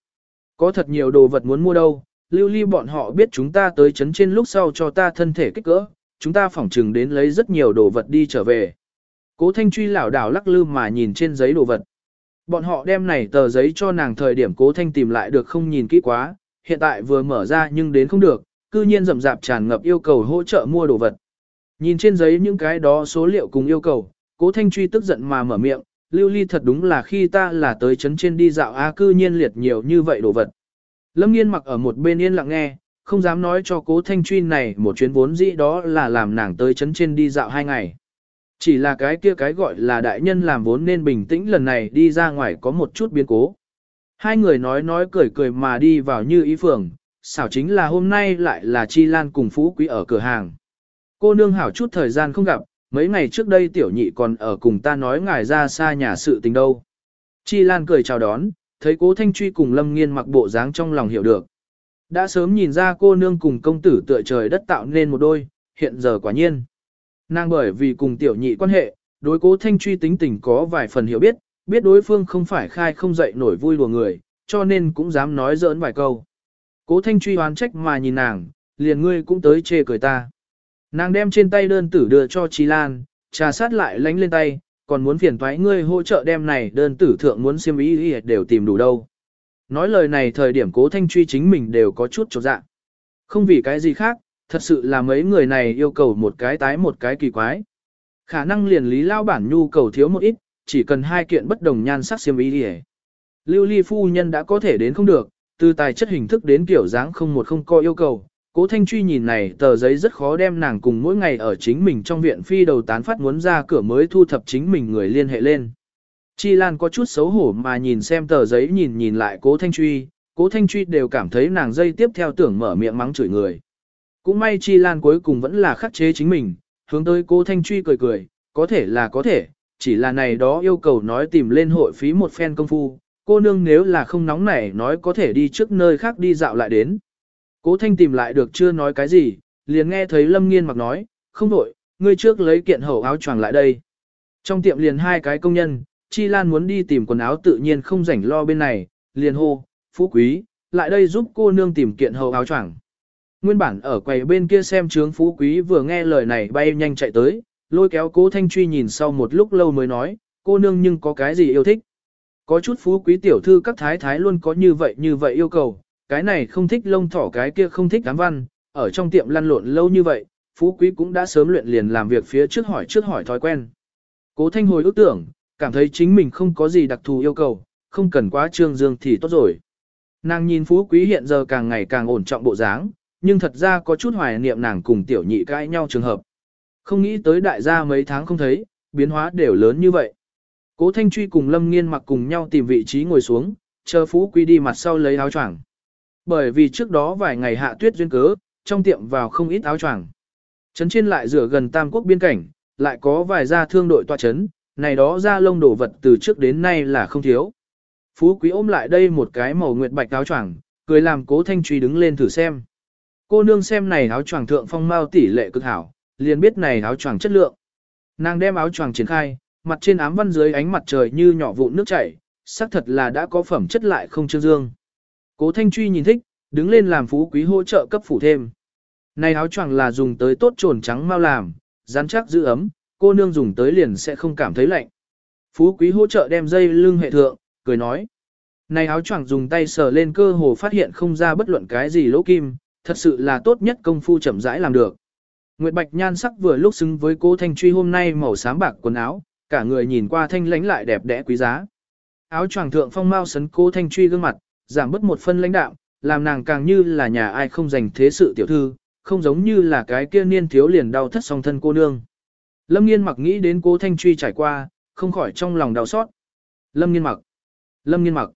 Có thật nhiều đồ vật muốn mua đâu, lưu ly bọn họ biết chúng ta tới chấn trên lúc sau cho ta thân thể kích cỡ, chúng ta phỏng chừng đến lấy rất nhiều đồ vật đi trở về. Cố Thanh Truy lảo đảo lắc lư mà nhìn trên giấy đồ vật. Bọn họ đem này tờ giấy cho nàng thời điểm Cố Thanh tìm lại được không nhìn kỹ quá, hiện tại vừa mở ra nhưng đến không được, cư nhiên rầm rạp tràn ngập yêu cầu hỗ trợ mua đồ vật. Nhìn trên giấy những cái đó số liệu cùng yêu cầu, Cố Thanh Truy tức giận mà mở miệng, lưu ly thật đúng là khi ta là tới chấn trên đi dạo a cư nhiên liệt nhiều như vậy đồ vật. Lâm nghiên mặc ở một bên yên lặng nghe, không dám nói cho cố thanh truy này một chuyến vốn dĩ đó là làm nàng tới chấn trên đi dạo hai ngày. Chỉ là cái kia cái gọi là đại nhân làm vốn nên bình tĩnh lần này đi ra ngoài có một chút biến cố. Hai người nói nói cười cười mà đi vào như ý phường, xảo chính là hôm nay lại là Chi Lan cùng Phú Quý ở cửa hàng. Cô nương hảo chút thời gian không gặp, mấy ngày trước đây tiểu nhị còn ở cùng ta nói ngài ra xa nhà sự tình đâu. Chi Lan cười chào đón, thấy cố Thanh Truy cùng Lâm Nghiên mặc bộ dáng trong lòng hiểu được. Đã sớm nhìn ra cô nương cùng công tử tựa trời đất tạo nên một đôi, hiện giờ quả nhiên. Nàng bởi vì cùng tiểu nhị quan hệ, đối cố Thanh Truy tính tình có vài phần hiểu biết, biết đối phương không phải khai không dậy nổi vui đùa người, cho nên cũng dám nói giỡn vài câu. Cố Thanh Truy hoán trách mà nhìn nàng, liền ngươi cũng tới chê cười ta. Nàng đem trên tay đơn tử đưa cho Chi Lan, trà sát lại lánh lên tay, còn muốn phiền thoái ngươi hỗ trợ đem này đơn tử thượng muốn xiêm ý đều tìm đủ đâu. Nói lời này thời điểm cố thanh truy chính mình đều có chút trột dạ. Không vì cái gì khác, thật sự là mấy người này yêu cầu một cái tái một cái kỳ quái. Khả năng liền lý lao bản nhu cầu thiếu một ít, chỉ cần hai kiện bất đồng nhan sắc xiêm y đi Lưu ly phu nhân đã có thể đến không được, từ tài chất hình thức đến kiểu dáng không một không có yêu cầu, Cố Thanh Truy nhìn này tờ giấy rất khó đem nàng cùng mỗi ngày ở chính mình trong viện phi đầu tán phát muốn ra cửa mới thu thập chính mình người liên hệ lên. Chi Lan có chút xấu hổ mà nhìn xem tờ giấy nhìn nhìn lại Cố Thanh Truy, Cố Thanh Truy đều cảm thấy nàng dây tiếp theo tưởng mở miệng mắng chửi người. Cũng may Chi Lan cuối cùng vẫn là khắc chế chính mình, hướng tới Cố Thanh Truy cười cười, có thể là có thể, chỉ là này đó yêu cầu nói tìm lên hội phí một phen công phu, cô nương nếu là không nóng nảy nói có thể đi trước nơi khác đi dạo lại đến. Cố thanh tìm lại được chưa nói cái gì, liền nghe thấy lâm nghiên mặc nói, không đổi, ngươi trước lấy kiện hậu áo choàng lại đây. Trong tiệm liền hai cái công nhân, Chi Lan muốn đi tìm quần áo tự nhiên không rảnh lo bên này, liền hô, phú quý, lại đây giúp cô nương tìm kiện hậu áo choàng. Nguyên bản ở quầy bên kia xem trướng phú quý vừa nghe lời này bay nhanh chạy tới, lôi kéo cố thanh truy nhìn sau một lúc lâu mới nói, cô nương nhưng có cái gì yêu thích. Có chút phú quý tiểu thư các thái thái luôn có như vậy như vậy yêu cầu, cái này không thích lông thỏ cái kia không thích cám văn, ở trong tiệm lăn lộn lâu như vậy, phú quý cũng đã sớm luyện liền làm việc phía trước hỏi trước hỏi thói quen. Cố thanh hồi ước tưởng, cảm thấy chính mình không có gì đặc thù yêu cầu, không cần quá trương dương thì tốt rồi. Nàng nhìn phú quý hiện giờ càng ngày càng ổn trọng bộ dáng, nhưng thật ra có chút hoài niệm nàng cùng tiểu nhị cãi nhau trường hợp. Không nghĩ tới đại gia mấy tháng không thấy, biến hóa đều lớn như vậy. Cố Thanh Truy cùng Lâm Nghiên mặc cùng nhau tìm vị trí ngồi xuống, chờ Phú Quý đi mặt sau lấy áo choàng. Bởi vì trước đó vài ngày hạ tuyết duyên cớ, trong tiệm vào không ít áo choàng. Trấn trên lại rửa gần Tam Quốc biên cảnh, lại có vài gia thương đội tọa trấn, này đó ra lông đổ vật từ trước đến nay là không thiếu. Phú Quý ôm lại đây một cái màu nguyệt bạch áo choàng, cười làm Cố Thanh Truy đứng lên thử xem. Cô nương xem này áo choàng thượng phong mao tỷ lệ cực hảo, liền biết này áo choàng chất lượng. Nàng đem áo choàng triển khai, mặt trên ám văn dưới ánh mặt trời như nhỏ vụn nước chảy, xác thật là đã có phẩm chất lại không trương dương. Cố Thanh Truy nhìn thích, đứng lên làm phú quý hỗ trợ cấp phủ thêm. Này áo choàng là dùng tới tốt trồn trắng mau làm, rắn chắc giữ ấm, cô nương dùng tới liền sẽ không cảm thấy lạnh. Phú quý hỗ trợ đem dây lưng hệ thượng, cười nói. Này áo choàng dùng tay sờ lên cơ hồ phát hiện không ra bất luận cái gì lỗ kim, thật sự là tốt nhất công phu chậm rãi làm được. Nguyệt Bạch nhan sắc vừa lúc xứng với cô Thanh Truy hôm nay màu xám bạc quần áo, cả người nhìn qua thanh lãnh lại đẹp đẽ quý giá. Áo choàng thượng phong mau sấn cô Thanh Truy gương mặt, giảm bớt một phân lãnh đạm, làm nàng càng như là nhà ai không dành thế sự tiểu thư, không giống như là cái kia niên thiếu liền đau thất song thân cô nương. Lâm Nghiên mặc nghĩ đến cô Thanh Truy trải qua, không khỏi trong lòng đau xót. Lâm Nghiên mặc. Lâm Nghiên mặc.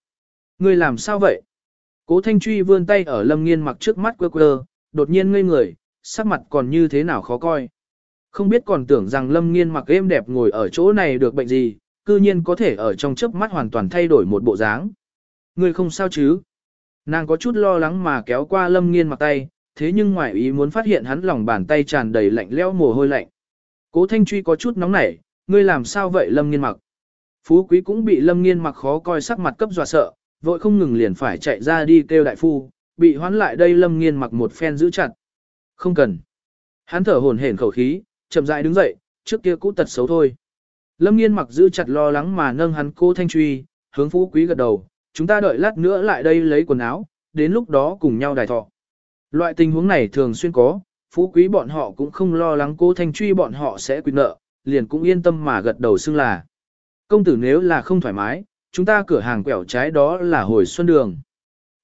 Người làm sao vậy? Cố Thanh Truy vươn tay ở Lâm Nghiên mặc trước mắt quơ quơ, đột nhiên ngây người, sắc mặt còn như thế nào khó coi. Không biết còn tưởng rằng Lâm Nghiên mặc êm đẹp ngồi ở chỗ này được bệnh gì, cư nhiên có thể ở trong chớp mắt hoàn toàn thay đổi một bộ dáng. Người không sao chứ? Nàng có chút lo lắng mà kéo qua Lâm Nghiên mặc tay, thế nhưng ngoài ý muốn phát hiện hắn lòng bàn tay tràn đầy lạnh lẽo mồ hôi lạnh. Cố Thanh Truy có chút nóng nảy, ngươi làm sao vậy Lâm Nghiên mặc? Phú Quý cũng bị Lâm Nghiên mặc khó coi sắc mặt cấp dọa sợ, vội không ngừng liền phải chạy ra đi kêu đại phu, bị hoán lại đây Lâm Nghiên mặc một phen giữ chặt. Không cần. Hắn thở hổn hển khẩu khí, chậm rãi đứng dậy, trước kia cũ tật xấu thôi. Lâm nghiên mặc giữ chặt lo lắng mà nâng hắn cô thanh truy, hướng phú quý gật đầu, chúng ta đợi lát nữa lại đây lấy quần áo, đến lúc đó cùng nhau đài thọ. Loại tình huống này thường xuyên có, phú quý bọn họ cũng không lo lắng cô thanh truy bọn họ sẽ quyết nợ, liền cũng yên tâm mà gật đầu xưng là. Công tử nếu là không thoải mái, chúng ta cửa hàng quẹo trái đó là hồi xuân đường.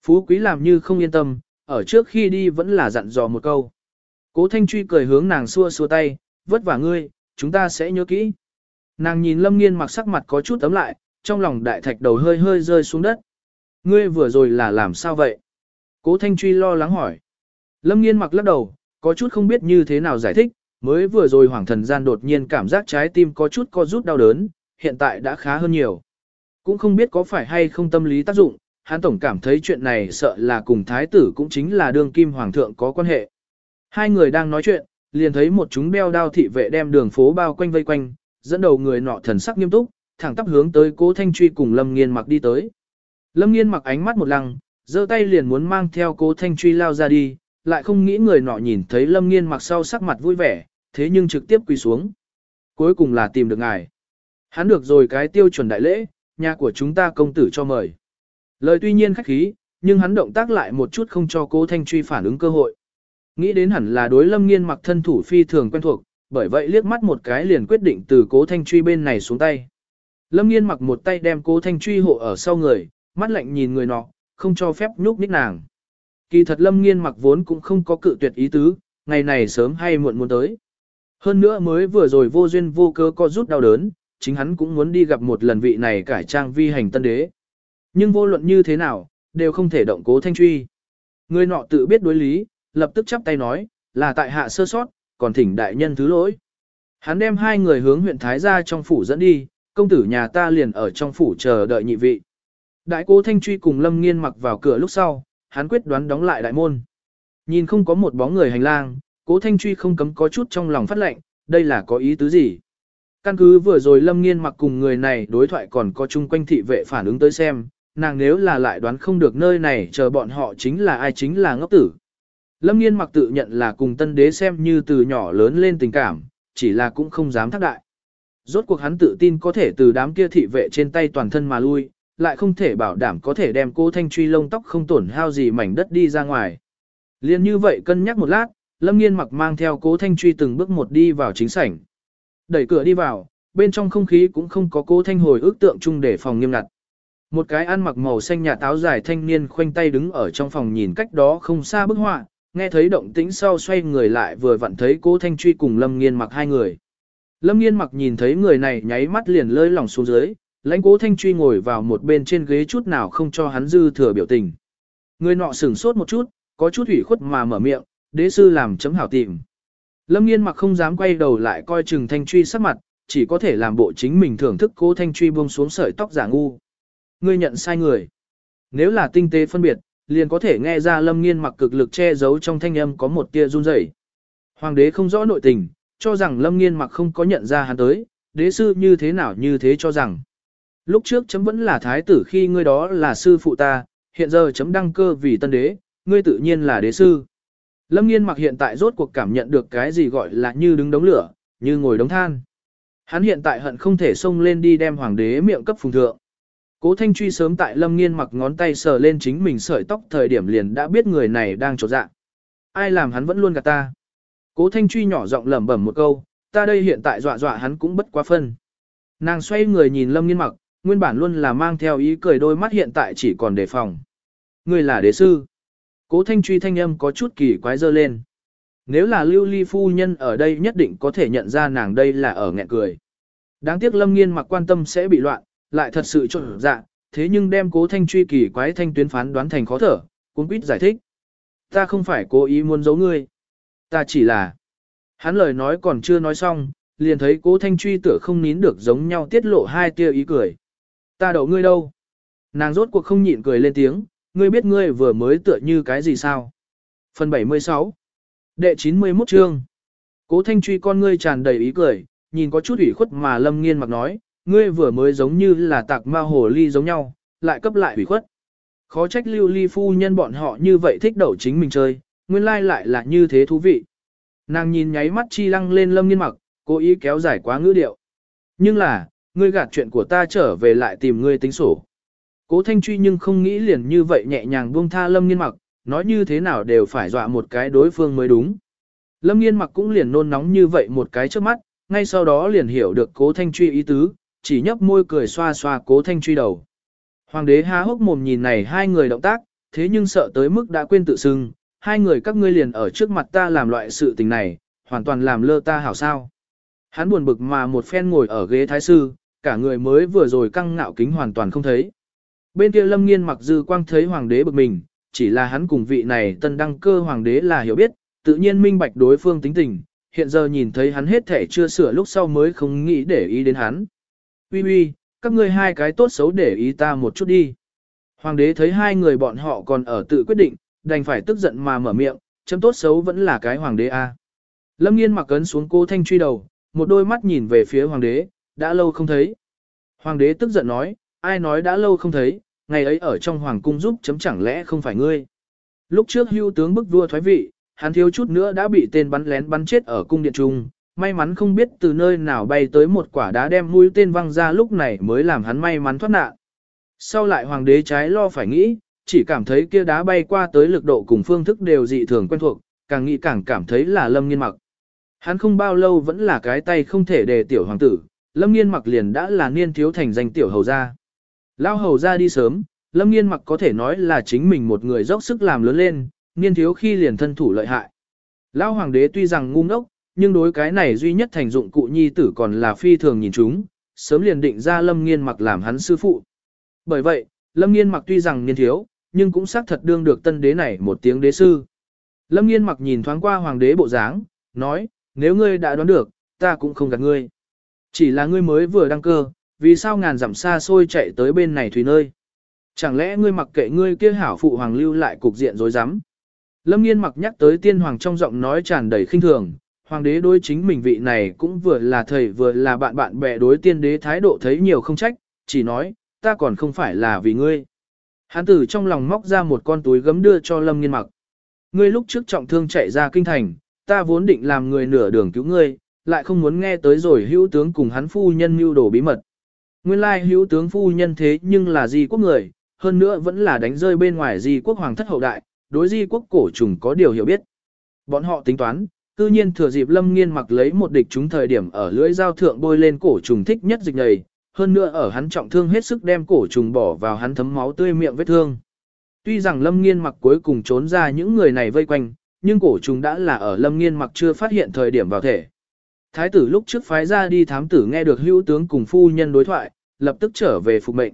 Phú quý làm như không yên tâm, ở trước khi đi vẫn là dặn dò một câu. Cố Thanh Truy cười hướng nàng xua xua tay, vất vả ngươi, chúng ta sẽ nhớ kỹ. Nàng nhìn Lâm Nghiên mặc sắc mặt có chút tấm lại, trong lòng đại thạch đầu hơi hơi rơi xuống đất. Ngươi vừa rồi là làm sao vậy? Cố Thanh Truy lo lắng hỏi. Lâm Nghiên mặc lắc đầu, có chút không biết như thế nào giải thích, mới vừa rồi hoàng thần gian đột nhiên cảm giác trái tim có chút co rút đau đớn, hiện tại đã khá hơn nhiều. Cũng không biết có phải hay không tâm lý tác dụng, hắn tổng cảm thấy chuyện này sợ là cùng thái tử cũng chính là đương kim hoàng thượng có quan hệ. Hai người đang nói chuyện, liền thấy một chúng đeo đao thị vệ đem đường phố bao quanh vây quanh, dẫn đầu người nọ thần sắc nghiêm túc, thẳng tắp hướng tới cố thanh truy cùng lâm nghiên mặc đi tới. Lâm nghiên mặc ánh mắt một lăng, giơ tay liền muốn mang theo cố thanh truy lao ra đi, lại không nghĩ người nọ nhìn thấy lâm nghiên mặc sau sắc mặt vui vẻ, thế nhưng trực tiếp quỳ xuống. Cuối cùng là tìm được ngài. Hắn được rồi cái tiêu chuẩn đại lễ, nhà của chúng ta công tử cho mời. Lời tuy nhiên khách khí, nhưng hắn động tác lại một chút không cho cố thanh truy phản ứng cơ hội. Nghĩ đến hẳn là đối lâm nghiên mặc thân thủ phi thường quen thuộc, bởi vậy liếc mắt một cái liền quyết định từ cố thanh truy bên này xuống tay. Lâm nghiên mặc một tay đem cố thanh truy hộ ở sau người, mắt lạnh nhìn người nọ, không cho phép nhúc nhích nàng. Kỳ thật lâm nghiên mặc vốn cũng không có cự tuyệt ý tứ, ngày này sớm hay muộn muốn tới. Hơn nữa mới vừa rồi vô duyên vô cớ có rút đau đớn, chính hắn cũng muốn đi gặp một lần vị này cải trang vi hành tân đế. Nhưng vô luận như thế nào, đều không thể động cố thanh truy. Người nọ tự biết đối lý, lập tức chắp tay nói, là tại hạ sơ sót, còn thỉnh đại nhân thứ lỗi. Hắn đem hai người hướng huyện Thái gia trong phủ dẫn đi, công tử nhà ta liền ở trong phủ chờ đợi nhị vị. Đại cố Thanh Truy cùng Lâm Nghiên mặc vào cửa lúc sau, hắn quyết đoán đóng lại đại môn. Nhìn không có một bóng người hành lang, cố Thanh Truy không cấm có chút trong lòng phát lệnh, đây là có ý tứ gì. Căn cứ vừa rồi Lâm Nghiên mặc cùng người này đối thoại còn có chung quanh thị vệ phản ứng tới xem, nàng nếu là lại đoán không được nơi này chờ bọn họ chính là ai chính là ngốc tử. Lâm nghiên mặc tự nhận là cùng tân đế xem như từ nhỏ lớn lên tình cảm, chỉ là cũng không dám thác đại. rốt cuộc hắn tự tin có thể từ đám kia thị vệ trên tay toàn thân mà lui, lại không thể bảo đảm có thể đem cố thanh truy lông tóc không tổn hao gì mảnh đất đi ra ngoài. Liên như vậy cân nhắc một lát, Lâm Nghiên mặc mang theo cố thanh truy từng bước một đi vào chính sảnh. Đẩy cửa đi vào, bên trong không khí cũng không có cố thanh hồi ước tượng chung để phòng nghiêm ngặt. Một cái ăn mặc màu xanh nhà táo dài thanh niên khoanh tay đứng ở trong phòng nhìn cách đó không xa bức họa, nghe thấy động tĩnh sau xoay người lại vừa vặn thấy cố thanh truy cùng Lâm Nghiên mặc hai người. Lâm Nghiên mặc nhìn thấy người này nháy mắt liền lơi lỏng xuống dưới, lãnh cố thanh truy ngồi vào một bên trên ghế chút nào không cho hắn dư thừa biểu tình. Người nọ sửng sốt một chút, có chút ủy khuất mà mở miệng, đế sư làm chấm hảo tìm. Lâm nghiên mặc không dám quay đầu lại coi chừng thanh truy sắc mặt, chỉ có thể làm bộ chính mình thưởng thức cố thanh truy buông xuống sợi tóc giả ngu. Ngươi nhận sai người. Nếu là tinh tế phân biệt, liền có thể nghe ra lâm nghiên mặc cực lực che giấu trong thanh âm có một tia run rẩy. Hoàng đế không rõ nội tình, cho rằng lâm nghiên mặc không có nhận ra hắn tới, đế sư như thế nào như thế cho rằng. Lúc trước chấm vẫn là thái tử khi ngươi đó là sư phụ ta, hiện giờ chấm đăng cơ vì tân đế, ngươi tự nhiên là đế sư. Lâm nghiên mặc hiện tại rốt cuộc cảm nhận được cái gì gọi là như đứng đống lửa, như ngồi đống than. Hắn hiện tại hận không thể xông lên đi đem hoàng đế miệng cấp phùng thượng. Cố Thanh Truy sớm tại Lâm Nghiên mặc ngón tay sờ lên chính mình sợi tóc thời điểm liền đã biết người này đang trột dạ. Ai làm hắn vẫn luôn gạt ta. Cố Thanh Truy nhỏ giọng lẩm bẩm một câu, ta đây hiện tại dọa dọa hắn cũng bất quá phân. Nàng xoay người nhìn Lâm Nghiên mặc, nguyên bản luôn là mang theo ý cười đôi mắt hiện tại chỉ còn đề phòng. Người là đế sư. Cố thanh truy thanh âm có chút kỳ quái dơ lên. Nếu là lưu ly phu nhân ở đây nhất định có thể nhận ra nàng đây là ở nghẹn cười. Đáng tiếc lâm nghiên mặc quan tâm sẽ bị loạn, lại thật sự trộn dạ, thế nhưng đem cố thanh truy kỳ quái thanh tuyến phán đoán thành khó thở, cũng quýt giải thích. Ta không phải cố ý muốn giấu ngươi. Ta chỉ là... Hắn lời nói còn chưa nói xong, liền thấy cố thanh truy tựa không nín được giống nhau tiết lộ hai tia ý cười. Ta đậu ngươi đâu? Nàng rốt cuộc không nhịn cười lên tiếng, ngươi biết ngươi vừa mới tựa như cái gì sao? Phần 76 Đệ 91 chương Cố thanh truy con ngươi tràn đầy ý cười, nhìn có chút ủy khuất mà lâm nghiên mặc nói, ngươi vừa mới giống như là tạc ma hồ ly giống nhau, lại cấp lại ủy khuất. Khó trách lưu ly phu nhân bọn họ như vậy thích đậu chính mình chơi, nguyên lai lại là như thế thú vị. Nàng nhìn nháy mắt chi lăng lên lâm nghiên mặc, cố ý kéo dài quá ngữ điệu. Nhưng là, ngươi gạt chuyện của ta trở về lại tìm ngươi tính sổ. Cố Thanh Truy nhưng không nghĩ liền như vậy nhẹ nhàng buông tha Lâm Nghiên Mặc, nói như thế nào đều phải dọa một cái đối phương mới đúng. Lâm Nghiên Mặc cũng liền nôn nóng như vậy một cái trước mắt, ngay sau đó liền hiểu được Cố Thanh Truy ý tứ, chỉ nhấp môi cười xoa xoa Cố Thanh Truy đầu. Hoàng đế há hốc mồm nhìn này hai người động tác, thế nhưng sợ tới mức đã quên tự xưng, hai người các ngươi liền ở trước mặt ta làm loại sự tình này, hoàn toàn làm lơ ta hảo sao. Hắn buồn bực mà một phen ngồi ở ghế thái sư, cả người mới vừa rồi căng ngạo kính hoàn toàn không thấy. Bên kia lâm nghiên mặc dư quang thấy hoàng đế bực mình, chỉ là hắn cùng vị này tân đăng cơ hoàng đế là hiểu biết, tự nhiên minh bạch đối phương tính tình, hiện giờ nhìn thấy hắn hết thể chưa sửa lúc sau mới không nghĩ để ý đến hắn. Ui ui, các ngươi hai cái tốt xấu để ý ta một chút đi. Hoàng đế thấy hai người bọn họ còn ở tự quyết định, đành phải tức giận mà mở miệng, chấm tốt xấu vẫn là cái hoàng đế a. Lâm nghiên mặc cấn xuống cô thanh truy đầu, một đôi mắt nhìn về phía hoàng đế, đã lâu không thấy. Hoàng đế tức giận nói, ai nói đã lâu không thấy, ngày ấy ở trong hoàng cung giúp chấm chẳng lẽ không phải ngươi. Lúc trước hưu tướng bức vua thoái vị, hắn thiếu chút nữa đã bị tên bắn lén bắn chết ở cung điện trung, may mắn không biết từ nơi nào bay tới một quả đá đem mũi tên văng ra lúc này mới làm hắn may mắn thoát nạn. Sau lại hoàng đế trái lo phải nghĩ, chỉ cảm thấy kia đá bay qua tới lực độ cùng phương thức đều dị thường quen thuộc, càng nghĩ càng cảm thấy là lâm nghiên mặc. Hắn không bao lâu vẫn là cái tay không thể đề tiểu hoàng tử, lâm nghiên mặc liền đã là niên thiếu thành danh tiểu hầu gia. Lao hầu ra đi sớm, Lâm Nghiên mặc có thể nói là chính mình một người dốc sức làm lớn lên, niên thiếu khi liền thân thủ lợi hại. Lao hoàng đế tuy rằng ngu ngốc, nhưng đối cái này duy nhất thành dụng cụ nhi tử còn là phi thường nhìn chúng, sớm liền định ra Lâm Nghiên mặc làm hắn sư phụ. Bởi vậy, Lâm Nghiên mặc tuy rằng niên thiếu, nhưng cũng xác thật đương được tân đế này một tiếng đế sư. Lâm Nghiên mặc nhìn thoáng qua hoàng đế bộ dáng, nói, nếu ngươi đã đoán được, ta cũng không gạt ngươi. Chỉ là ngươi mới vừa đăng cơ, vì sao ngàn dặm xa xôi chạy tới bên này thủy nơi? Chẳng lẽ ngươi mặc kệ ngươi kia hảo phụ hoàng lưu lại cục diện rối rắm? Lâm Nghiên mặc nhắc tới tiên hoàng trong giọng nói tràn đầy khinh thường, hoàng đế đối chính mình vị này cũng vừa là thầy vừa là bạn bạn bè đối tiên đế thái độ thấy nhiều không trách, chỉ nói, ta còn không phải là vì ngươi. Hán tử trong lòng móc ra một con túi gấm đưa cho Lâm Nghiên mặc. Ngươi lúc trước trọng thương chạy ra kinh thành, ta vốn định làm người nửa đường cứu ngươi, lại không muốn nghe tới rồi hữu tướng cùng hắn phu nhân mưu đồ bí mật. Nguyên lai hữu tướng phu nhân thế nhưng là di quốc người, hơn nữa vẫn là đánh rơi bên ngoài di quốc hoàng thất hậu đại, đối di quốc cổ trùng có điều hiểu biết. Bọn họ tính toán, tự nhiên thừa dịp lâm nghiên mặc lấy một địch chúng thời điểm ở lưỡi dao thượng bôi lên cổ trùng thích nhất dịch này, hơn nữa ở hắn trọng thương hết sức đem cổ trùng bỏ vào hắn thấm máu tươi miệng vết thương. Tuy rằng lâm nghiên mặc cuối cùng trốn ra những người này vây quanh, nhưng cổ trùng đã là ở lâm nghiên mặc chưa phát hiện thời điểm vào thể. Thái tử lúc trước phái ra đi thám tử nghe được hữu tướng cùng phu nhân đối thoại, lập tức trở về phục mệnh.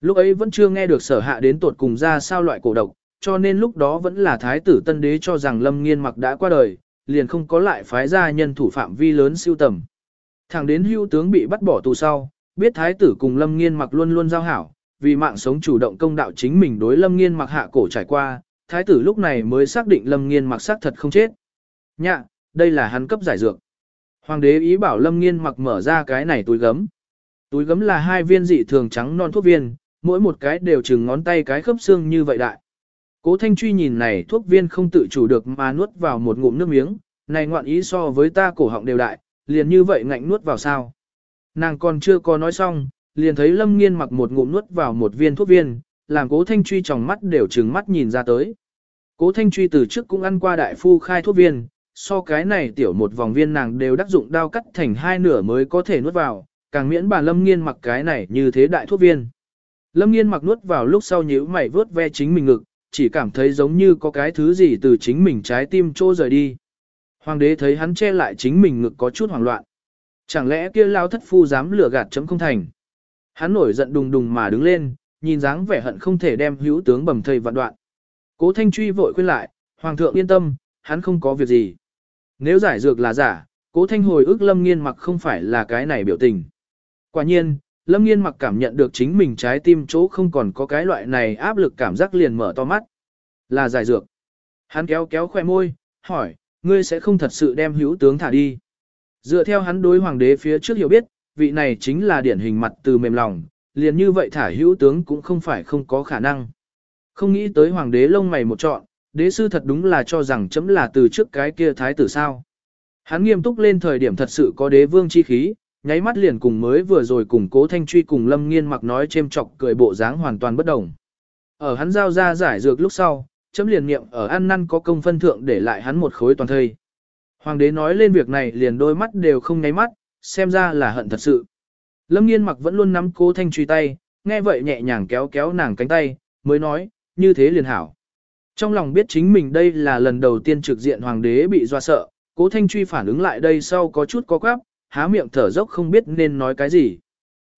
Lúc ấy vẫn chưa nghe được sở hạ đến tột cùng ra sao loại cổ độc, cho nên lúc đó vẫn là thái tử tân đế cho rằng lâm nghiên mặc đã qua đời, liền không có lại phái ra nhân thủ phạm vi lớn siêu tầm. Thẳng đến hữu tướng bị bắt bỏ tù sau, biết thái tử cùng lâm nghiên mặc luôn luôn giao hảo, vì mạng sống chủ động công đạo chính mình đối lâm nghiên mặc hạ cổ trải qua, thái tử lúc này mới xác định lâm nghiên mặc xác thật không chết. Nhạ, đây là hắn cấp giải dược. Hoàng đế ý bảo lâm nghiên mặc mở ra cái này túi gấm. Túi gấm là hai viên dị thường trắng non thuốc viên, mỗi một cái đều chừng ngón tay cái khớp xương như vậy đại. Cố Thanh Truy nhìn này thuốc viên không tự chủ được mà nuốt vào một ngụm nước miếng, này ngoạn ý so với ta cổ họng đều đại, liền như vậy ngạnh nuốt vào sao. Nàng còn chưa có nói xong, liền thấy Lâm Nghiên mặc một ngụm nuốt vào một viên thuốc viên, làm Cố Thanh Truy trong mắt đều trừng mắt nhìn ra tới. Cố Thanh Truy từ trước cũng ăn qua đại phu khai thuốc viên, so cái này tiểu một vòng viên nàng đều đắc dụng đao cắt thành hai nửa mới có thể nuốt vào, càng miễn bà Lâm Nghiên mặc cái này như thế đại thuốc viên. Lâm Nghiên mặc nuốt vào lúc sau nhíu mày vớt ve chính mình ngực, chỉ cảm thấy giống như có cái thứ gì từ chính mình trái tim trô rời đi. Hoàng đế thấy hắn che lại chính mình ngực có chút hoảng loạn. Chẳng lẽ kia lao thất phu dám lừa gạt chấm không thành. Hắn nổi giận đùng đùng mà đứng lên, nhìn dáng vẻ hận không thể đem hữu tướng bầm thầy vạn đoạn. Cố Thanh Truy vội khuyên lại, Hoàng thượng yên tâm, hắn không có việc gì. Nếu giải dược là giả, Cố Thanh hồi ước Lâm Nghiên mặc không phải là cái này biểu tình. Quả nhiên, Lâm Nghiên mặc cảm nhận được chính mình trái tim chỗ không còn có cái loại này áp lực cảm giác liền mở to mắt. Là giải dược. Hắn kéo kéo khoe môi, hỏi, ngươi sẽ không thật sự đem hữu tướng thả đi. Dựa theo hắn đối hoàng đế phía trước hiểu biết, vị này chính là điển hình mặt từ mềm lòng, liền như vậy thả hữu tướng cũng không phải không có khả năng. Không nghĩ tới hoàng đế lông mày một trọn, đế sư thật đúng là cho rằng chấm là từ trước cái kia thái tử sao. Hắn nghiêm túc lên thời điểm thật sự có đế vương chi khí, nháy mắt liền cùng mới vừa rồi cùng cố thanh truy cùng lâm nghiên mặc nói chêm chọc cười bộ dáng hoàn toàn bất đồng. Ở hắn giao ra giải dược lúc sau, chấm liền niệm ở ăn năn có công phân thượng để lại hắn một khối toàn thây. Hoàng đế nói lên việc này liền đôi mắt đều không nháy mắt, xem ra là hận thật sự. Lâm nghiên mặc vẫn luôn nắm cố thanh truy tay, nghe vậy nhẹ nhàng kéo kéo nàng cánh tay, mới nói, như thế liền hảo. Trong lòng biết chính mình đây là lần đầu tiên trực diện hoàng đế bị doa sợ, cố thanh truy phản ứng lại đây sau có chút có quáp, há miệng thở dốc không biết nên nói cái gì.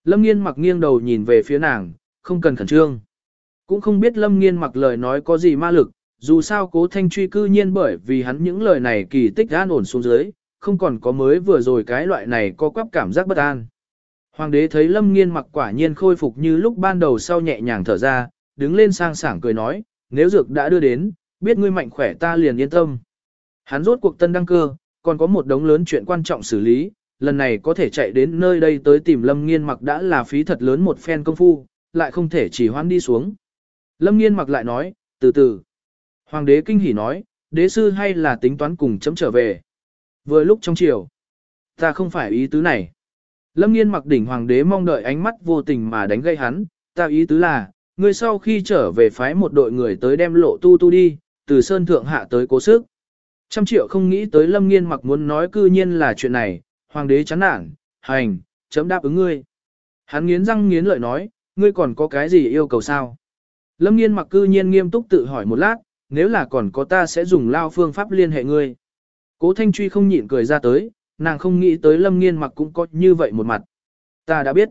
Lâm nghiên mặc nghiêng đầu nhìn về phía nàng, không cần khẩn trương. Cũng không biết lâm nghiên mặc lời nói có gì ma lực, dù sao cố thanh truy cư nhiên bởi vì hắn những lời này kỳ tích an ổn xuống dưới, không còn có mới vừa rồi cái loại này có quắp cảm giác bất an. Hoàng đế thấy lâm nghiên mặc quả nhiên khôi phục như lúc ban đầu sau nhẹ nhàng thở ra, đứng lên sang sảng cười nói, nếu dược đã đưa đến, biết ngươi mạnh khỏe ta liền yên tâm. Hắn rốt cuộc tân đăng cơ, còn có một đống lớn chuyện quan trọng xử lý, lần này có thể chạy đến nơi đây tới tìm Lâm Nghiên mặc đã là phí thật lớn một phen công phu, lại không thể chỉ hoan đi xuống. Lâm Nghiên mặc lại nói, từ từ. Hoàng đế kinh hỉ nói, đế sư hay là tính toán cùng chấm trở về. Vừa lúc trong chiều, ta không phải ý tứ này. Lâm Nghiên mặc đỉnh hoàng đế mong đợi ánh mắt vô tình mà đánh gây hắn, ta ý tứ là, ngươi sau khi trở về phái một đội người tới đem lộ tu tu đi, từ sơn thượng hạ tới cố sức. Trăm triệu không nghĩ tới Lâm Nghiên mặc muốn nói cư nhiên là chuyện này, hoàng đế chán nản, hành, chấm đáp ứng ngươi. Hắn nghiến răng nghiến lợi nói, ngươi còn có cái gì yêu cầu sao? Lâm nghiên mặc cư nhiên nghiêm túc tự hỏi một lát, nếu là còn có ta sẽ dùng lao phương pháp liên hệ ngươi. Cố Thanh Truy không nhịn cười ra tới, nàng không nghĩ tới Lâm nghiên mặc cũng có như vậy một mặt. Ta đã biết.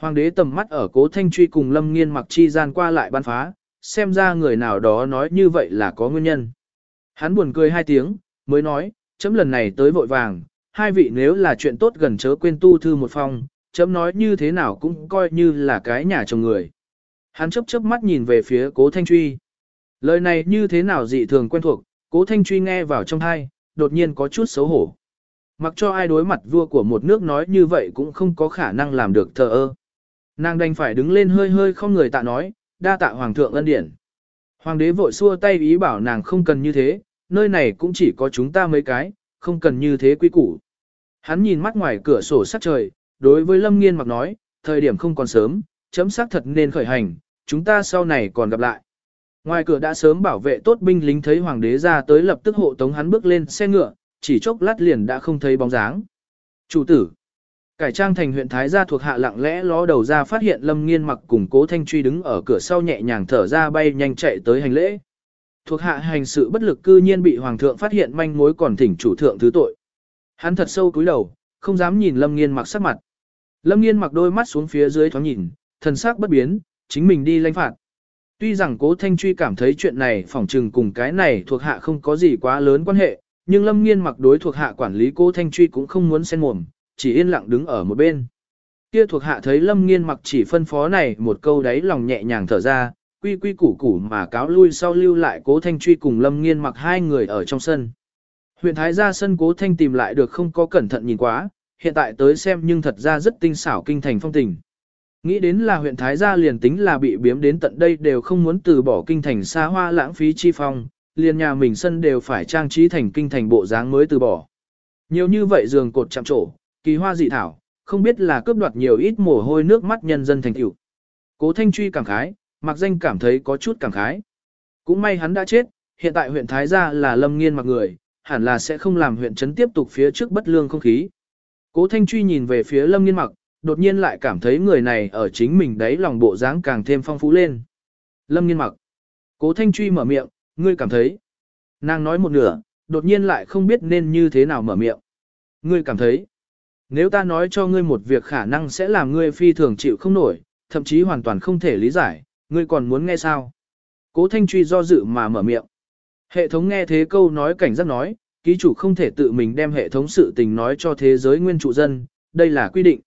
Hoàng đế tầm mắt ở cố Thanh Truy cùng Lâm nghiên mặc chi gian qua lại ban phá, xem ra người nào đó nói như vậy là có nguyên nhân. Hắn buồn cười hai tiếng, mới nói, chấm lần này tới vội vàng, hai vị nếu là chuyện tốt gần chớ quên tu thư một phong, chấm nói như thế nào cũng coi như là cái nhà chồng người. Hắn chấp chớp mắt nhìn về phía cố Thanh Truy. Lời này như thế nào dị thường quen thuộc, cố Thanh Truy nghe vào trong thai, đột nhiên có chút xấu hổ. Mặc cho ai đối mặt vua của một nước nói như vậy cũng không có khả năng làm được thờ ơ. Nàng đành phải đứng lên hơi hơi không người tạ nói, đa tạ hoàng thượng ân điển. Hoàng đế vội xua tay ý bảo nàng không cần như thế, nơi này cũng chỉ có chúng ta mấy cái, không cần như thế quý củ. Hắn nhìn mắt ngoài cửa sổ sắc trời, đối với Lâm Nghiên mặc nói, thời điểm không còn sớm, chấm xác thật nên khởi hành, chúng ta sau này còn gặp lại. Ngoài cửa đã sớm bảo vệ tốt binh lính thấy hoàng đế ra tới lập tức hộ tống hắn bước lên xe ngựa, chỉ chốc lát liền đã không thấy bóng dáng. Chủ tử, cải trang thành huyện Thái gia thuộc hạ lặng lẽ ló đầu ra phát hiện Lâm Nghiên mặc cùng Cố Thanh Truy đứng ở cửa sau nhẹ nhàng thở ra bay nhanh chạy tới hành lễ. Thuộc hạ hành sự bất lực cư nhiên bị hoàng thượng phát hiện manh mối còn thỉnh chủ thượng thứ tội. Hắn thật sâu cúi đầu, không dám nhìn Lâm Nghiên mặc sắc mặt. Lâm Nghiên mặc đôi mắt xuống phía dưới thoáng nhìn, thần sắc bất biến, chính mình đi lãnh phạt. Tuy rằng cố Thanh Truy cảm thấy chuyện này phỏng trừng cùng cái này thuộc hạ không có gì quá lớn quan hệ, nhưng Lâm Nghiên mặc đối thuộc hạ quản lý cố Thanh Truy cũng không muốn xen mồm, chỉ yên lặng đứng ở một bên. Kia thuộc hạ thấy Lâm Nghiên mặc chỉ phân phó này một câu đấy lòng nhẹ nhàng thở ra, quy quy củ củ mà cáo lui sau lưu lại cố Thanh Truy cùng Lâm Nghiên mặc hai người ở trong sân. Huyện Thái gia sân cố Thanh tìm lại được không có cẩn thận nhìn quá, hiện tại tới xem nhưng thật ra rất tinh xảo kinh thành phong tình. Nghĩ đến là huyện Thái Gia liền tính là bị biếm đến tận đây đều không muốn từ bỏ kinh thành xa hoa lãng phí chi phong, liền nhà mình sân đều phải trang trí thành kinh thành bộ dáng mới từ bỏ. Nhiều như vậy giường cột chạm trổ, kỳ hoa dị thảo, không biết là cướp đoạt nhiều ít mồ hôi nước mắt nhân dân thành tiểu. Cố Thanh Truy cảm khái, mặc danh cảm thấy có chút cảm khái. Cũng may hắn đã chết, hiện tại huyện Thái Gia là lâm nghiên mặc người, hẳn là sẽ không làm huyện trấn tiếp tục phía trước bất lương không khí. Cố Thanh Truy nhìn về phía lâm nghiên mặc, đột nhiên lại cảm thấy người này ở chính mình đấy lòng bộ dáng càng thêm phong phú lên. Lâm nghiên mặc. Cố Thanh Truy mở miệng, ngươi cảm thấy. Nàng nói một nửa, đột nhiên lại không biết nên như thế nào mở miệng. Ngươi cảm thấy. Nếu ta nói cho ngươi một việc khả năng sẽ làm ngươi phi thường chịu không nổi, thậm chí hoàn toàn không thể lý giải, ngươi còn muốn nghe sao? Cố Thanh Truy do dự mà mở miệng. Hệ thống nghe thế câu nói cảnh giác nói, ký chủ không thể tự mình đem hệ thống sự tình nói cho thế giới nguyên trụ dân, đây là quy định.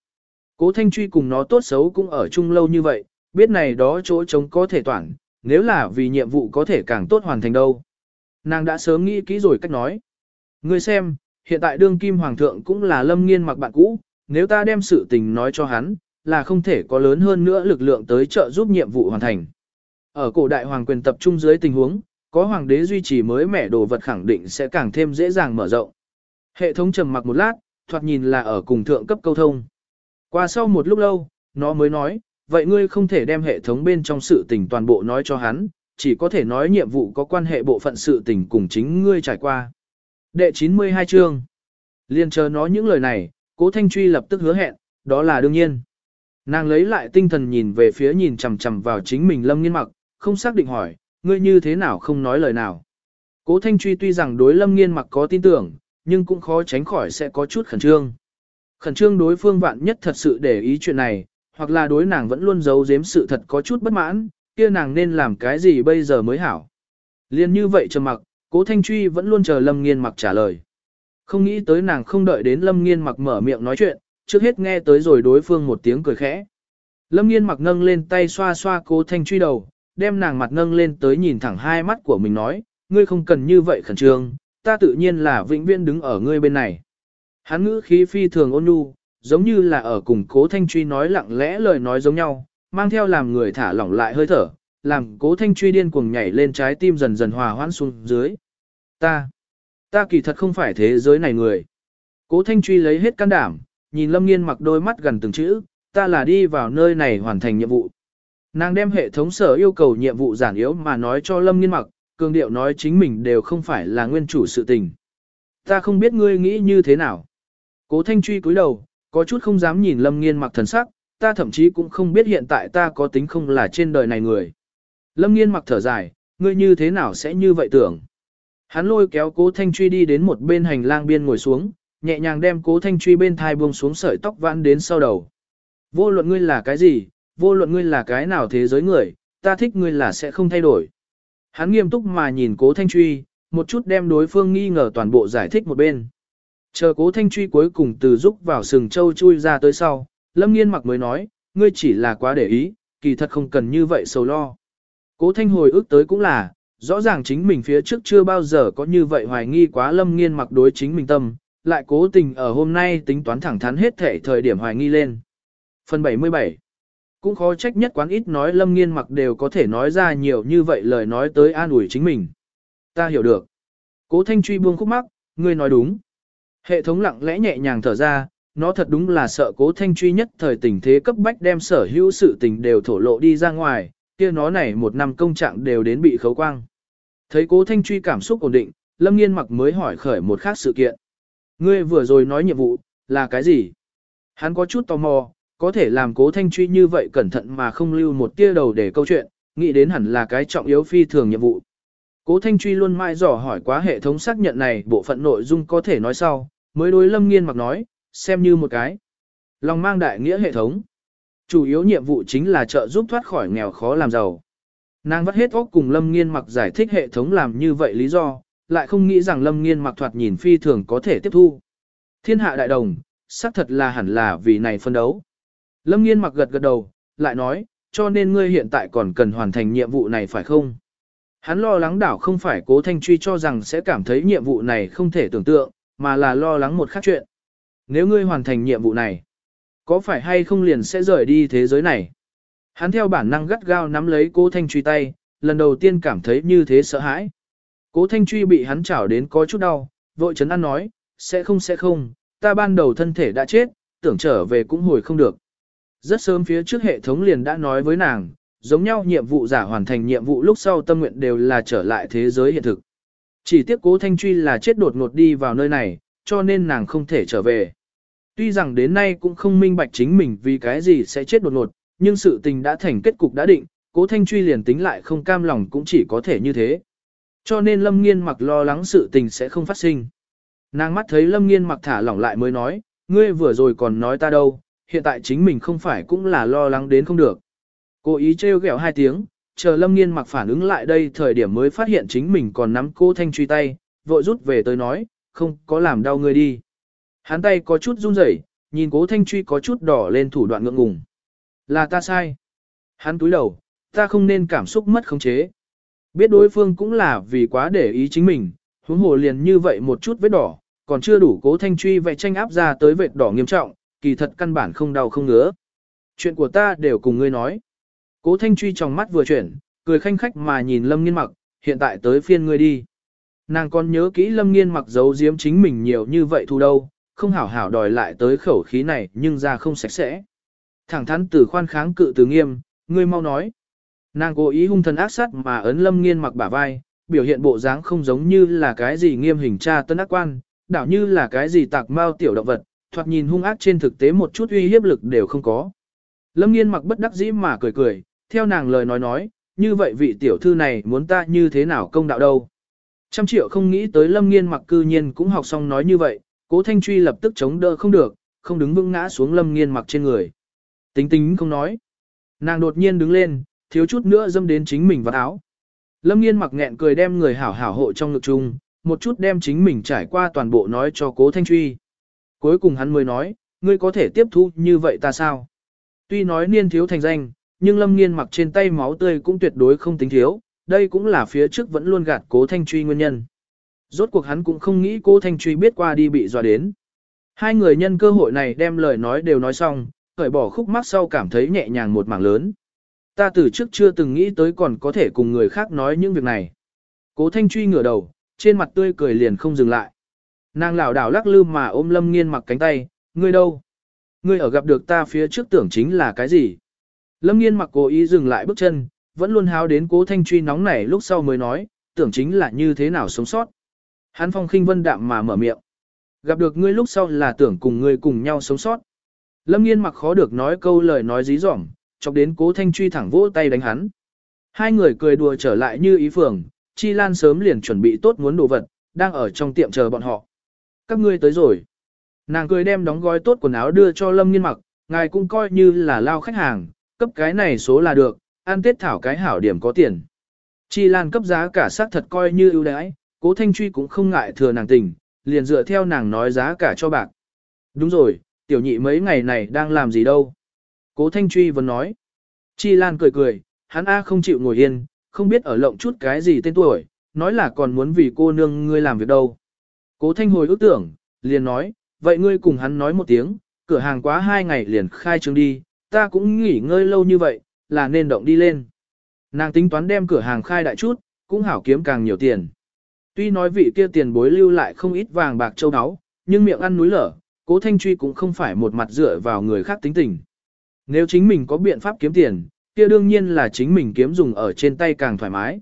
Cố Thanh Truy cùng nó tốt xấu cũng ở chung lâu như vậy, biết này đó chỗ trống có thể toàn, nếu là vì nhiệm vụ có thể càng tốt hoàn thành đâu. Nàng đã sớm nghĩ kỹ rồi cách nói. Ngươi xem, hiện tại đương kim hoàng thượng cũng là lâm nghiên mặc bạn cũ, nếu ta đem sự tình nói cho hắn, là không thể có lớn hơn nữa lực lượng tới trợ giúp nhiệm vụ hoàn thành. Ở cổ đại hoàng quyền tập trung dưới tình huống, có hoàng đế duy trì mới mẻ đồ vật khẳng định sẽ càng thêm dễ dàng mở rộng. Hệ thống trầm mặc một lát, thoạt nhìn là ở cùng thượng cấp câu thông. Qua sau một lúc lâu, nó mới nói, vậy ngươi không thể đem hệ thống bên trong sự tình toàn bộ nói cho hắn, chỉ có thể nói nhiệm vụ có quan hệ bộ phận sự tình cùng chính ngươi trải qua. Đệ 92 chương. Liên chờ nói những lời này, cố Thanh Truy lập tức hứa hẹn, đó là đương nhiên. Nàng lấy lại tinh thần nhìn về phía nhìn chằm chằm vào chính mình lâm nghiên mặc, không xác định hỏi, ngươi như thế nào không nói lời nào. Cố Thanh Truy tuy rằng đối lâm nghiên mặc có tin tưởng, nhưng cũng khó tránh khỏi sẽ có chút khẩn trương. Khẩn trương đối phương vạn nhất thật sự để ý chuyện này, hoặc là đối nàng vẫn luôn giấu giếm sự thật có chút bất mãn, kia nàng nên làm cái gì bây giờ mới hảo. Liên như vậy trầm mặc, cố Thanh Truy vẫn luôn chờ Lâm Nghiên mặc trả lời. Không nghĩ tới nàng không đợi đến Lâm Nghiên mặc mở miệng nói chuyện, trước hết nghe tới rồi đối phương một tiếng cười khẽ. Lâm Nghiên mặc nâng lên tay xoa xoa cố Thanh Truy đầu, đem nàng mặt nâng lên tới nhìn thẳng hai mắt của mình nói, ngươi không cần như vậy khẩn trương, ta tự nhiên là vĩnh viễn đứng ở ngươi bên này. Hắn ngữ khí phi thường ôn nhu, giống như là ở cùng cố thanh truy nói lặng lẽ lời nói giống nhau, mang theo làm người thả lỏng lại hơi thở, làm cố thanh truy điên cuồng nhảy lên trái tim dần dần hòa hoãn xuống dưới. Ta, ta kỳ thật không phải thế giới này người. Cố thanh truy lấy hết can đảm, nhìn lâm nghiên mặc đôi mắt gần từng chữ, ta là đi vào nơi này hoàn thành nhiệm vụ. Nàng đem hệ thống sở yêu cầu nhiệm vụ giản yếu mà nói cho lâm nghiên mặc, cường điệu nói chính mình đều không phải là nguyên chủ sự tình. Ta không biết ngươi nghĩ như thế nào. Cố Thanh Truy cúi đầu, có chút không dám nhìn Lâm Nghiên mặc thần sắc, ta thậm chí cũng không biết hiện tại ta có tính không là trên đời này người. Lâm Nghiên mặc thở dài, ngươi như thế nào sẽ như vậy tưởng. Hắn lôi kéo Cố Thanh Truy đi đến một bên hành lang biên ngồi xuống, nhẹ nhàng đem Cố Thanh Truy bên thai buông xuống sợi tóc vãn đến sau đầu. Vô luận ngươi là cái gì, vô luận ngươi là cái nào thế giới người, ta thích ngươi là sẽ không thay đổi. Hắn nghiêm túc mà nhìn Cố Thanh Truy, một chút đem đối phương nghi ngờ toàn bộ giải thích một bên. Chờ cố thanh truy cuối cùng từ giúp vào sừng châu chui ra tới sau, lâm nghiên mặc mới nói, ngươi chỉ là quá để ý, kỳ thật không cần như vậy sầu lo. Cố thanh hồi ước tới cũng là, rõ ràng chính mình phía trước chưa bao giờ có như vậy hoài nghi quá lâm nghiên mặc đối chính mình tâm, lại cố tình ở hôm nay tính toán thẳng thắn hết thể thời điểm hoài nghi lên. Phần 77 Cũng khó trách nhất quán ít nói lâm nghiên mặc đều có thể nói ra nhiều như vậy lời nói tới an ủi chính mình. Ta hiểu được. Cố thanh truy buông khúc mắc, ngươi nói đúng. Hệ thống lặng lẽ nhẹ nhàng thở ra, nó thật đúng là sợ cố thanh truy nhất thời tình thế cấp bách đem sở hữu sự tình đều thổ lộ đi ra ngoài, kia nó này một năm công trạng đều đến bị khấu quang. Thấy cố thanh truy cảm xúc ổn định, lâm nghiên mặc mới hỏi khởi một khác sự kiện. Ngươi vừa rồi nói nhiệm vụ, là cái gì? Hắn có chút tò mò, có thể làm cố thanh truy như vậy cẩn thận mà không lưu một tia đầu để câu chuyện, nghĩ đến hẳn là cái trọng yếu phi thường nhiệm vụ. Cố Thanh Truy luôn mãi dò hỏi quá hệ thống xác nhận này bộ phận nội dung có thể nói sau, mới đối Lâm Nghiên mặc nói, xem như một cái. Lòng mang đại nghĩa hệ thống. Chủ yếu nhiệm vụ chính là trợ giúp thoát khỏi nghèo khó làm giàu. Nàng vắt hết óc cùng Lâm Nghiên mặc giải thích hệ thống làm như vậy lý do, lại không nghĩ rằng Lâm Nghiên mặc thoạt nhìn phi thường có thể tiếp thu. Thiên hạ đại đồng, xác thật là hẳn là vì này phân đấu. Lâm Nghiên mặc gật gật đầu, lại nói, cho nên ngươi hiện tại còn cần hoàn thành nhiệm vụ này phải không? Hắn lo lắng đảo không phải cố thanh truy cho rằng sẽ cảm thấy nhiệm vụ này không thể tưởng tượng, mà là lo lắng một khác chuyện. Nếu ngươi hoàn thành nhiệm vụ này, có phải hay không liền sẽ rời đi thế giới này? Hắn theo bản năng gắt gao nắm lấy cố thanh truy tay, lần đầu tiên cảm thấy như thế sợ hãi. Cố thanh truy bị hắn chảo đến có chút đau, vội chấn an nói, sẽ không sẽ không, ta ban đầu thân thể đã chết, tưởng trở về cũng hồi không được. Rất sớm phía trước hệ thống liền đã nói với nàng, giống nhau nhiệm vụ giả hoàn thành nhiệm vụ lúc sau tâm nguyện đều là trở lại thế giới hiện thực. Chỉ tiếc cố thanh truy là chết đột ngột đi vào nơi này, cho nên nàng không thể trở về. Tuy rằng đến nay cũng không minh bạch chính mình vì cái gì sẽ chết đột ngột, nhưng sự tình đã thành kết cục đã định, cố thanh truy liền tính lại không cam lòng cũng chỉ có thể như thế. Cho nên lâm nghiên mặc lo lắng sự tình sẽ không phát sinh. Nàng mắt thấy lâm nghiên mặc thả lỏng lại mới nói, ngươi vừa rồi còn nói ta đâu, hiện tại chính mình không phải cũng là lo lắng đến không được. Cố ý trêu ghẹo hai tiếng, chờ Lâm Nghiên mặc phản ứng lại đây thời điểm mới phát hiện chính mình còn nắm cô Thanh truy tay, vội rút về tới nói, không có làm đau người đi. Hắn tay có chút run rẩy, nhìn cố Thanh truy có chút đỏ lên thủ đoạn ngượng ngùng. Là ta sai. Hắn túi đầu, ta không nên cảm xúc mất khống chế. Biết đối phương cũng là vì quá để ý chính mình, huống hồ liền như vậy một chút vết đỏ, còn chưa đủ cố Thanh truy vẽ tranh áp ra tới vết đỏ nghiêm trọng, kỳ thật căn bản không đau không ngứa. Chuyện của ta đều cùng ngươi nói. Cố Thanh Truy trong mắt vừa chuyển, cười khanh khách mà nhìn Lâm Nghiên mặc, hiện tại tới phiên ngươi đi. Nàng còn nhớ kỹ Lâm Nghiên mặc giấu giếm chính mình nhiều như vậy thu đâu, không hảo hảo đòi lại tới khẩu khí này nhưng ra không sạch sẽ. Thẳng thắn từ khoan kháng cự từ nghiêm, ngươi mau nói. Nàng cố ý hung thần ác sát mà ấn Lâm Nghiên mặc bả vai, biểu hiện bộ dáng không giống như là cái gì nghiêm hình tra tân ác quan, đảo như là cái gì tạc mao tiểu động vật, thoạt nhìn hung ác trên thực tế một chút uy hiếp lực đều không có. Lâm Nghiên mặc bất đắc dĩ mà cười cười, theo nàng lời nói nói, như vậy vị tiểu thư này muốn ta như thế nào công đạo đâu. Trăm triệu không nghĩ tới lâm nghiên mặc cư nhiên cũng học xong nói như vậy, cố thanh truy lập tức chống đỡ không được, không đứng vững ngã xuống lâm nghiên mặc trên người. Tính tính không nói. Nàng đột nhiên đứng lên, thiếu chút nữa dâm đến chính mình vào áo. Lâm nghiên mặc nghẹn cười đem người hảo hảo hộ trong ngực chung, một chút đem chính mình trải qua toàn bộ nói cho cố thanh truy. Cuối cùng hắn mới nói, ngươi có thể tiếp thu như vậy ta sao? Tuy nói niên thiếu thành danh, nhưng lâm nghiên mặc trên tay máu tươi cũng tuyệt đối không tính thiếu, đây cũng là phía trước vẫn luôn gạt cố thanh truy nguyên nhân. Rốt cuộc hắn cũng không nghĩ cố thanh truy biết qua đi bị dọa đến. Hai người nhân cơ hội này đem lời nói đều nói xong, cởi bỏ khúc mắc sau cảm thấy nhẹ nhàng một mảng lớn. Ta từ trước chưa từng nghĩ tới còn có thể cùng người khác nói những việc này. Cố thanh truy ngửa đầu, trên mặt tươi cười liền không dừng lại. Nàng lảo đảo lắc lư mà ôm lâm nghiên mặc cánh tay, ngươi đâu? Ngươi ở gặp được ta phía trước tưởng chính là cái gì? Lâm nghiên mặc cố ý dừng lại bước chân, vẫn luôn háo đến cố thanh truy nóng nảy lúc sau mới nói, tưởng chính là như thế nào sống sót. Hắn phong khinh vân đạm mà mở miệng. Gặp được ngươi lúc sau là tưởng cùng ngươi cùng nhau sống sót. Lâm nghiên mặc khó được nói câu lời nói dí dỏm, chọc đến cố thanh truy thẳng vỗ tay đánh hắn. Hai người cười đùa trở lại như ý phường, Chi Lan sớm liền chuẩn bị tốt muốn đồ vật, đang ở trong tiệm chờ bọn họ. Các ngươi tới rồi. Nàng cười đem đóng gói tốt quần áo đưa cho Lâm nghiên mặc, ngài cũng coi như là lao khách hàng, cấp cái này số là được, ăn tết thảo cái hảo điểm có tiền. Chi Lan cấp giá cả xác thật coi như ưu đãi, cố Thanh Truy cũng không ngại thừa nàng tình, liền dựa theo nàng nói giá cả cho bạc. Đúng rồi, tiểu nhị mấy ngày này đang làm gì đâu? Cố Thanh Truy vẫn nói. Chi Lan cười cười, hắn A không chịu ngồi yên, không biết ở lộng chút cái gì tên tuổi, nói là còn muốn vì cô nương ngươi làm việc đâu. Cố Thanh hồi ước tưởng, liền nói, vậy ngươi cùng hắn nói một tiếng, cửa hàng quá hai ngày liền khai trương đi, ta cũng nghỉ ngơi lâu như vậy, là nên động đi lên. Nàng tính toán đem cửa hàng khai đại chút, cũng hảo kiếm càng nhiều tiền. Tuy nói vị kia tiền bối lưu lại không ít vàng bạc châu áo, nhưng miệng ăn núi lở, cố thanh truy cũng không phải một mặt dựa vào người khác tính tình. Nếu chính mình có biện pháp kiếm tiền, kia đương nhiên là chính mình kiếm dùng ở trên tay càng thoải mái.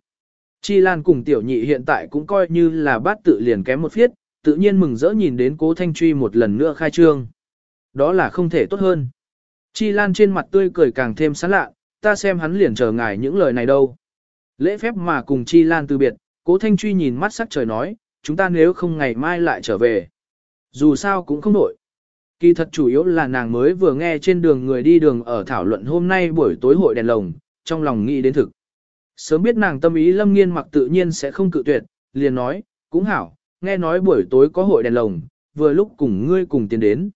Chi Lan cùng tiểu nhị hiện tại cũng coi như là bát tự liền kém một phiết, tự nhiên mừng rỡ nhìn đến cố thanh truy một lần nữa khai trương. Đó là không thể tốt hơn. Chi Lan trên mặt tươi cười càng thêm sán lạ, ta xem hắn liền chờ ngài những lời này đâu. Lễ phép mà cùng Chi Lan từ biệt, cố thanh truy nhìn mắt sắc trời nói, chúng ta nếu không ngày mai lại trở về. Dù sao cũng không nổi. Kỳ thật chủ yếu là nàng mới vừa nghe trên đường người đi đường ở thảo luận hôm nay buổi tối hội đèn lồng, trong lòng nghĩ đến thực. Sớm biết nàng tâm ý lâm nghiên mặc tự nhiên sẽ không cự tuyệt, liền nói, cũng hảo, nghe nói buổi tối có hội đèn lồng, vừa lúc cùng ngươi cùng tiến đến.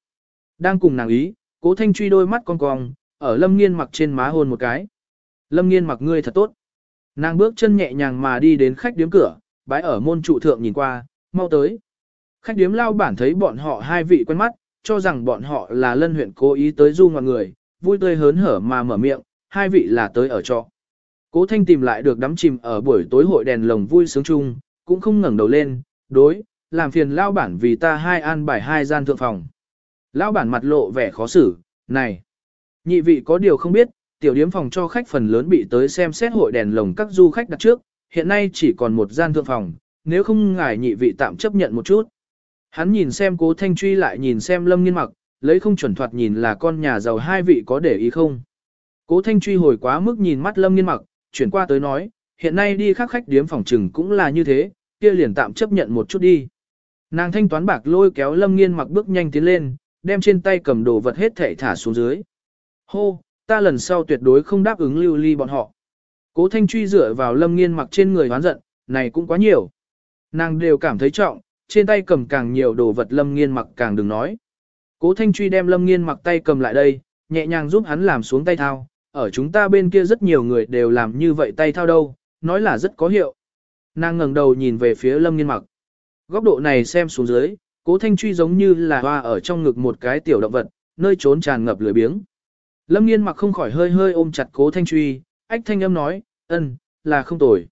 Đang cùng nàng ý, cố thanh truy đôi mắt con cong, ở lâm nghiên mặc trên má hôn một cái. Lâm nghiên mặc ngươi thật tốt. Nàng bước chân nhẹ nhàng mà đi đến khách điếm cửa, bái ở môn trụ thượng nhìn qua, mau tới. Khách điếm lao bản thấy bọn họ hai vị quen mắt, cho rằng bọn họ là lân huyện cố ý tới du ngoạn người, vui tươi hớn hở mà mở miệng, hai vị là tới ở trọ. Cố thanh tìm lại được đắm chìm ở buổi tối hội đèn lồng vui sướng chung, cũng không ngẩng đầu lên, đối, làm phiền lao bản vì ta hai an bài hai gian thượng phòng. Lao bản mặt lộ vẻ khó xử, này, nhị vị có điều không biết, tiểu điếm phòng cho khách phần lớn bị tới xem xét hội đèn lồng các du khách đặt trước, hiện nay chỉ còn một gian thượng phòng, nếu không ngài nhị vị tạm chấp nhận một chút. Hắn nhìn xem cố thanh truy lại nhìn xem lâm nghiên mặc, lấy không chuẩn thoạt nhìn là con nhà giàu hai vị có để ý không. Cố thanh truy hồi quá mức nhìn mắt lâm nghiên mặc, chuyển qua tới nói, hiện nay đi khác khách điếm phòng trừng cũng là như thế, kia liền tạm chấp nhận một chút đi. Nàng thanh toán bạc lôi kéo lâm nghiên mặc bước nhanh tiến lên, đem trên tay cầm đồ vật hết thảy thả xuống dưới. Hô, ta lần sau tuyệt đối không đáp ứng lưu ly bọn họ. Cố thanh truy dựa vào lâm nghiên mặc trên người hoán giận, này cũng quá nhiều. Nàng đều cảm thấy trọng, trên tay cầm càng nhiều đồ vật lâm nghiên mặc càng đừng nói. Cố thanh truy đem lâm nghiên mặc tay cầm lại đây, nhẹ nhàng giúp hắn làm xuống tay thao, ở chúng ta bên kia rất nhiều người đều làm như vậy tay thao đâu, nói là rất có hiệu. Nàng ngẩng đầu nhìn về phía lâm nghiên mặc. Góc độ này xem xuống dưới, cố thanh truy giống như là hoa ở trong ngực một cái tiểu động vật, nơi trốn tràn ngập lười biếng. Lâm nghiên mặc không khỏi hơi hơi ôm chặt cố thanh truy, ách thanh âm nói, ân, là không tồi.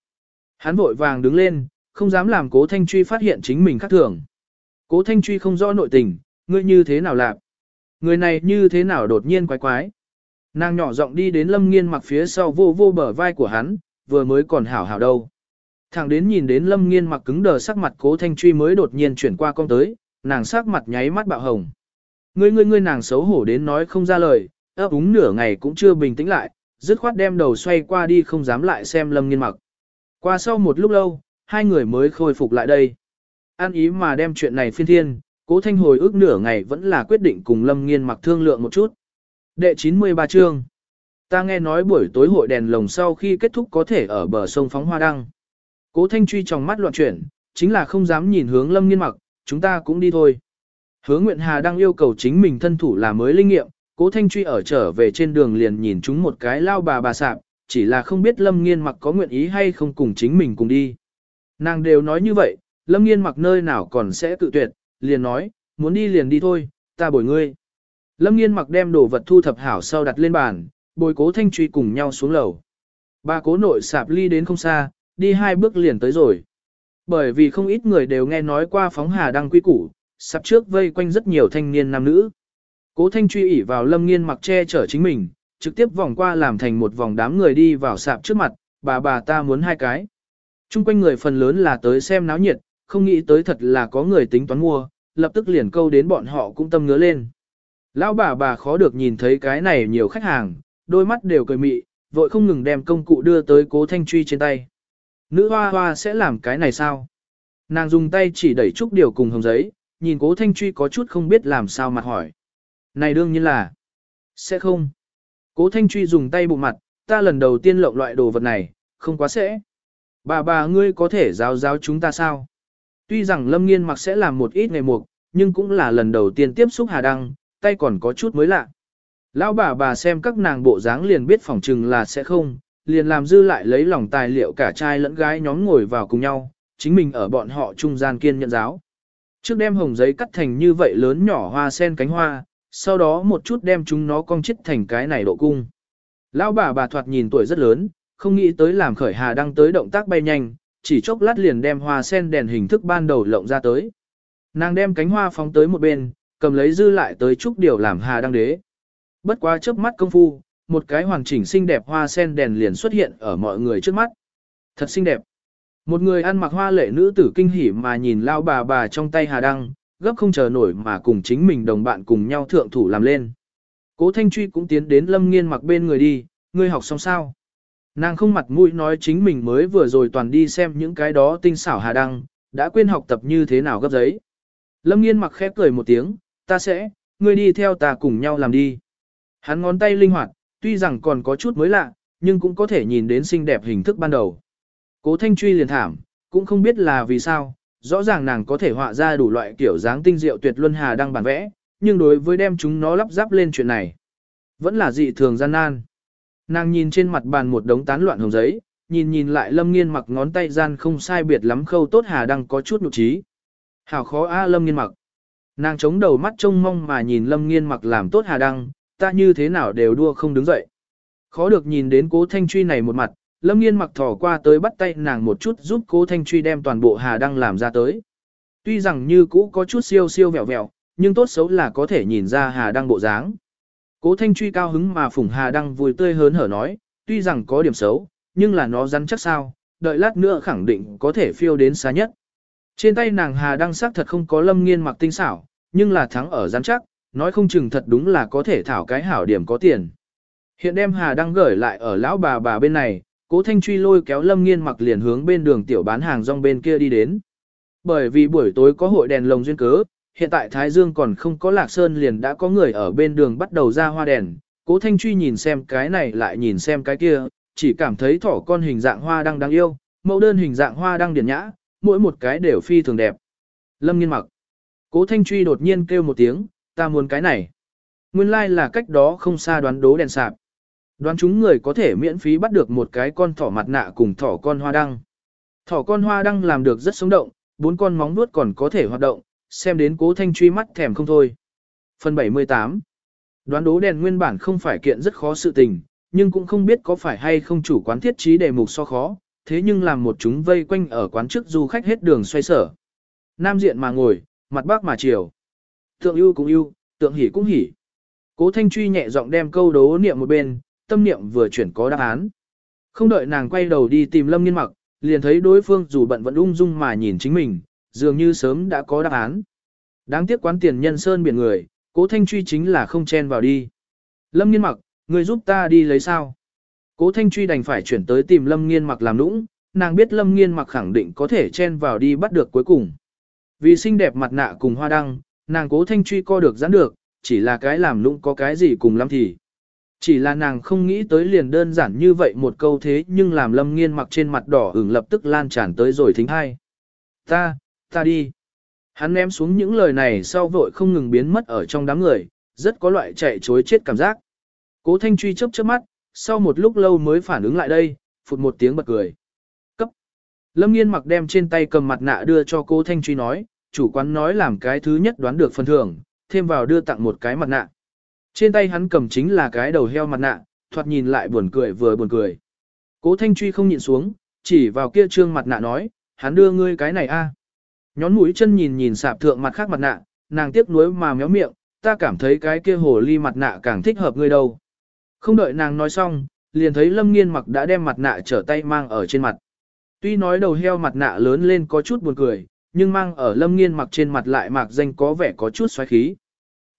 Hắn vội vàng đứng lên, không dám làm cố thanh truy phát hiện chính mình khác thường. Cố thanh truy không rõ nội tình, ngươi như thế nào làm? Người này như thế nào đột nhiên quái quái? Nàng nhỏ giọng đi đến lâm nghiên mặc phía sau vô vô bờ vai của hắn, vừa mới còn hảo hảo đâu. Thẳng đến nhìn đến lâm nghiên mặc cứng đờ sắc mặt cố thanh truy mới đột nhiên chuyển qua con tới, nàng sắc mặt nháy mắt bạo hồng. Ngươi ngươi ngươi nàng xấu hổ đến nói không ra lời, ấp úng nửa ngày cũng chưa bình tĩnh lại, dứt khoát đem đầu xoay qua đi không dám lại xem lâm nghiên mặc. Qua sau một lúc lâu, hai người mới khôi phục lại đây. An ý mà đem chuyện này phiên thiên, cố thanh hồi ước nửa ngày vẫn là quyết định cùng lâm nghiên mặc thương lượng một chút. Đệ 93 chương Ta nghe nói buổi tối hội đèn lồng sau khi kết thúc có thể ở bờ sông phóng hoa đăng. Cố thanh truy trong mắt loạn chuyển, chính là không dám nhìn hướng lâm nghiên mặc, chúng ta cũng đi thôi. Hứa Nguyện Hà đang yêu cầu chính mình thân thủ là mới linh nghiệm, cố thanh truy ở trở về trên đường liền nhìn chúng một cái lao bà bà sạp, chỉ là không biết lâm nghiên mặc có nguyện ý hay không cùng chính mình cùng đi. Nàng đều nói như vậy, lâm nghiên mặc nơi nào còn sẽ tự tuyệt, liền nói, muốn đi liền đi thôi, ta bồi ngươi. Lâm nghiên mặc đem đồ vật thu thập hảo sau đặt lên bàn, bồi cố thanh truy cùng nhau xuống lầu. Ba cố nội sạp ly đến không xa, đi hai bước liền tới rồi. Bởi vì không ít người đều nghe nói qua phóng hà đăng quy củ, sạp trước vây quanh rất nhiều thanh niên nam nữ. Cố thanh truy ỉ vào lâm nghiên mặc che chở chính mình, trực tiếp vòng qua làm thành một vòng đám người đi vào sạp trước mặt, bà bà ta muốn hai cái. Trung quanh người phần lớn là tới xem náo nhiệt, không nghĩ tới thật là có người tính toán mua, lập tức liền câu đến bọn họ cũng tâm ngứa lên. Lão bà bà khó được nhìn thấy cái này nhiều khách hàng, đôi mắt đều cười mị, vội không ngừng đem công cụ đưa tới cố thanh truy trên tay. Nữ hoa hoa sẽ làm cái này sao? Nàng dùng tay chỉ đẩy chút điều cùng hồng giấy, nhìn cố thanh truy có chút không biết làm sao mặt hỏi. Này đương nhiên là, sẽ không. Cố thanh truy dùng tay bụng mặt, ta lần đầu tiên lộng loại đồ vật này, không quá sẽ. Bà bà ngươi có thể giáo giáo chúng ta sao? Tuy rằng Lâm Nghiên mặc sẽ làm một ít ngày mục, nhưng cũng là lần đầu tiên tiếp xúc Hà Đăng, tay còn có chút mới lạ. Lão bà bà xem các nàng bộ dáng liền biết phỏng chừng là sẽ không, liền làm dư lại lấy lòng tài liệu cả trai lẫn gái nhóm ngồi vào cùng nhau, chính mình ở bọn họ trung gian kiên nhận giáo. Trước đem hồng giấy cắt thành như vậy lớn nhỏ hoa sen cánh hoa, sau đó một chút đem chúng nó cong chít thành cái này độ cung. Lão bà bà thoạt nhìn tuổi rất lớn, không nghĩ tới làm khởi hà đăng tới động tác bay nhanh, chỉ chốc lát liền đem hoa sen đèn hình thức ban đầu lộng ra tới. Nàng đem cánh hoa phóng tới một bên, cầm lấy dư lại tới chúc điều làm hà đăng đế. Bất quá chớp mắt công phu, một cái hoàn chỉnh xinh đẹp hoa sen đèn liền xuất hiện ở mọi người trước mắt. Thật xinh đẹp. Một người ăn mặc hoa lệ nữ tử kinh hỉ mà nhìn lao bà bà trong tay hà đăng, gấp không chờ nổi mà cùng chính mình đồng bạn cùng nhau thượng thủ làm lên. Cố Thanh Truy cũng tiến đến Lâm Nghiên mặc bên người đi, ngươi học xong sao? Nàng không mặt mũi nói chính mình mới vừa rồi toàn đi xem những cái đó tinh xảo hà đăng, đã quên học tập như thế nào gấp giấy. Lâm Nghiên mặc khép cười một tiếng, ta sẽ, ngươi đi theo ta cùng nhau làm đi. Hắn ngón tay linh hoạt, tuy rằng còn có chút mới lạ, nhưng cũng có thể nhìn đến xinh đẹp hình thức ban đầu. Cố Thanh Truy liền thảm, cũng không biết là vì sao, rõ ràng nàng có thể họa ra đủ loại kiểu dáng tinh diệu tuyệt luân hà đang bản vẽ, nhưng đối với đem chúng nó lắp ráp lên chuyện này, vẫn là dị thường gian nan. Nàng nhìn trên mặt bàn một đống tán loạn hồng giấy, nhìn nhìn lại lâm nghiên mặc ngón tay gian không sai biệt lắm khâu tốt hà đang có chút nhục trí. Hảo khó a lâm nghiên mặc. Nàng chống đầu mắt trông mong mà nhìn lâm nghiên mặc làm tốt hà đăng, ta như thế nào đều đua không đứng dậy. Khó được nhìn đến cố thanh truy này một mặt, lâm nghiên mặc thỏ qua tới bắt tay nàng một chút giúp cố thanh truy đem toàn bộ hà đăng làm ra tới. Tuy rằng như cũ có chút siêu siêu vẹo vẹo, nhưng tốt xấu là có thể nhìn ra hà đăng bộ dáng. Cố thanh truy cao hứng mà phủng hà đăng vui tươi hớn hở nói, tuy rằng có điểm xấu, nhưng là nó rắn chắc sao, đợi lát nữa khẳng định có thể phiêu đến xa nhất. Trên tay nàng hà đăng sắc thật không có lâm nghiên mặc tinh xảo, nhưng là thắng ở rắn chắc, nói không chừng thật đúng là có thể thảo cái hảo điểm có tiền. Hiện đem hà đăng gửi lại ở lão bà bà bên này, cố thanh truy lôi kéo lâm nghiên mặc liền hướng bên đường tiểu bán hàng rong bên kia đi đến. Bởi vì buổi tối có hội đèn lồng duyên cớ, hiện tại Thái Dương còn không có lạc sơn liền đã có người ở bên đường bắt đầu ra hoa đèn, cố thanh truy nhìn xem cái này lại nhìn xem cái kia, chỉ cảm thấy thỏ con hình dạng hoa đang đáng yêu, mẫu đơn hình dạng hoa đang điển nhã, mỗi một cái đều phi thường đẹp. Lâm nghiên mặc. Cố thanh truy đột nhiên kêu một tiếng, ta muốn cái này. Nguyên lai like là cách đó không xa đoán đố đèn sạp. Đoán chúng người có thể miễn phí bắt được một cái con thỏ mặt nạ cùng thỏ con hoa đăng. Thỏ con hoa đăng làm được rất sống động, bốn con móng vuốt còn có thể hoạt động, xem đến cố thanh truy mắt thèm không thôi. Phần 78 Đoán đố đèn nguyên bản không phải kiện rất khó sự tình, nhưng cũng không biết có phải hay không chủ quán thiết trí đề mục so khó, thế nhưng làm một chúng vây quanh ở quán trước du khách hết đường xoay sở. Nam diện mà ngồi, mặt bắc mà chiều. Tượng ưu cũng ưu, tượng hỉ cũng hỉ. Cố Thanh Truy nhẹ giọng đem câu đố niệm một bên, tâm niệm vừa chuyển có đáp án. Không đợi nàng quay đầu đi tìm Lâm Nghiên Mặc, liền thấy đối phương dù bận vẫn ung dung mà nhìn chính mình, dường như sớm đã có đáp án. Đáng tiếc quán tiền nhân sơn biển người, Cố Thanh Truy chính là không chen vào đi. Lâm Nghiên Mặc, người giúp ta đi lấy sao? Cố Thanh Truy đành phải chuyển tới tìm Lâm Nghiên Mặc làm nũng, nàng biết Lâm Nghiên Mặc khẳng định có thể chen vào đi bắt được cuối cùng. Vì xinh đẹp mặt nạ cùng hoa đăng, nàng cố thanh truy co được giãn được, chỉ là cái làm lũng có cái gì cùng lắm thì. Chỉ là nàng không nghĩ tới liền đơn giản như vậy một câu thế nhưng làm lâm nghiên mặc trên mặt đỏ ửng lập tức lan tràn tới rồi thính hai. Ta, ta đi. Hắn ném xuống những lời này sau vội không ngừng biến mất ở trong đám người, rất có loại chạy chối chết cảm giác. Cố thanh truy chớp chớp mắt, sau một lúc lâu mới phản ứng lại đây, phụt một tiếng bật cười. cấp Lâm nghiên mặc đem trên tay cầm mặt nạ đưa cho cô Thanh Truy nói, chủ quán nói làm cái thứ nhất đoán được phần thưởng, thêm vào đưa tặng một cái mặt nạ. Trên tay hắn cầm chính là cái đầu heo mặt nạ, thoạt nhìn lại buồn cười vừa buồn cười. Cố Thanh Truy không nhịn xuống, chỉ vào kia trương mặt nạ nói, hắn đưa ngươi cái này a. Nhón mũi chân nhìn nhìn sạp thượng mặt khác mặt nạ, nàng tiếc nuối mà méo miệng, ta cảm thấy cái kia hồ ly mặt nạ càng thích hợp ngươi đâu. Không đợi nàng nói xong, liền thấy Lâm Nghiên mặc đã đem mặt nạ trở tay mang ở trên mặt. Tuy nói đầu heo mặt nạ lớn lên có chút buồn cười, nhưng mang ở lâm nghiên mặc trên mặt lại mạc danh có vẻ có chút xoáy khí.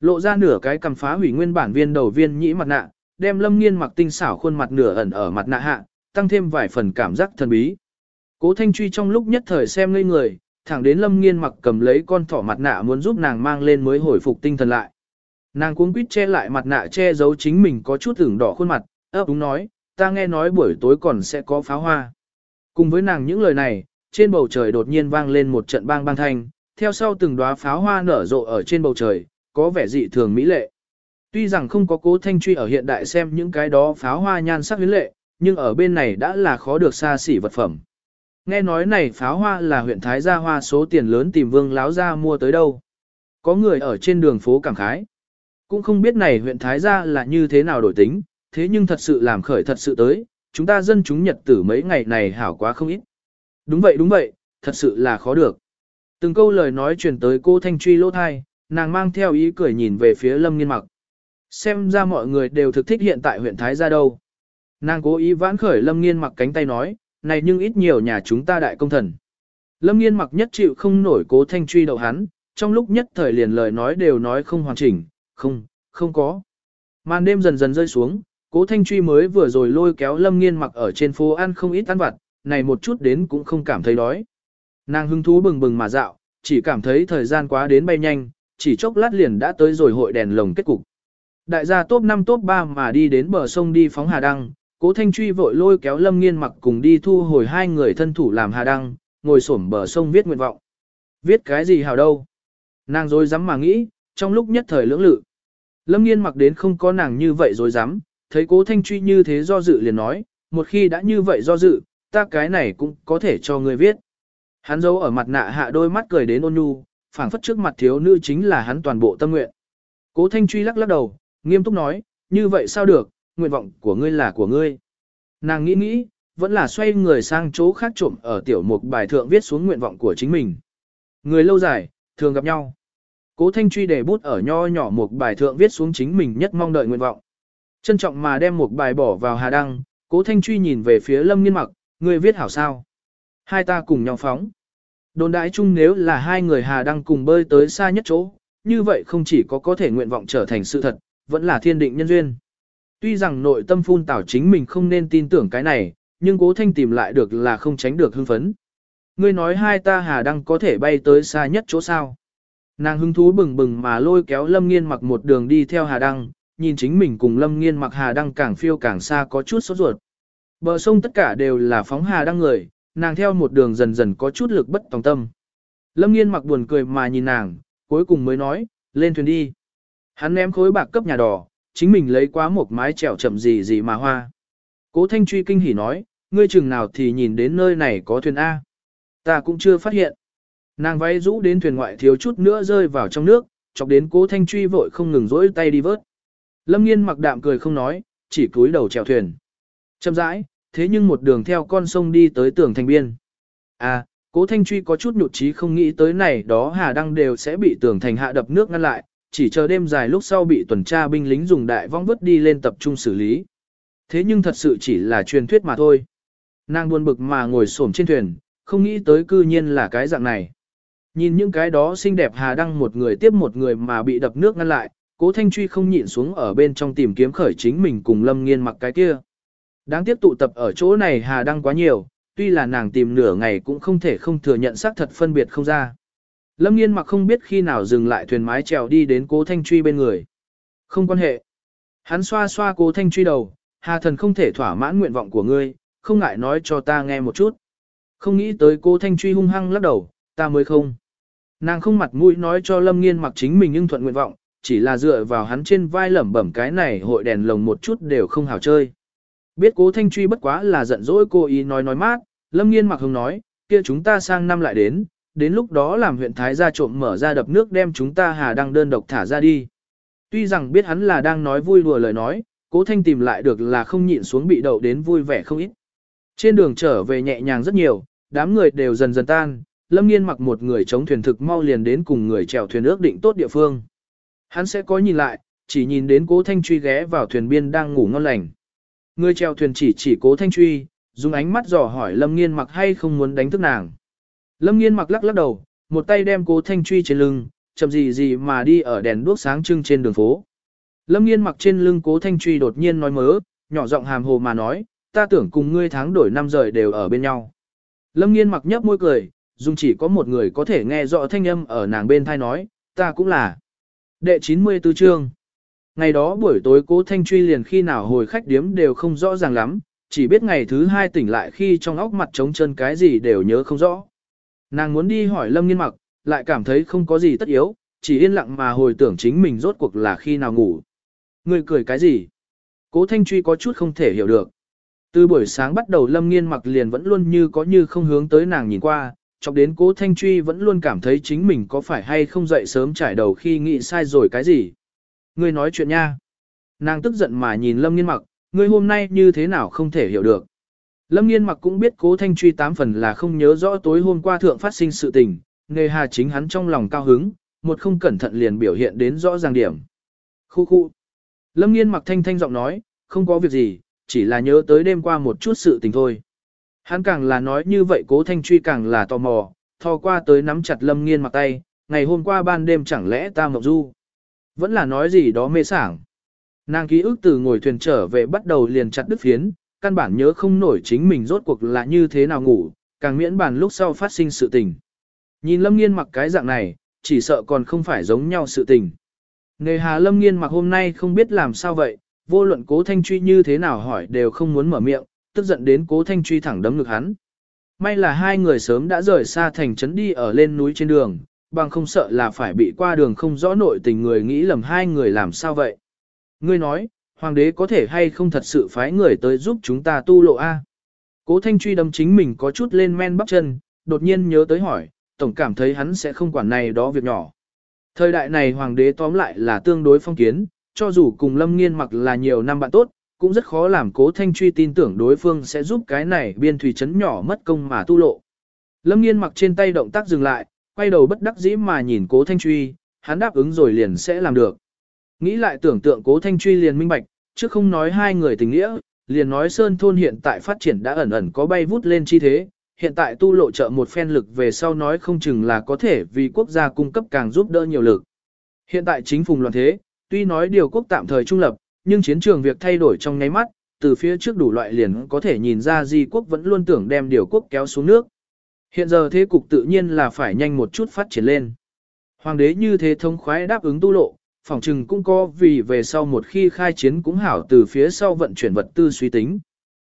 Lộ ra nửa cái cầm phá hủy nguyên bản viên đầu viên nhĩ mặt nạ, đem lâm nghiên mặc tinh xảo khuôn mặt nửa ẩn ở mặt nạ hạ, tăng thêm vài phần cảm giác thần bí. Cố Thanh Truy trong lúc nhất thời xem ngây người, thẳng đến lâm nghiên mặc cầm lấy con thỏ mặt nạ muốn giúp nàng mang lên mới hồi phục tinh thần lại. Nàng cuống quýt che lại mặt nạ che giấu chính mình có chút ửng đỏ khuôn mặt, ấp đúng nói, ta nghe nói buổi tối còn sẽ có pháo hoa. Cùng với nàng những lời này, trên bầu trời đột nhiên vang lên một trận bang bang thanh, theo sau từng đóa pháo hoa nở rộ ở trên bầu trời, có vẻ dị thường mỹ lệ. Tuy rằng không có cố thanh truy ở hiện đại xem những cái đó pháo hoa nhan sắc huyến lệ, nhưng ở bên này đã là khó được xa xỉ vật phẩm. Nghe nói này pháo hoa là huyện Thái Gia Hoa số tiền lớn tìm vương láo ra mua tới đâu. Có người ở trên đường phố cảm khái. Cũng không biết này huyện Thái Gia là như thế nào đổi tính, thế nhưng thật sự làm khởi thật sự tới, chúng ta dân chúng nhật tử mấy ngày này hảo quá không ít. Đúng vậy đúng vậy, thật sự là khó được. Từng câu lời nói truyền tới cô Thanh Truy lỗ thai, nàng mang theo ý cười nhìn về phía Lâm Nghiên mặc. Xem ra mọi người đều thực thích hiện tại huyện Thái gia đâu. Nàng cố ý vãn khởi Lâm Nghiên mặc cánh tay nói, này nhưng ít nhiều nhà chúng ta đại công thần. Lâm Nghiên mặc nhất chịu không nổi cố Thanh Truy đậu hắn, trong lúc nhất thời liền lời nói đều nói không hoàn chỉnh, không, không có. Màn đêm dần dần rơi xuống, cố Thanh Truy mới vừa rồi lôi kéo Lâm Nghiên mặc ở trên phố ăn không ít ăn vặt, này một chút đến cũng không cảm thấy đói. Nàng hứng thú bừng bừng mà dạo, chỉ cảm thấy thời gian quá đến bay nhanh, chỉ chốc lát liền đã tới rồi hội đèn lồng kết cục. Đại gia top 5 top 3 mà đi đến bờ sông đi phóng hà đăng, cố thanh truy vội lôi kéo lâm nghiên mặc cùng đi thu hồi hai người thân thủ làm hà đăng, ngồi xổm bờ sông viết nguyện vọng. Viết cái gì hào đâu? Nàng dối dám mà nghĩ, trong lúc nhất thời lưỡng lự. Lâm nghiên mặc đến không có nàng như vậy dối dám, thấy cố thanh truy như thế do dự liền nói, một khi đã như vậy do dự, ta cái này cũng có thể cho người viết. Hắn dấu ở mặt nạ hạ đôi mắt cười đến ôn nhu, phảng phất trước mặt thiếu nữ chính là hắn toàn bộ tâm nguyện. Cố Thanh Truy lắc lắc đầu, nghiêm túc nói, như vậy sao được, nguyện vọng của ngươi là của ngươi. Nàng nghĩ nghĩ, vẫn là xoay người sang chỗ khác trộm ở tiểu mục bài thượng viết xuống nguyện vọng của chính mình. Người lâu dài, thường gặp nhau. Cố Thanh Truy để bút ở nho nhỏ một bài thượng viết xuống chính mình nhất mong đợi nguyện vọng. Trân trọng mà đem một bài bỏ vào hà đăng, Cố Thanh Truy nhìn về phía Lâm Nghiên Mặc, người viết hảo sao? Hai ta cùng nhau phóng. Đồn đại chung nếu là hai người Hà Đăng cùng bơi tới xa nhất chỗ, như vậy không chỉ có có thể nguyện vọng trở thành sự thật, vẫn là thiên định nhân duyên. Tuy rằng nội tâm phun tảo chính mình không nên tin tưởng cái này, nhưng cố thanh tìm lại được là không tránh được hưng phấn. Ngươi nói hai ta Hà Đăng có thể bay tới xa nhất chỗ sao. Nàng hứng thú bừng bừng mà lôi kéo Lâm Nghiên mặc một đường đi theo Hà Đăng, nhìn chính mình cùng Lâm Nghiên mặc Hà Đăng càng phiêu càng xa có chút sốt ruột. Bờ sông tất cả đều là phóng Hà Đăng người, nàng theo một đường dần dần có chút lực bất tòng tâm. Lâm nghiên mặc buồn cười mà nhìn nàng, cuối cùng mới nói, lên thuyền đi. Hắn ném khối bạc cấp nhà đỏ, chính mình lấy quá một mái trèo chậm gì gì mà hoa. Cố Thanh Truy kinh hỉ nói, ngươi chừng nào thì nhìn đến nơi này có thuyền A. Ta cũng chưa phát hiện. Nàng váy rũ đến thuyền ngoại thiếu chút nữa rơi vào trong nước, chọc đến cố Thanh Truy vội không ngừng rỗi tay đi vớt. Lâm nghiên mặc đạm cười không nói, chỉ cúi đầu chèo thuyền. Chậm rãi, thế nhưng một đường theo con sông đi tới tường thành biên. À, cố thanh truy có chút nhụt chí không nghĩ tới này đó Hà Đăng đều sẽ bị tường thành hạ đập nước ngăn lại, chỉ chờ đêm dài lúc sau bị tuần tra binh lính dùng đại vong vứt đi lên tập trung xử lý. Thế nhưng thật sự chỉ là truyền thuyết mà thôi. Nàng buồn bực mà ngồi xổm trên thuyền, không nghĩ tới cư nhiên là cái dạng này. Nhìn những cái đó xinh đẹp Hà Đăng một người tiếp một người mà bị đập nước ngăn lại, cố thanh truy không nhịn xuống ở bên trong tìm kiếm khởi chính mình cùng lâm nghiên mặc cái kia. Đáng tiếc tụ tập ở chỗ này Hà Đăng quá nhiều, tuy là nàng tìm nửa ngày cũng không thể không thừa nhận xác thật phân biệt không ra. Lâm nghiên mặc không biết khi nào dừng lại thuyền mái trèo đi đến cố thanh truy bên người. Không quan hệ. Hắn xoa xoa cố thanh truy đầu, Hà thần không thể thỏa mãn nguyện vọng của ngươi, không ngại nói cho ta nghe một chút. Không nghĩ tới cố thanh truy hung hăng lắc đầu, ta mới không. Nàng không mặt mũi nói cho Lâm nghiên mặc chính mình nhưng thuận nguyện vọng, chỉ là dựa vào hắn trên vai lẩm bẩm cái này hội đèn lồng một chút đều không hào chơi. Biết cố thanh truy bất quá là giận dỗi cô ý nói nói mát, lâm nghiên mặc hồng nói, kia chúng ta sang năm lại đến, đến lúc đó làm huyện Thái gia trộm mở ra đập nước đem chúng ta hà đăng đơn độc thả ra đi. Tuy rằng biết hắn là đang nói vui đùa lời nói, cố thanh tìm lại được là không nhịn xuống bị đậu đến vui vẻ không ít. Trên đường trở về nhẹ nhàng rất nhiều, đám người đều dần dần tan, lâm nghiên mặc một người chống thuyền thực mau liền đến cùng người chèo thuyền ước định tốt địa phương. Hắn sẽ có nhìn lại, chỉ nhìn đến cố thanh truy ghé vào thuyền biên đang ngủ ngon lành. Người treo thuyền chỉ chỉ cố thanh truy, dùng ánh mắt dò hỏi Lâm Nghiên mặc hay không muốn đánh thức nàng. Lâm Nghiên mặc lắc lắc đầu, một tay đem cố thanh truy trên lưng, chậm gì gì mà đi ở đèn đuốc sáng trưng trên đường phố. Lâm Nghiên mặc trên lưng cố thanh truy đột nhiên nói mớ, nhỏ giọng hàm hồ mà nói, ta tưởng cùng ngươi tháng đổi năm rời đều ở bên nhau. Lâm Nghiên mặc nhấp môi cười, dùng chỉ có một người có thể nghe rõ thanh âm ở nàng bên thai nói, ta cũng là. Đệ 94 chương Ngày đó buổi tối cố Thanh Truy liền khi nào hồi khách điếm đều không rõ ràng lắm, chỉ biết ngày thứ hai tỉnh lại khi trong óc mặt trống chân cái gì đều nhớ không rõ. Nàng muốn đi hỏi Lâm Nghiên Mặc, lại cảm thấy không có gì tất yếu, chỉ yên lặng mà hồi tưởng chính mình rốt cuộc là khi nào ngủ. Người cười cái gì? Cố Thanh Truy có chút không thể hiểu được. Từ buổi sáng bắt đầu Lâm Nghiên Mặc liền vẫn luôn như có như không hướng tới nàng nhìn qua, chọc đến Cố Thanh Truy vẫn luôn cảm thấy chính mình có phải hay không dậy sớm trải đầu khi nghĩ sai rồi cái gì. Ngươi nói chuyện nha. Nàng tức giận mà nhìn Lâm Nghiên Mặc, ngươi hôm nay như thế nào không thể hiểu được. Lâm Nghiên Mặc cũng biết cố thanh truy tám phần là không nhớ rõ tối hôm qua thượng phát sinh sự tình, nghề hà chính hắn trong lòng cao hứng, một không cẩn thận liền biểu hiện đến rõ ràng điểm. Khu khu. Lâm nghiên mặc thanh thanh giọng nói, không có việc gì, chỉ là nhớ tới đêm qua một chút sự tình thôi. Hắn càng là nói như vậy cố thanh truy càng là tò mò, thò qua tới nắm chặt lâm nghiên mặc tay, ngày hôm qua ban đêm chẳng lẽ ta mộng du. Vẫn là nói gì đó mê sảng. Nàng ký ức từ ngồi thuyền trở về bắt đầu liền chặt đứt phiến, căn bản nhớ không nổi chính mình rốt cuộc là như thế nào ngủ, càng miễn bàn lúc sau phát sinh sự tình. Nhìn lâm nghiên mặc cái dạng này, chỉ sợ còn không phải giống nhau sự tình. Nghề hà lâm nghiên mặc hôm nay không biết làm sao vậy, vô luận cố thanh truy như thế nào hỏi đều không muốn mở miệng, tức giận đến cố thanh truy thẳng đấm ngực hắn. May là hai người sớm đã rời xa thành trấn đi ở lên núi trên đường, bằng không sợ là phải bị qua đường không rõ nội tình người nghĩ lầm hai người làm sao vậy. Ngươi nói, hoàng đế có thể hay không thật sự phái người tới giúp chúng ta tu lộ A. Cố thanh truy đâm chính mình có chút lên men bắp chân, đột nhiên nhớ tới hỏi, tổng cảm thấy hắn sẽ không quản này đó việc nhỏ. Thời đại này hoàng đế tóm lại là tương đối phong kiến, cho dù cùng lâm nghiên mặc là nhiều năm bạn tốt, cũng rất khó làm cố thanh truy tin tưởng đối phương sẽ giúp cái này biên thủy trấn nhỏ mất công mà tu lộ. Lâm nghiên mặc trên tay động tác dừng lại, quay đầu bất đắc dĩ mà nhìn cố thanh truy, hắn đáp ứng rồi liền sẽ làm được. Nghĩ lại tưởng tượng cố thanh truy liền minh bạch, chứ không nói hai người tình nghĩa, liền nói sơn thôn hiện tại phát triển đã ẩn ẩn có bay vút lên chi thế, hiện tại tu lộ trợ một phen lực về sau nói không chừng là có thể vì quốc gia cung cấp càng giúp đỡ nhiều lực. Hiện tại chính phùng loạn thế, tuy nói điều quốc tạm thời trung lập, nhưng chiến trường việc thay đổi trong nháy mắt, từ phía trước đủ loại liền có thể nhìn ra di quốc vẫn luôn tưởng đem điều quốc kéo xuống nước. Hiện giờ thế cục tự nhiên là phải nhanh một chút phát triển lên. Hoàng đế như thế thông khoái đáp ứng tu lộ, phòng trừng cũng có vì về sau một khi khai chiến cũng hảo từ phía sau vận chuyển vật tư suy tính.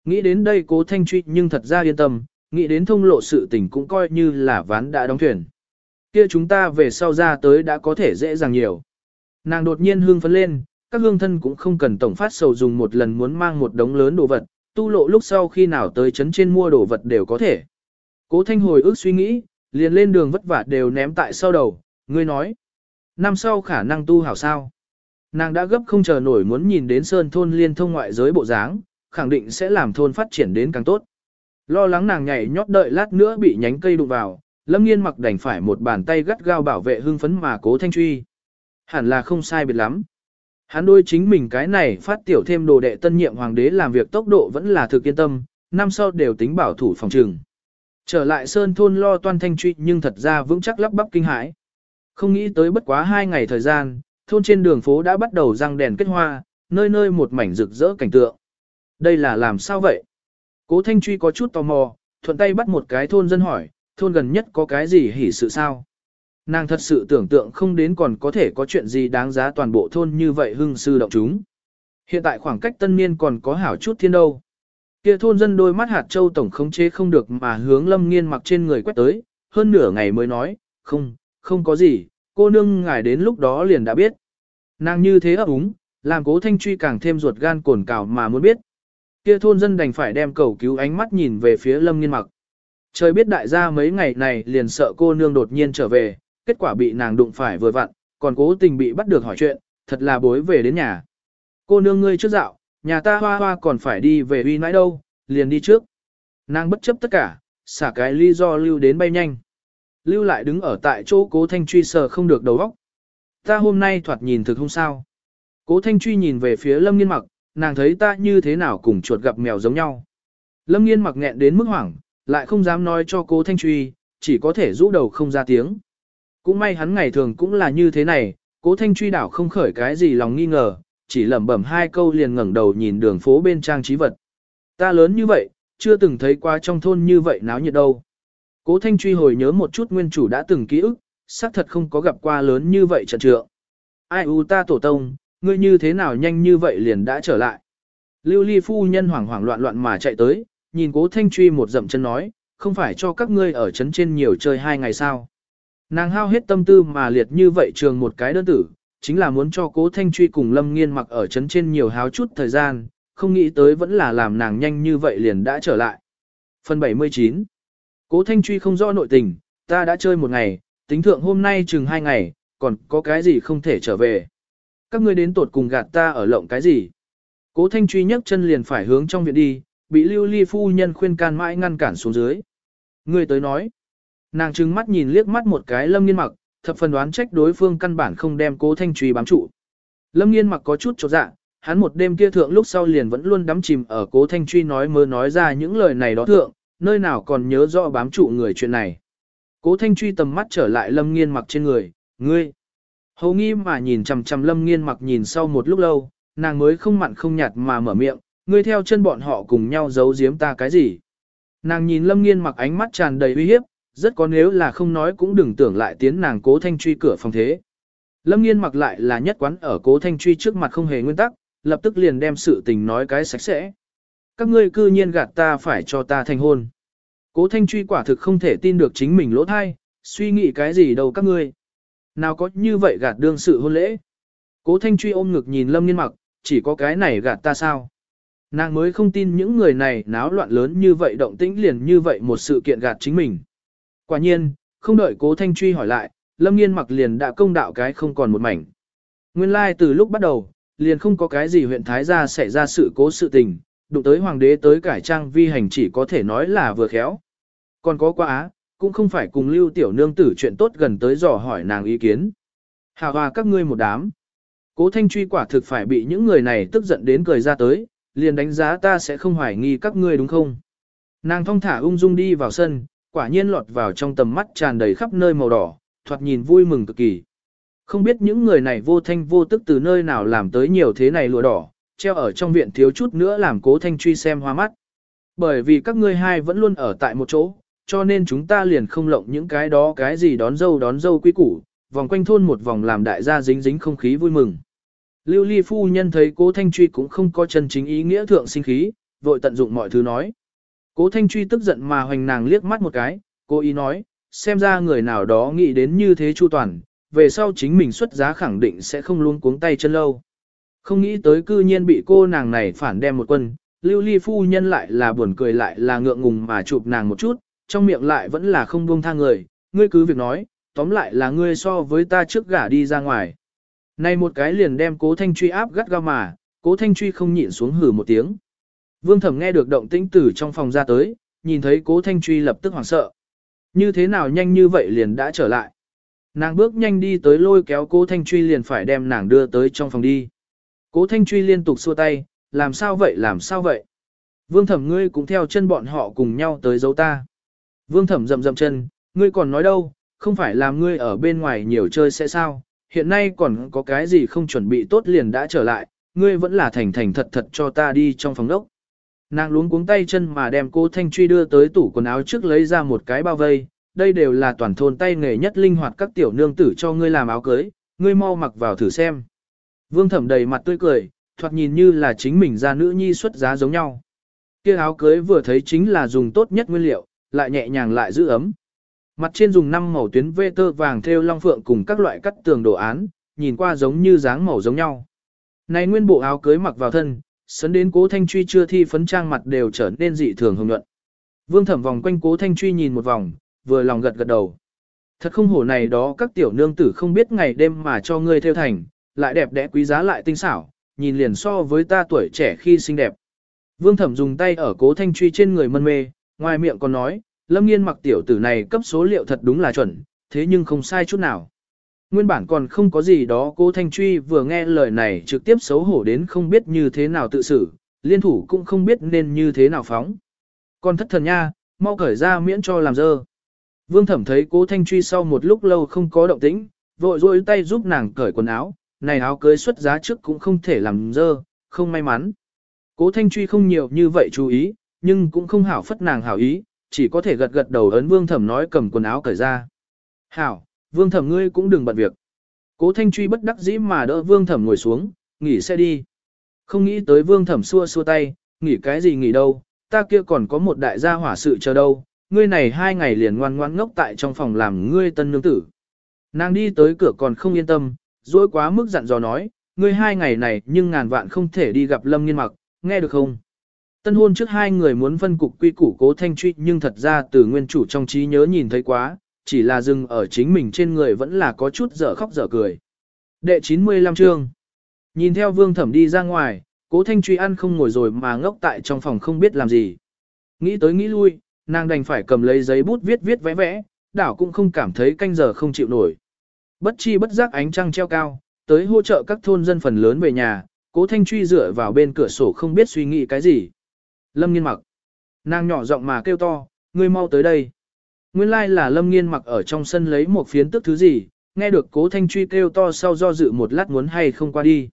Nghĩ đến đây cố thanh truy nhưng thật ra yên tâm, nghĩ đến thông lộ sự tình cũng coi như là ván đã đóng thuyền. Kia chúng ta về sau ra tới đã có thể dễ dàng nhiều. Nàng đột nhiên hương phấn lên, các hương thân cũng không cần tổng phát sầu dùng một lần muốn mang một đống lớn đồ vật, tu lộ lúc sau khi nào tới chấn trên mua đồ vật đều có thể. Cố thanh hồi ước suy nghĩ, liền lên đường vất vả đều ném tại sau đầu, ngươi nói. Năm sau khả năng tu hảo sao. Nàng đã gấp không chờ nổi muốn nhìn đến sơn thôn liên thông ngoại giới bộ dáng, khẳng định sẽ làm thôn phát triển đến càng tốt. Lo lắng nàng nhảy nhót đợi lát nữa bị nhánh cây đụng vào, lâm nghiên mặc đành phải một bàn tay gắt gao bảo vệ hưng phấn mà cố thanh truy. Hẳn là không sai biệt lắm. Hắn đôi chính mình cái này phát tiểu thêm đồ đệ tân nhiệm hoàng đế làm việc tốc độ vẫn là thực yên tâm, năm sau đều tính bảo thủ phòng trừng. Trở lại sơn thôn lo toan thanh truy nhưng thật ra vững chắc lắp bắp kinh hãi. Không nghĩ tới bất quá hai ngày thời gian, thôn trên đường phố đã bắt đầu răng đèn kết hoa, nơi nơi một mảnh rực rỡ cảnh tượng. Đây là làm sao vậy? Cố Thanh Truy có chút tò mò, thuận tay bắt một cái thôn dân hỏi, thôn gần nhất có cái gì hỉ sự sao? Nàng thật sự tưởng tượng không đến còn có thể có chuyện gì đáng giá toàn bộ thôn như vậy hưng sư động chúng. Hiện tại khoảng cách tân niên còn có hảo chút thiên đâu. Kia thôn dân đôi mắt hạt châu tổng khống chế không được mà hướng lâm nghiên mặc trên người quét tới, hơn nửa ngày mới nói, không, không có gì, cô nương ngài đến lúc đó liền đã biết. Nàng như thế ấp úng, làm cố thanh truy càng thêm ruột gan cồn cào mà muốn biết. Kia thôn dân đành phải đem cầu cứu ánh mắt nhìn về phía lâm nghiên mặc. Trời biết đại gia mấy ngày này liền sợ cô nương đột nhiên trở về, kết quả bị nàng đụng phải vừa vặn, còn cố tình bị bắt được hỏi chuyện, thật là bối về đến nhà. Cô nương ngươi trước dạo, nhà ta hoa hoa còn phải đi về uy nãi đâu, liền đi trước. Nàng bất chấp tất cả, xả cái lý do lưu đến bay nhanh. Lưu lại đứng ở tại chỗ cố thanh truy sờ không được đầu óc. Ta hôm nay thoạt nhìn thực không sao. Cố thanh truy nhìn về phía lâm nghiên mặc, nàng thấy ta như thế nào cùng chuột gặp mèo giống nhau. Lâm nghiên mặc nghẹn đến mức hoảng, lại không dám nói cho cố thanh truy, chỉ có thể rũ đầu không ra tiếng. Cũng may hắn ngày thường cũng là như thế này, cố thanh truy đảo không khởi cái gì lòng nghi ngờ, chỉ lẩm bẩm hai câu liền ngẩng đầu nhìn đường phố bên trang trí vật. Ta lớn như vậy, chưa từng thấy qua trong thôn như vậy náo nhiệt đâu. Cố thanh truy hồi nhớ một chút nguyên chủ đã từng ký ức, xác thật không có gặp qua lớn như vậy trận trượng. Ai u ta tổ tông, ngươi như thế nào nhanh như vậy liền đã trở lại. Lưu ly phu nhân hoảng hoảng loạn loạn mà chạy tới, nhìn cố thanh truy một dậm chân nói, không phải cho các ngươi ở trấn trên nhiều chơi hai ngày sao. Nàng hao hết tâm tư mà liệt như vậy trường một cái đơn tử, chính là muốn cho cố thanh truy cùng lâm nghiên mặc ở trấn trên nhiều háo chút thời gian, không nghĩ tới vẫn là làm nàng nhanh như vậy liền đã trở lại. Phần 79 Cố thanh truy không rõ nội tình, ta đã chơi một ngày, tính thượng hôm nay chừng hai ngày, còn có cái gì không thể trở về. Các ngươi đến tột cùng gạt ta ở lộng cái gì. Cố thanh truy nhấc chân liền phải hướng trong viện đi, bị lưu ly phu nhân khuyên can mãi ngăn cản xuống dưới. người tới nói. nàng trừng mắt nhìn liếc mắt một cái lâm nghiên mặc, thập phần đoán trách đối phương căn bản không đem cố thanh truy bám trụ. Lâm nghiên mặc có chút chột dạ, hắn một đêm kia thượng lúc sau liền vẫn luôn đắm chìm ở cố thanh truy nói mơ nói ra những lời này đó thượng, nơi nào còn nhớ rõ bám trụ người chuyện này. Cố thanh truy tầm mắt trở lại lâm nghiên mặc trên người, ngươi. Hầu nghi mà nhìn chằm chằm lâm nghiên mặc nhìn sau một lúc lâu, nàng mới không mặn không nhạt mà mở miệng, ngươi theo chân bọn họ cùng nhau giấu giếm ta cái gì. Nàng nhìn lâm nghiên mặc ánh mắt tràn đầy uy hiếp, rất có nếu là không nói cũng đừng tưởng lại tiến nàng cố thanh truy cửa phòng thế. Lâm nghiên mặc lại là nhất quán ở cố thanh truy trước mặt không hề nguyên tắc, lập tức liền đem sự tình nói cái sạch sẽ. Các ngươi cư nhiên gạt ta phải cho ta thành hôn. Cố thanh truy quả thực không thể tin được chính mình lỗ thai, suy nghĩ cái gì đâu các ngươi. Nào có như vậy gạt đương sự hôn lễ. Cố thanh truy ôm ngực nhìn lâm nghiên mặc, chỉ có cái này gạt ta sao. Nàng mới không tin những người này náo loạn lớn như vậy động tĩnh liền như vậy một sự kiện gạt chính mình. Quả nhiên, không đợi cố thanh truy hỏi lại, lâm nghiên mặc liền đã công đạo cái không còn một mảnh. Nguyên lai like từ lúc bắt đầu, liền không có cái gì huyện Thái gia xảy ra sự cố sự tình, đụng tới hoàng đế tới cải trang vi hành chỉ có thể nói là vừa khéo. Còn có quá á, cũng không phải cùng lưu tiểu nương tử chuyện tốt gần tới dò hỏi nàng ý kiến. Hà hòa các ngươi một đám. Cố thanh truy quả thực phải bị những người này tức giận đến cười ra tới, liền đánh giá ta sẽ không hoài nghi các ngươi đúng không. Nàng thong thả ung dung đi vào sân, quả nhiên lọt vào trong tầm mắt tràn đầy khắp nơi màu đỏ, thoạt nhìn vui mừng cực kỳ. Không biết những người này vô thanh vô tức từ nơi nào làm tới nhiều thế này lụa đỏ, treo ở trong viện thiếu chút nữa làm cố thanh truy xem hoa mắt. Bởi vì các ngươi hai vẫn luôn ở tại một chỗ, cho nên chúng ta liền không lộng những cái đó cái gì đón dâu đón dâu quý củ, vòng quanh thôn một vòng làm đại gia dính dính không khí vui mừng. Lưu ly phu nhân thấy cố thanh truy cũng không có chân chính ý nghĩa thượng sinh khí, vội tận dụng mọi thứ nói. Cố thanh truy tức giận mà hoành nàng liếc mắt một cái, cố ý nói, xem ra người nào đó nghĩ đến như thế chu toàn, về sau chính mình xuất giá khẳng định sẽ không luôn cuống tay chân lâu. Không nghĩ tới cư nhiên bị cô nàng này phản đem một quân, lưu ly phu nhân lại là buồn cười lại là ngượng ngùng mà chụp nàng một chút, trong miệng lại vẫn là không buông tha người, ngươi cứ việc nói, tóm lại là ngươi so với ta trước gả đi ra ngoài. Này một cái liền đem cố thanh truy áp gắt gao mà, cố thanh truy không nhịn xuống hử một tiếng. Vương thẩm nghe được động tĩnh từ trong phòng ra tới, nhìn thấy cố thanh truy lập tức hoảng sợ. Như thế nào nhanh như vậy liền đã trở lại. Nàng bước nhanh đi tới lôi kéo cố thanh truy liền phải đem nàng đưa tới trong phòng đi. Cố thanh truy liên tục xua tay, làm sao vậy làm sao vậy. Vương thẩm ngươi cũng theo chân bọn họ cùng nhau tới dấu ta. Vương thẩm rậm rậm chân, ngươi còn nói đâu, không phải làm ngươi ở bên ngoài nhiều chơi sẽ sao, hiện nay còn có cái gì không chuẩn bị tốt liền đã trở lại, ngươi vẫn là thành thành thật thật cho ta đi trong phòng đốc. Nàng luống cuống tay chân mà đem cô Thanh Truy đưa tới tủ quần áo trước lấy ra một cái bao vây, đây đều là toàn thôn tay nghề nhất linh hoạt các tiểu nương tử cho ngươi làm áo cưới, ngươi mau mặc vào thử xem. Vương thẩm đầy mặt tươi cười, thoạt nhìn như là chính mình ra nữ nhi xuất giá giống nhau. Kia áo cưới vừa thấy chính là dùng tốt nhất nguyên liệu, lại nhẹ nhàng lại giữ ấm. Mặt trên dùng năm màu tuyến vê tơ vàng theo long phượng cùng các loại cắt tường đồ án, nhìn qua giống như dáng màu giống nhau. Này nguyên bộ áo cưới mặc vào thân, sấn đến cố thanh truy chưa thi phấn trang mặt đều trở nên dị thường hồng nhuận. Vương thẩm vòng quanh cố thanh truy nhìn một vòng, vừa lòng gật gật đầu. Thật không hổ này đó các tiểu nương tử không biết ngày đêm mà cho ngươi theo thành, lại đẹp đẽ quý giá lại tinh xảo, nhìn liền so với ta tuổi trẻ khi xinh đẹp. Vương thẩm dùng tay ở cố thanh truy trên người mân mê, ngoài miệng còn nói, lâm nghiên mặc tiểu tử này cấp số liệu thật đúng là chuẩn, thế nhưng không sai chút nào. Nguyên bản còn không có gì đó cố thanh truy vừa nghe lời này trực tiếp xấu hổ đến không biết như thế nào tự xử, liên thủ cũng không biết nên như thế nào phóng. Còn thất thần nha, mau cởi ra miễn cho làm dơ. Vương thẩm thấy cố thanh truy sau một lúc lâu không có động tĩnh, vội rôi tay giúp nàng cởi quần áo, này áo cưới xuất giá trước cũng không thể làm dơ, không may mắn. Cố thanh truy không nhiều như vậy chú ý, nhưng cũng không hảo phất nàng hảo ý, chỉ có thể gật gật đầu ấn vương thẩm nói cầm quần áo cởi ra. Hảo, vương thẩm ngươi cũng đừng bận việc. Cố thanh truy bất đắc dĩ mà đỡ vương thẩm ngồi xuống, nghỉ xe đi. Không nghĩ tới vương thẩm xua xua tay, nghỉ cái gì nghỉ đâu, ta kia còn có một đại gia hỏa sự chờ đâu, ngươi này hai ngày liền ngoan ngoan ngốc tại trong phòng làm ngươi tân nương tử. Nàng đi tới cửa còn không yên tâm, dối quá mức dặn dò nói, ngươi hai ngày này nhưng ngàn vạn không thể đi gặp lâm nghiên mặc, nghe được không? Tân hôn trước hai người muốn phân cục quy củ cố thanh truy nhưng thật ra từ nguyên chủ trong trí nhớ nhìn thấy quá, chỉ là dừng ở chính mình trên người vẫn là có chút dở khóc dở cười. Đệ 95 chương Nhìn theo vương thẩm đi ra ngoài, cố thanh truy ăn không ngồi rồi mà ngốc tại trong phòng không biết làm gì. Nghĩ tới nghĩ lui, nàng đành phải cầm lấy giấy bút viết viết vẽ vẽ, đảo cũng không cảm thấy canh giờ không chịu nổi. Bất chi bất giác ánh trăng treo cao, tới hỗ trợ các thôn dân phần lớn về nhà, cố thanh truy dựa vào bên cửa sổ không biết suy nghĩ cái gì. Lâm nghiên mặc. Nàng nhỏ giọng mà kêu to, ngươi mau tới đây. Nguyên lai like là lâm nghiên mặc ở trong sân lấy một phiến tức thứ gì, nghe được cố thanh truy kêu to sau do dự một lát muốn hay không qua đi.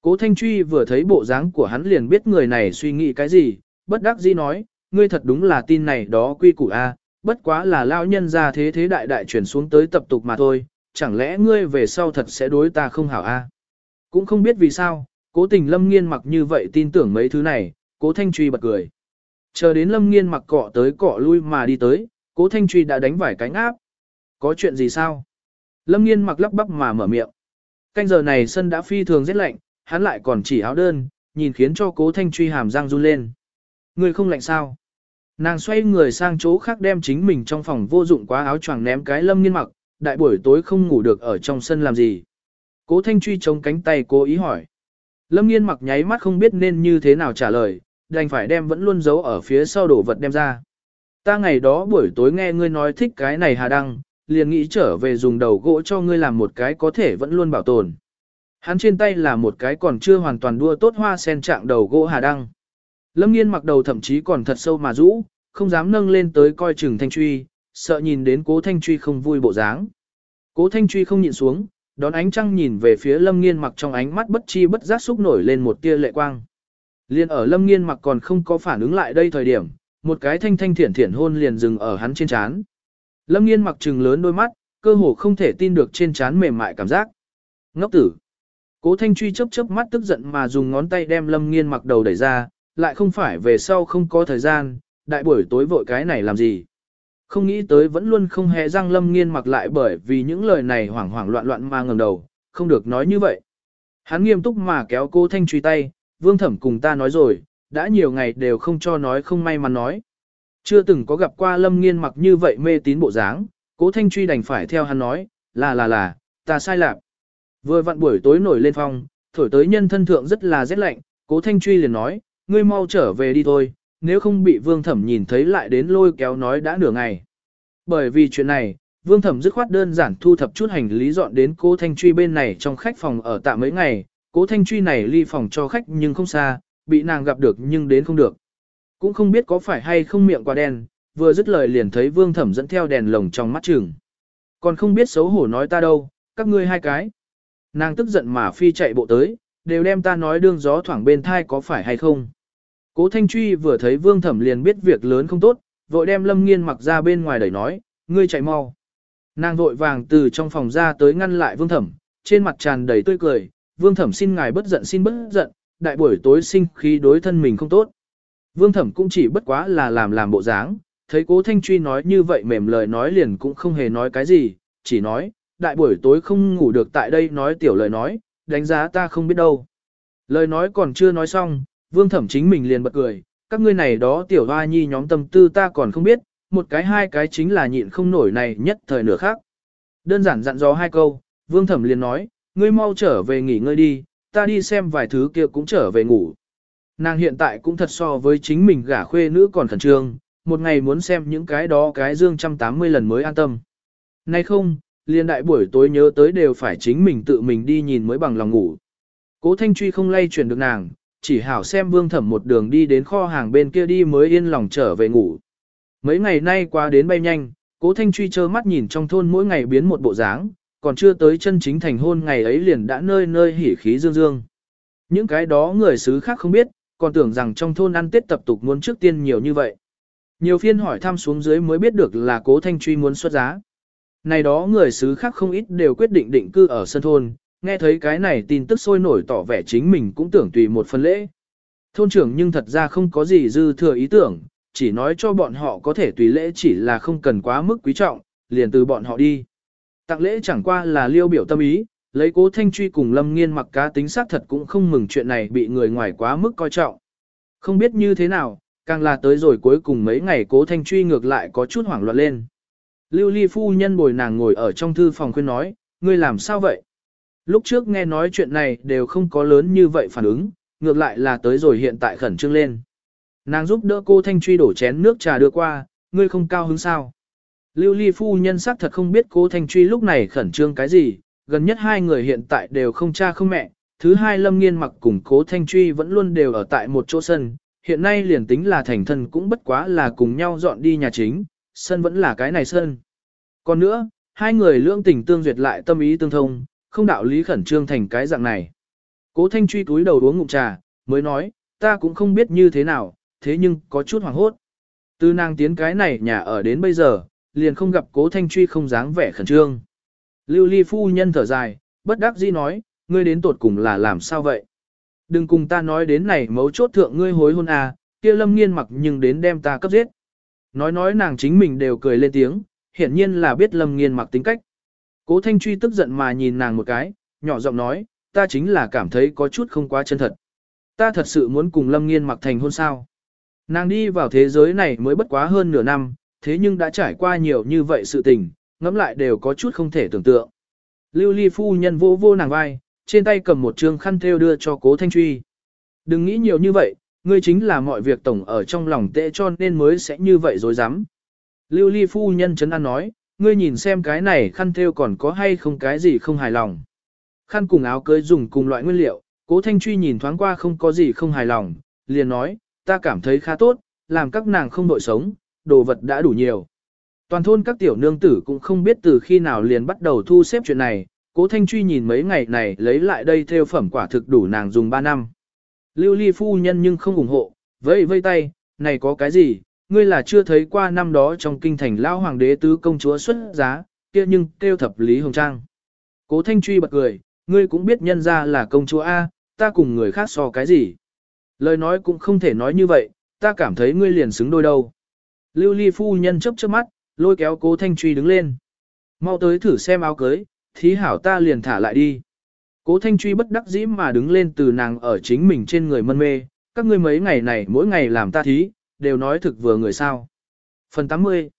Cố thanh truy vừa thấy bộ dáng của hắn liền biết người này suy nghĩ cái gì, bất đắc dĩ nói, ngươi thật đúng là tin này đó quy củ a, bất quá là lao nhân ra thế thế đại đại chuyển xuống tới tập tục mà thôi, chẳng lẽ ngươi về sau thật sẽ đối ta không hảo a? Cũng không biết vì sao, cố tình lâm nghiên mặc như vậy tin tưởng mấy thứ này, cố thanh truy bật cười. Chờ đến lâm nghiên mặc cọ tới cọ lui mà đi tới, cố thanh truy đã đánh vải cánh áp. Có chuyện gì sao? Lâm nghiên mặc lắp bắp mà mở miệng. Canh giờ này sân đã phi thường rất lạnh, hắn lại còn chỉ áo đơn, nhìn khiến cho cố thanh truy hàm răng run lên. Người không lạnh sao? Nàng xoay người sang chỗ khác đem chính mình trong phòng vô dụng quá áo choàng ném cái lâm nghiên mặc, đại buổi tối không ngủ được ở trong sân làm gì. Cố thanh truy chống cánh tay cố ý hỏi. Lâm nghiên mặc nháy mắt không biết nên như thế nào trả lời, đành phải đem vẫn luôn giấu ở phía sau đổ vật đem ra. Ta ngày đó buổi tối nghe ngươi nói thích cái này hà đăng, liền nghĩ trở về dùng đầu gỗ cho ngươi làm một cái có thể vẫn luôn bảo tồn. Hắn trên tay là một cái còn chưa hoàn toàn đua tốt hoa sen trạng đầu gỗ hà đăng. Lâm nghiên mặc đầu thậm chí còn thật sâu mà rũ, không dám nâng lên tới coi chừng thanh truy, sợ nhìn đến cố thanh truy không vui bộ dáng. Cố thanh truy không nhịn xuống, đón ánh trăng nhìn về phía lâm nghiên mặc trong ánh mắt bất chi bất giác xúc nổi lên một tia lệ quang. Liên ở lâm nghiên mặc còn không có phản ứng lại đây thời điểm, một cái thanh thanh thiển thiển hôn liền dừng ở hắn trên trán. Lâm nghiên mặc trừng lớn đôi mắt, cơ hồ không thể tin được trên trán mềm mại cảm giác. Ngốc tử. Cố thanh truy chớp chớp mắt tức giận mà dùng ngón tay đem lâm nghiên mặc đầu đẩy ra, lại không phải về sau không có thời gian, đại buổi tối vội cái này làm gì. Không nghĩ tới vẫn luôn không hề răng lâm nghiên mặc lại bởi vì những lời này hoảng hoảng loạn loạn mà ngẩng đầu, không được nói như vậy. Hắn nghiêm túc mà kéo cô thanh truy tay, vương thẩm cùng ta nói rồi, đã nhiều ngày đều không cho nói không may mắn nói. Chưa từng có gặp qua lâm nghiên mặc như vậy mê tín bộ dáng, cố thanh truy đành phải theo hắn nói, là là là, ta sai lạc. Vừa vặn buổi tối nổi lên phong, thổi tới nhân thân thượng rất là rét lạnh, cố thanh truy liền nói, ngươi mau trở về đi thôi, nếu không bị vương thẩm nhìn thấy lại đến lôi kéo nói đã nửa ngày. Bởi vì chuyện này, vương thẩm dứt khoát đơn giản thu thập chút hành lý dọn đến cố thanh truy bên này trong khách phòng ở tạm mấy ngày, cố thanh truy này ly phòng cho khách nhưng không xa, bị nàng gặp được nhưng đến không được. Cũng không biết có phải hay không miệng quá đen, vừa dứt lời liền thấy vương thẩm dẫn theo đèn lồng trong mắt trường. Còn không biết xấu hổ nói ta đâu, các ngươi hai cái. Nàng tức giận mà phi chạy bộ tới, đều đem ta nói đương gió thoảng bên thai có phải hay không. Cố Thanh Truy vừa thấy Vương Thẩm liền biết việc lớn không tốt, vội đem Lâm Nghiên mặc ra bên ngoài đẩy nói, ngươi chạy mau. Nàng vội vàng từ trong phòng ra tới ngăn lại Vương Thẩm, trên mặt tràn đầy tươi cười, Vương Thẩm xin ngài bất giận xin bất giận, đại buổi tối sinh khí đối thân mình không tốt. Vương Thẩm cũng chỉ bất quá là làm làm bộ dáng, thấy Cố Thanh Truy nói như vậy mềm lời nói liền cũng không hề nói cái gì, chỉ nói, đại buổi tối không ngủ được tại đây nói tiểu lời nói, đánh giá ta không biết đâu. Lời nói còn chưa nói xong, vương thẩm chính mình liền bật cười, các ngươi này đó tiểu hoa nhi nhóm tâm tư ta còn không biết, một cái hai cái chính là nhịn không nổi này nhất thời nửa khác. Đơn giản dặn dò hai câu, vương thẩm liền nói, ngươi mau trở về nghỉ ngơi đi, ta đi xem vài thứ kia cũng trở về ngủ. Nàng hiện tại cũng thật so với chính mình gả khuê nữ còn khẩn trương, một ngày muốn xem những cái đó cái dương trăm tám mươi lần mới an tâm. Nay không, liên đại buổi tối nhớ tới đều phải chính mình tự mình đi nhìn mới bằng lòng ngủ. Cố Thanh Truy không lay chuyển được nàng, chỉ hảo xem vương thẩm một đường đi đến kho hàng bên kia đi mới yên lòng trở về ngủ. Mấy ngày nay qua đến bay nhanh, cố thanh truy trơ mắt nhìn trong thôn mỗi ngày biến một bộ dáng, còn chưa tới chân chính thành hôn ngày ấy liền đã nơi nơi hỉ khí dương dương. Những cái đó người xứ khác không biết, còn tưởng rằng trong thôn ăn tết tập tục muốn trước tiên nhiều như vậy. Nhiều phiên hỏi thăm xuống dưới mới biết được là cố thanh truy muốn xuất giá. Này đó người xứ khác không ít đều quyết định định cư ở sân thôn, nghe thấy cái này tin tức sôi nổi tỏ vẻ chính mình cũng tưởng tùy một phần lễ. Thôn trưởng nhưng thật ra không có gì dư thừa ý tưởng, chỉ nói cho bọn họ có thể tùy lễ chỉ là không cần quá mức quý trọng, liền từ bọn họ đi. Tặng lễ chẳng qua là liêu biểu tâm ý, lấy cố thanh truy cùng lâm nghiên mặc cá tính xác thật cũng không mừng chuyện này bị người ngoài quá mức coi trọng. Không biết như thế nào, càng là tới rồi cuối cùng mấy ngày cố thanh truy ngược lại có chút hoảng loạn lên. Lưu ly phu nhân bồi nàng ngồi ở trong thư phòng khuyên nói, ngươi làm sao vậy? Lúc trước nghe nói chuyện này đều không có lớn như vậy phản ứng, ngược lại là tới rồi hiện tại khẩn trương lên. Nàng giúp đỡ cô Thanh Truy đổ chén nước trà đưa qua, ngươi không cao hứng sao. Lưu ly phu nhân xác thật không biết cố thanh truy lúc này khẩn trương cái gì, gần nhất hai người hiện tại đều không cha không mẹ, thứ hai lâm nghiên mặc cùng cố thanh truy vẫn luôn đều ở tại một chỗ sân, hiện nay liền tính là thành thân cũng bất quá là cùng nhau dọn đi nhà chính, sân vẫn là cái này sân. Còn nữa, hai người lưỡng tình tương duyệt lại tâm ý tương thông, không đạo lý khẩn trương thành cái dạng này. Cố thanh truy túi đầu uống ngụm trà, mới nói, ta cũng không biết như thế nào, thế nhưng có chút hoảng hốt. Từ nàng tiến cái này nhà ở đến bây giờ, liền không gặp cố thanh truy không dáng vẻ khẩn trương. Lưu ly phu nhân thở dài, bất đắc dĩ nói, ngươi đến tột cùng là làm sao vậy? Đừng cùng ta nói đến này mấu chốt thượng ngươi hối hôn à, kia lâm nghiên mặc nhưng đến đem ta cấp giết. Nói nói nàng chính mình đều cười lên tiếng, hiển nhiên là biết lâm nghiên mặc tính cách. Cố thanh truy tức giận mà nhìn nàng một cái, nhỏ giọng nói, ta chính là cảm thấy có chút không quá chân thật. Ta thật sự muốn cùng lâm nghiên mặc thành hôn sao. Nàng đi vào thế giới này mới bất quá hơn nửa năm, thế nhưng đã trải qua nhiều như vậy sự tình, ngẫm lại đều có chút không thể tưởng tượng. Lưu ly phu nhân vô vô nàng vai, trên tay cầm một trương khăn thêu đưa cho cố thanh truy. Đừng nghĩ nhiều như vậy, ngươi chính là mọi việc tổng ở trong lòng tệ cho nên mới sẽ như vậy dối dám. Lưu ly phu nhân chấn an nói, ngươi nhìn xem cái này khăn thêu còn có hay không cái gì không hài lòng. Khăn cùng áo cưới dùng cùng loại nguyên liệu, cố thanh truy nhìn thoáng qua không có gì không hài lòng, liền nói, ta cảm thấy khá tốt, làm các nàng không đội sống, đồ vật đã đủ nhiều. Toàn thôn các tiểu nương tử cũng không biết từ khi nào liền bắt đầu thu xếp chuyện này, cố thanh truy nhìn mấy ngày này lấy lại đây theo phẩm quả thực đủ nàng dùng 3 năm. Lưu ly phu nhân nhưng không ủng hộ, vẫy vây tay, này có cái gì, ngươi là chưa thấy qua năm đó trong kinh thành lao hoàng đế tứ công chúa xuất giá, kia nhưng kêu thập lý hồng trang. Cố thanh truy bật cười, ngươi cũng biết nhân ra là công chúa A, ta cùng người khác so cái gì. Lời nói cũng không thể nói như vậy, ta cảm thấy ngươi liền xứng đôi đâu. Lưu ly phu nhân chớp chớp mắt, lôi kéo cố thanh truy đứng lên. Mau tới thử xem áo cưới, thí hảo ta liền thả lại đi. Cố thanh truy bất đắc dĩ mà đứng lên từ nàng ở chính mình trên người mân mê, các ngươi mấy ngày này mỗi ngày làm ta thí, đều nói thực vừa người sao. Phần 80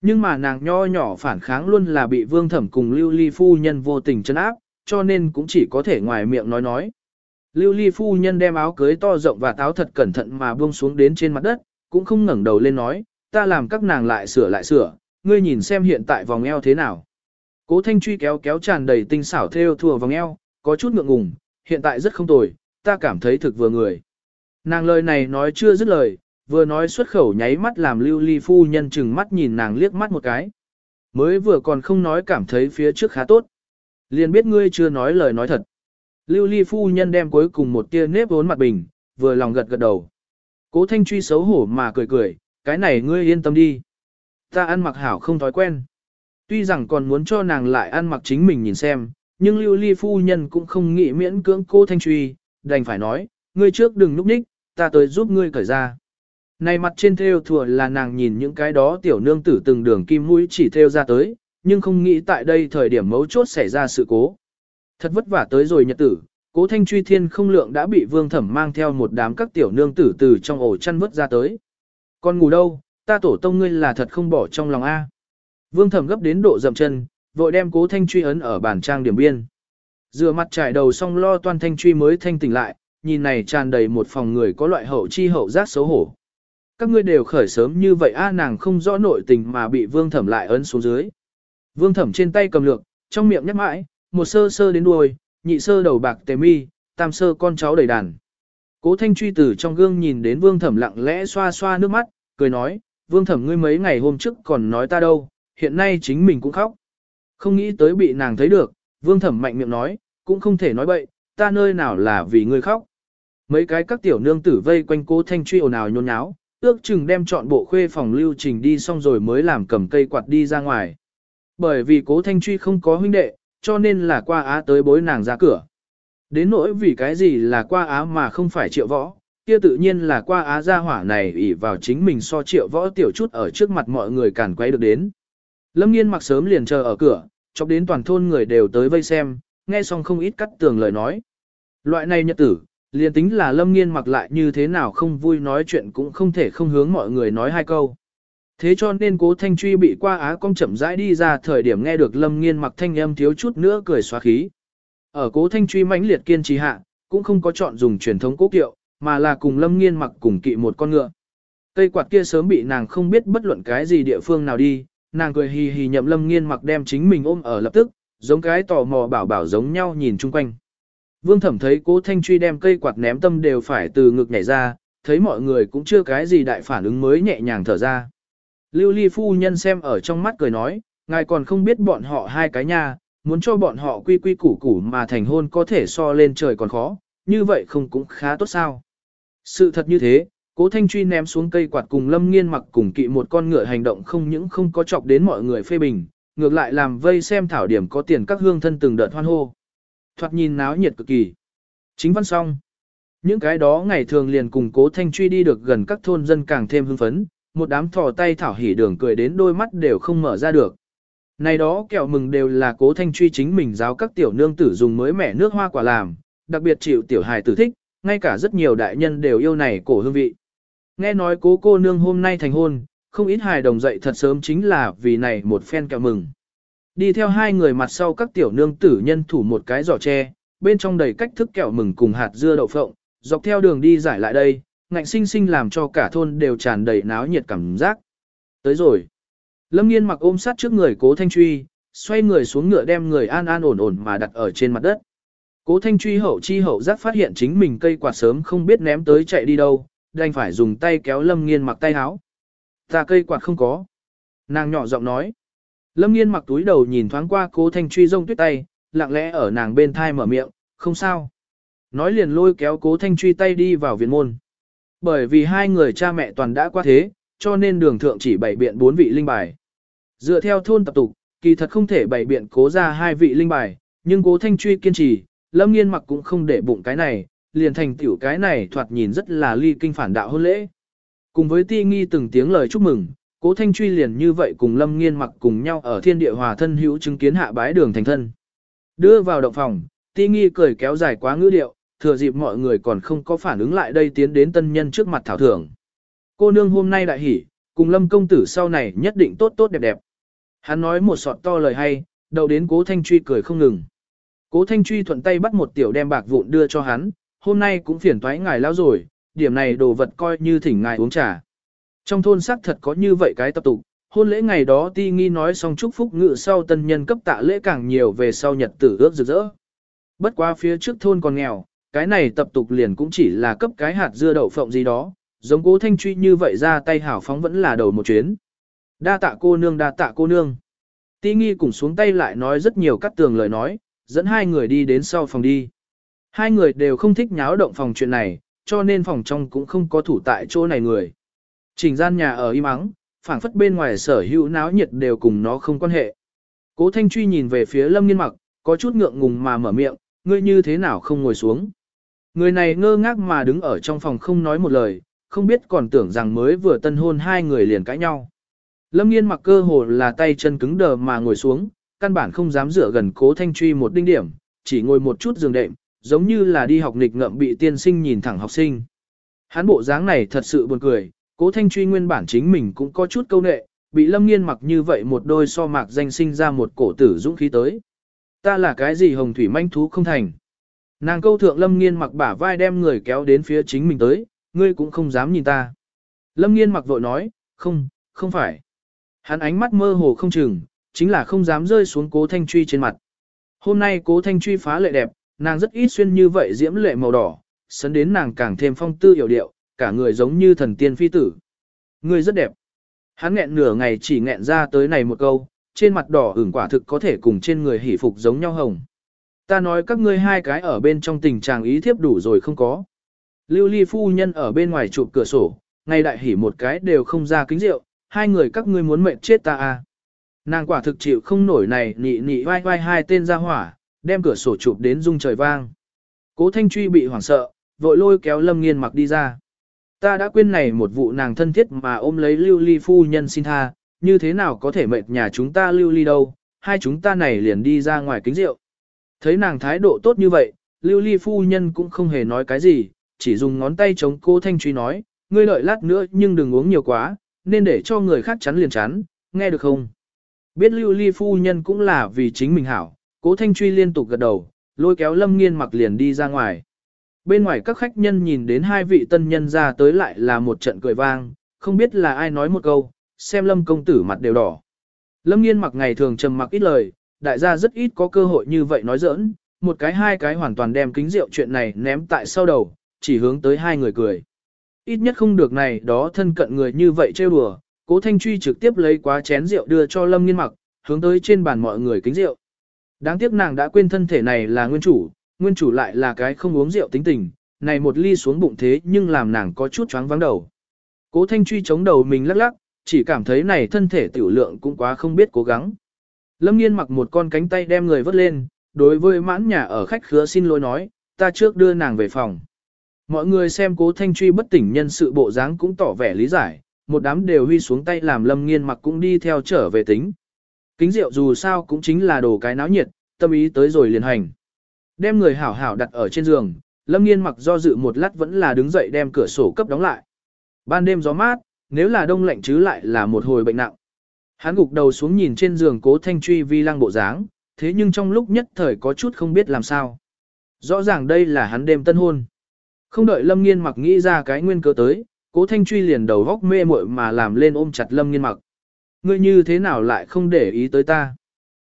Nhưng mà nàng nho nhỏ phản kháng luôn là bị vương thẩm cùng lưu ly phu nhân vô tình chân áp, cho nên cũng chỉ có thể ngoài miệng nói nói. Lưu ly phu nhân đem áo cưới to rộng và táo thật cẩn thận mà buông xuống đến trên mặt đất, cũng không ngẩng đầu lên nói, ta làm các nàng lại sửa lại sửa, ngươi nhìn xem hiện tại vòng eo thế nào. Cố thanh truy kéo kéo tràn đầy tinh xảo theo thùa vòng eo, có chút ngượng ngùng, hiện tại rất không tồi, ta cảm thấy thực vừa người. Nàng lời này nói chưa dứt lời, vừa nói xuất khẩu nháy mắt làm lưu ly phu nhân chừng mắt nhìn nàng liếc mắt một cái. Mới vừa còn không nói cảm thấy phía trước khá tốt. Liền biết ngươi chưa nói lời nói thật. Lưu ly phu nhân đem cuối cùng một tia nếp vốn mặt bình, vừa lòng gật gật đầu. Cố thanh truy xấu hổ mà cười cười, cái này ngươi yên tâm đi. Ta ăn mặc hảo không thói quen. Tuy rằng còn muốn cho nàng lại ăn mặc chính mình nhìn xem, nhưng lưu ly phu nhân cũng không nghĩ miễn cưỡng cô thanh truy, đành phải nói, ngươi trước đừng núp ních, ta tới giúp ngươi cởi ra. Này mặt trên theo thừa là nàng nhìn những cái đó tiểu nương tử từng đường kim mũi chỉ theo ra tới, nhưng không nghĩ tại đây thời điểm mấu chốt xảy ra sự cố. Thật vất vả tới rồi nhật tử, cố thanh truy thiên không lượng đã bị vương thẩm mang theo một đám các tiểu nương tử từ trong ổ chăn vứt ra tới. Con ngủ đâu, ta tổ tông ngươi là thật không bỏ trong lòng A. Vương thẩm gấp đến độ dậm chân, vội đem cố thanh truy ấn ở bàn trang điểm biên. Dựa mặt trải đầu xong lo toan thanh truy mới thanh tỉnh lại, nhìn này tràn đầy một phòng người có loại hậu chi hậu giác xấu hổ. Các ngươi đều khởi sớm như vậy a nàng không rõ nội tình mà bị vương thẩm lại ấn xuống dưới. Vương thẩm trên tay cầm lược, trong miệng nhắc mãi, một sơ sơ đến đuôi, nhị sơ đầu bạc tề mi, tam sơ con cháu đầy đàn. Cố thanh truy từ trong gương nhìn đến vương thẩm lặng lẽ xoa xoa nước mắt, cười nói, vương thẩm ngươi mấy ngày hôm trước còn nói ta đâu, hiện nay chính mình cũng khóc. Không nghĩ tới bị nàng thấy được, vương thẩm mạnh miệng nói, cũng không thể nói bậy, ta nơi nào là vì ngươi khóc. Mấy cái các tiểu nương tử vây quanh cố thanh truy ồn ào nhôn nháo, ước chừng đem chọn bộ khuê phòng lưu trình đi xong rồi mới làm cầm cây quạt đi ra ngoài. Bởi vì cố thanh truy không có huynh đệ, cho nên là qua á tới bối nàng ra cửa. Đến nỗi vì cái gì là qua á mà không phải triệu võ, kia tự nhiên là qua á gia hỏa này ỷ vào chính mình so triệu võ tiểu chút ở trước mặt mọi người càn quay được đến. Lâm nghiên mặc sớm liền chờ ở cửa, chọc đến toàn thôn người đều tới vây xem, nghe xong không ít cắt tường lời nói. Loại này nhật tử, liền tính là lâm nghiên mặc lại như thế nào không vui nói chuyện cũng không thể không hướng mọi người nói hai câu. Thế cho nên cố thanh truy bị qua á cong chậm rãi đi ra thời điểm nghe được lâm nghiên mặc thanh âm thiếu chút nữa cười xóa khí. Ở cố thanh truy mãnh liệt kiên trì hạ, cũng không có chọn dùng truyền thống cố kiệu, mà là cùng lâm nghiên mặc cùng kỵ một con ngựa. Cây quạt kia sớm bị nàng không biết bất luận cái gì địa phương nào đi, nàng cười hì hì nhậm lâm nghiên mặc đem chính mình ôm ở lập tức, giống cái tò mò bảo bảo giống nhau nhìn chung quanh. Vương thẩm thấy cố thanh truy đem cây quạt ném tâm đều phải từ ngực nhảy ra, thấy mọi người cũng chưa cái gì đại phản ứng mới nhẹ nhàng thở ra. Lưu ly phu nhân xem ở trong mắt cười nói, ngài còn không biết bọn họ hai cái nha, muốn cho bọn họ quy quy củ củ mà thành hôn có thể so lên trời còn khó, như vậy không cũng khá tốt sao. Sự thật như thế, cố thanh truy ném xuống cây quạt cùng lâm nghiên mặc cùng kỵ một con ngựa hành động không những không có chọc đến mọi người phê bình, ngược lại làm vây xem thảo điểm có tiền các hương thân từng đợt hoan hô. Thoạt nhìn náo nhiệt cực kỳ. Chính văn xong. Những cái đó ngày thường liền cùng cố thanh truy đi được gần các thôn dân càng thêm hưng phấn, một đám thò tay thảo hỉ đường cười đến đôi mắt đều không mở ra được. Này đó kẹo mừng đều là cố thanh truy chính mình giáo các tiểu nương tử dùng mới mẻ nước hoa quả làm, đặc biệt chịu tiểu hài tử thích, ngay cả rất nhiều đại nhân đều yêu này cổ hương vị. Nghe nói cố cô nương hôm nay thành hôn, không ít hài đồng dậy thật sớm chính là vì này một phen kẹo mừng. Đi theo hai người mặt sau các tiểu nương tử nhân thủ một cái giỏ tre, bên trong đầy cách thức kẹo mừng cùng hạt dưa đậu phộng, dọc theo đường đi giải lại đây, ngạnh sinh sinh làm cho cả thôn đều tràn đầy náo nhiệt cảm giác. Tới rồi. Lâm nghiên mặc ôm sát trước người cố thanh truy, xoay người xuống ngựa đem người an an ổn ổn mà đặt ở trên mặt đất. Cố thanh truy hậu chi hậu giác phát hiện chính mình cây quạt sớm không biết ném tới chạy đi đâu, đành phải dùng tay kéo lâm nghiên mặc tay háo. Ta cây quạt không có. Nàng nhỏ giọng nói. Lâm nghiên mặc túi đầu nhìn thoáng qua cố thanh truy rông tuyết tay, lặng lẽ ở nàng bên thai mở miệng, không sao. Nói liền lôi kéo cố thanh truy tay đi vào viện môn. Bởi vì hai người cha mẹ toàn đã qua thế, cho nên đường thượng chỉ bảy biện bốn vị linh bài. Dựa theo thôn tập tục, kỳ thật không thể bảy biện cố ra hai vị linh bài, nhưng cố thanh truy kiên trì, lâm nghiên mặc cũng không để bụng cái này, liền thành tiểu cái này thoạt nhìn rất là ly kinh phản đạo hôn lễ. Cùng với ti nghi từng tiếng lời chúc mừng, cố thanh truy liền như vậy cùng lâm nghiên mặc cùng nhau ở thiên địa hòa thân hữu chứng kiến hạ bái đường thành thân. Đưa vào động phòng, ti nghi cười kéo dài quá ngữ điệu, thừa dịp mọi người còn không có phản ứng lại đây tiến đến tân nhân trước mặt thảo thưởng. Cô nương hôm nay đại hỉ, cùng lâm công tử sau này nhất định tốt tốt đẹp đẹp. Hắn nói một sọt to lời hay, đầu đến cố thanh truy cười không ngừng. Cố thanh truy thuận tay bắt một tiểu đem bạc vụn đưa cho hắn, hôm nay cũng phiền toái ngài lao rồi, điểm này đồ vật coi như thỉnh ngài uống trà. Trong thôn xác thật có như vậy cái tập tục, hôn lễ ngày đó ti nghi nói xong chúc phúc ngự sau tân nhân cấp tạ lễ càng nhiều về sau nhật tử ước rực rỡ. Bất qua phía trước thôn còn nghèo, cái này tập tục liền cũng chỉ là cấp cái hạt dưa đậu phộng gì đó, giống cố thanh truy như vậy ra tay hảo phóng vẫn là đầu một chuyến. Đa tạ cô nương đa tạ cô nương. Ti nghi cùng xuống tay lại nói rất nhiều cắt tường lời nói, dẫn hai người đi đến sau phòng đi. Hai người đều không thích nháo động phòng chuyện này, cho nên phòng trong cũng không có thủ tại chỗ này người. Trình gian nhà ở im ắng, phảng phất bên ngoài sở hữu náo nhiệt đều cùng nó không quan hệ. Cố Thanh Truy nhìn về phía Lâm Nghiên Mặc, có chút ngượng ngùng mà mở miệng, ngươi như thế nào không ngồi xuống. Người này ngơ ngác mà đứng ở trong phòng không nói một lời, không biết còn tưởng rằng mới vừa tân hôn hai người liền cãi nhau. Lâm nghiên mặc cơ hồ là tay chân cứng đờ mà ngồi xuống, căn bản không dám dựa gần cố thanh truy một đinh điểm, chỉ ngồi một chút giường đệm, giống như là đi học nghịch ngợm bị tiên sinh nhìn thẳng học sinh. Hắn bộ dáng này thật sự buồn cười, cố thanh truy nguyên bản chính mình cũng có chút câu nệ, bị lâm nghiên mặc như vậy một đôi so mạc danh sinh ra một cổ tử dũng khí tới. Ta là cái gì hồng thủy manh thú không thành. Nàng câu thượng lâm nghiên mặc bả vai đem người kéo đến phía chính mình tới, ngươi cũng không dám nhìn ta. Lâm nghiên mặc vội nói, không, không phải. Hắn ánh mắt mơ hồ không chừng, chính là không dám rơi xuống cố thanh truy trên mặt. Hôm nay cố thanh truy phá lệ đẹp, nàng rất ít xuyên như vậy diễm lệ màu đỏ, sấn đến nàng càng thêm phong tư hiểu điệu, cả người giống như thần tiên phi tử. Ngươi rất đẹp. Hắn nghẹn nửa ngày chỉ nghẹn ra tới này một câu, trên mặt đỏ ửng quả thực có thể cùng trên người hỉ phục giống nhau hồng. Ta nói các ngươi hai cái ở bên trong tình trạng ý thiếp đủ rồi không có. Lưu ly phu nhân ở bên ngoài chụp cửa sổ, ngay đại hỉ một cái đều không ra kính rượu, hai người các ngươi muốn mệt chết ta à. Nàng quả thực chịu không nổi này nị nị vai vai hai tên ra hỏa, đem cửa sổ chụp đến rung trời vang. Cố thanh truy bị hoảng sợ, vội lôi kéo lâm nghiên mặc đi ra. Ta đã quên này một vụ nàng thân thiết mà ôm lấy lưu ly phu nhân xin tha, như thế nào có thể mệt nhà chúng ta lưu ly đâu, hai chúng ta này liền đi ra ngoài kính rượu. Thấy nàng thái độ tốt như vậy, lưu ly phu nhân cũng không hề nói cái gì, chỉ dùng ngón tay chống cô thanh truy nói, ngươi lợi lát nữa nhưng đừng uống nhiều quá, nên để cho người khác chắn liền chắn, nghe được không? Biết lưu ly phu nhân cũng là vì chính mình hảo, cố thanh truy liên tục gật đầu, lôi kéo lâm nghiên mặc liền đi ra ngoài. Bên ngoài các khách nhân nhìn đến hai vị tân nhân ra tới lại là một trận cười vang, không biết là ai nói một câu, xem lâm công tử mặt đều đỏ. Lâm nghiên mặc ngày thường trầm mặc ít lời, đại gia rất ít có cơ hội như vậy nói giỡn, một cái hai cái hoàn toàn đem kính rượu chuyện này ném tại sau đầu, chỉ hướng tới hai người cười. Ít nhất không được này đó thân cận người như vậy trêu đùa, cố thanh truy trực tiếp lấy quá chén rượu đưa cho lâm nghiên mặc, hướng tới trên bàn mọi người kính rượu. Đáng tiếc nàng đã quên thân thể này là nguyên chủ, nguyên chủ lại là cái không uống rượu tính tình, này một ly xuống bụng thế nhưng làm nàng có chút choáng vắng đầu. Cố thanh truy chống đầu mình lắc lắc, chỉ cảm thấy này thân thể tiểu lượng cũng quá không biết cố gắng. Lâm nghiên mặc một con cánh tay đem người vớt lên, đối với mãn nhà ở khách khứa xin lỗi nói, ta trước đưa nàng về phòng. Mọi người xem cố thanh truy bất tỉnh nhân sự bộ dáng cũng tỏ vẻ lý giải, một đám đều huy xuống tay làm lâm nghiên mặc cũng đi theo trở về tính. Kính rượu dù sao cũng chính là đồ cái náo nhiệt, tâm ý tới rồi liền hành. Đem người hảo hảo đặt ở trên giường, lâm nghiên mặc do dự một lát vẫn là đứng dậy đem cửa sổ cấp đóng lại. Ban đêm gió mát, nếu là đông lạnh chứ lại là một hồi bệnh nặng. Hắn gục đầu xuống nhìn trên giường cố thanh truy vi lăng bộ dáng, thế nhưng trong lúc nhất thời có chút không biết làm sao. Rõ ràng đây là hắn đêm tân hôn. Không đợi Lâm Nghiên mặc nghĩ ra cái nguyên cớ tới, cố thanh truy liền đầu góc mê muội mà làm lên ôm chặt Lâm Nghiên mặc. Ngươi như thế nào lại không để ý tới ta?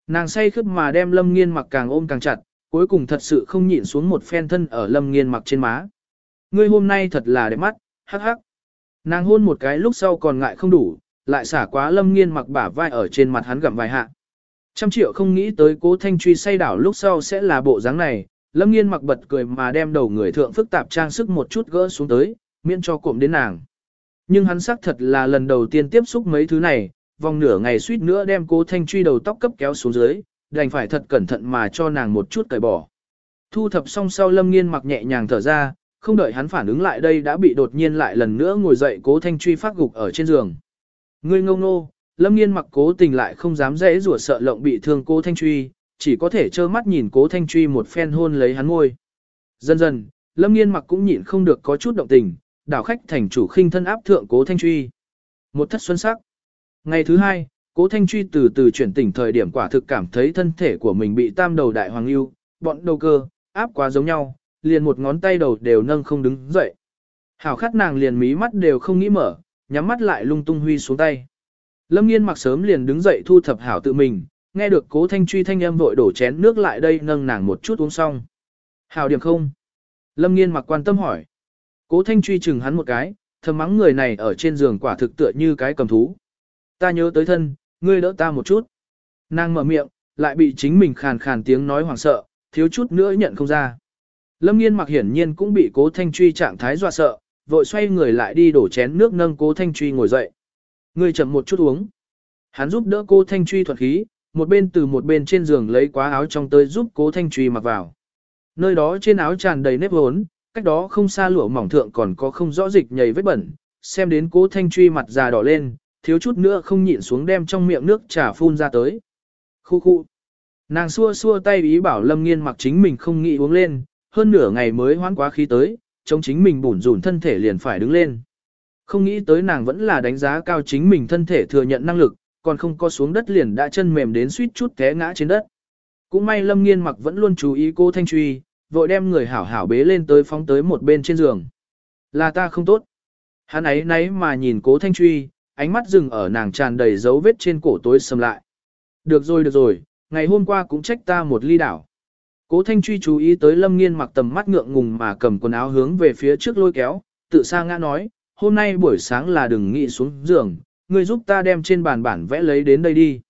Nàng say khướt mà đem Lâm Nghiên mặc càng ôm càng chặt, cuối cùng thật sự không nhịn xuống một phen thân ở Lâm Nghiên mặc trên má. Ngươi hôm nay thật là đẹp mắt, hắc hắc. Nàng hôn một cái lúc sau còn ngại không đủ, lại xả quá Lâm Nghiên mặc bả vai ở trên mặt hắn gặm vài hạ. Trăm triệu không nghĩ tới cố thanh truy say đảo lúc sau sẽ là bộ dáng này, Lâm nghiên mặc bật cười mà đem đầu người thượng phức tạp trang sức một chút gỡ xuống tới, miễn cho cụm đến nàng. Nhưng hắn xác thật là lần đầu tiên tiếp xúc mấy thứ này, vòng nửa ngày suýt nữa đem cố thanh truy đầu tóc cấp kéo xuống dưới, đành phải thật cẩn thận mà cho nàng một chút cởi bỏ. Thu thập xong sau lâm nghiên mặc nhẹ nhàng thở ra, không đợi hắn phản ứng lại đây đã bị đột nhiên lại lần nữa ngồi dậy cố thanh truy phát gục ở trên giường. Ngươi ngông nô, lâm nghiên mặc cố tình lại không dám dễ rủa sợ lộng bị thương cố thanh truy, chỉ có thể trơ mắt nhìn cố thanh truy một phen hôn lấy hắn ngôi. Dần dần, lâm nghiên mặc cũng nhịn không được có chút động tình, đảo khách thành chủ khinh thân áp thượng cố thanh truy. Một thất xuân sắc. Ngày thứ hai, cố thanh truy từ từ chuyển tỉnh thời điểm quả thực cảm thấy thân thể của mình bị tam đầu đại hoàng lưu, bọn đầu cơ, áp quá giống nhau, liền một ngón tay đầu đều nâng không đứng dậy. Hảo khát nàng liền mí mắt đều không nghĩ mở, nhắm mắt lại lung tung huy xuống tay. Lâm nghiên mặc sớm liền đứng dậy thu thập hảo tự mình, nghe được cố thanh truy thanh âm vội đổ chén nước lại đây nâng nàng một chút uống xong. Hào điểm không? Lâm nghiên mặc quan tâm hỏi. Cố thanh truy chừng hắn một cái, thầm mắng người này ở trên giường quả thực tựa như cái cầm thú. Ta nhớ tới thân, ngươi đỡ ta một chút. Nàng mở miệng, lại bị chính mình khàn khàn tiếng nói hoảng sợ, thiếu chút nữa nhận không ra. Lâm nghiên mặc hiển nhiên cũng bị cố thanh truy trạng thái dọa sợ, vội xoay người lại đi đổ chén nước nâng cố thanh truy ngồi dậy. Ngươi chậm một chút uống. Hắn giúp đỡ cô thanh truy thuật khí, một bên từ một bên trên giường lấy quá áo trong tới giúp cố thanh truy mặc vào. Nơi đó trên áo tràn đầy nếp hốn, cách đó không xa lụa mỏng thượng còn có không rõ dịch nhầy vết bẩn, xem đến cố thanh truy mặt già đỏ lên, thiếu chút nữa không nhịn xuống đem trong miệng nước trà phun ra tới. Khu khu. Nàng xua xua tay ý bảo lâm nghiên mặc chính mình không nghĩ uống lên, hơn nửa ngày mới hoán quá khí tới, chống chính mình bủn rủn thân thể liền phải đứng lên. Không nghĩ tới nàng vẫn là đánh giá cao chính mình thân thể thừa nhận năng lực, còn không có xuống đất liền đã chân mềm đến suýt chút té ngã trên đất. Cũng may Lâm Nghiên mặc vẫn luôn chú ý cô Thanh Truy, vội đem người hảo hảo bế lên tới phóng tới một bên trên giường. Là ta không tốt. Hắn ấy nấy mà nhìn cố Thanh Truy, ánh mắt dừng ở nàng tràn đầy dấu vết trên cổ tối sầm lại. Được rồi được rồi, ngày hôm qua cũng trách ta một ly đảo. Cố Thanh Truy chú ý tới Lâm Nghiên mặc tầm mắt ngượng ngùng mà cầm quần áo hướng về phía trước lôi kéo, tự sa ngã nói, hôm nay buổi sáng là đừng nghĩ xuống giường, ngươi giúp ta đem trên bàn bản vẽ lấy đến đây đi.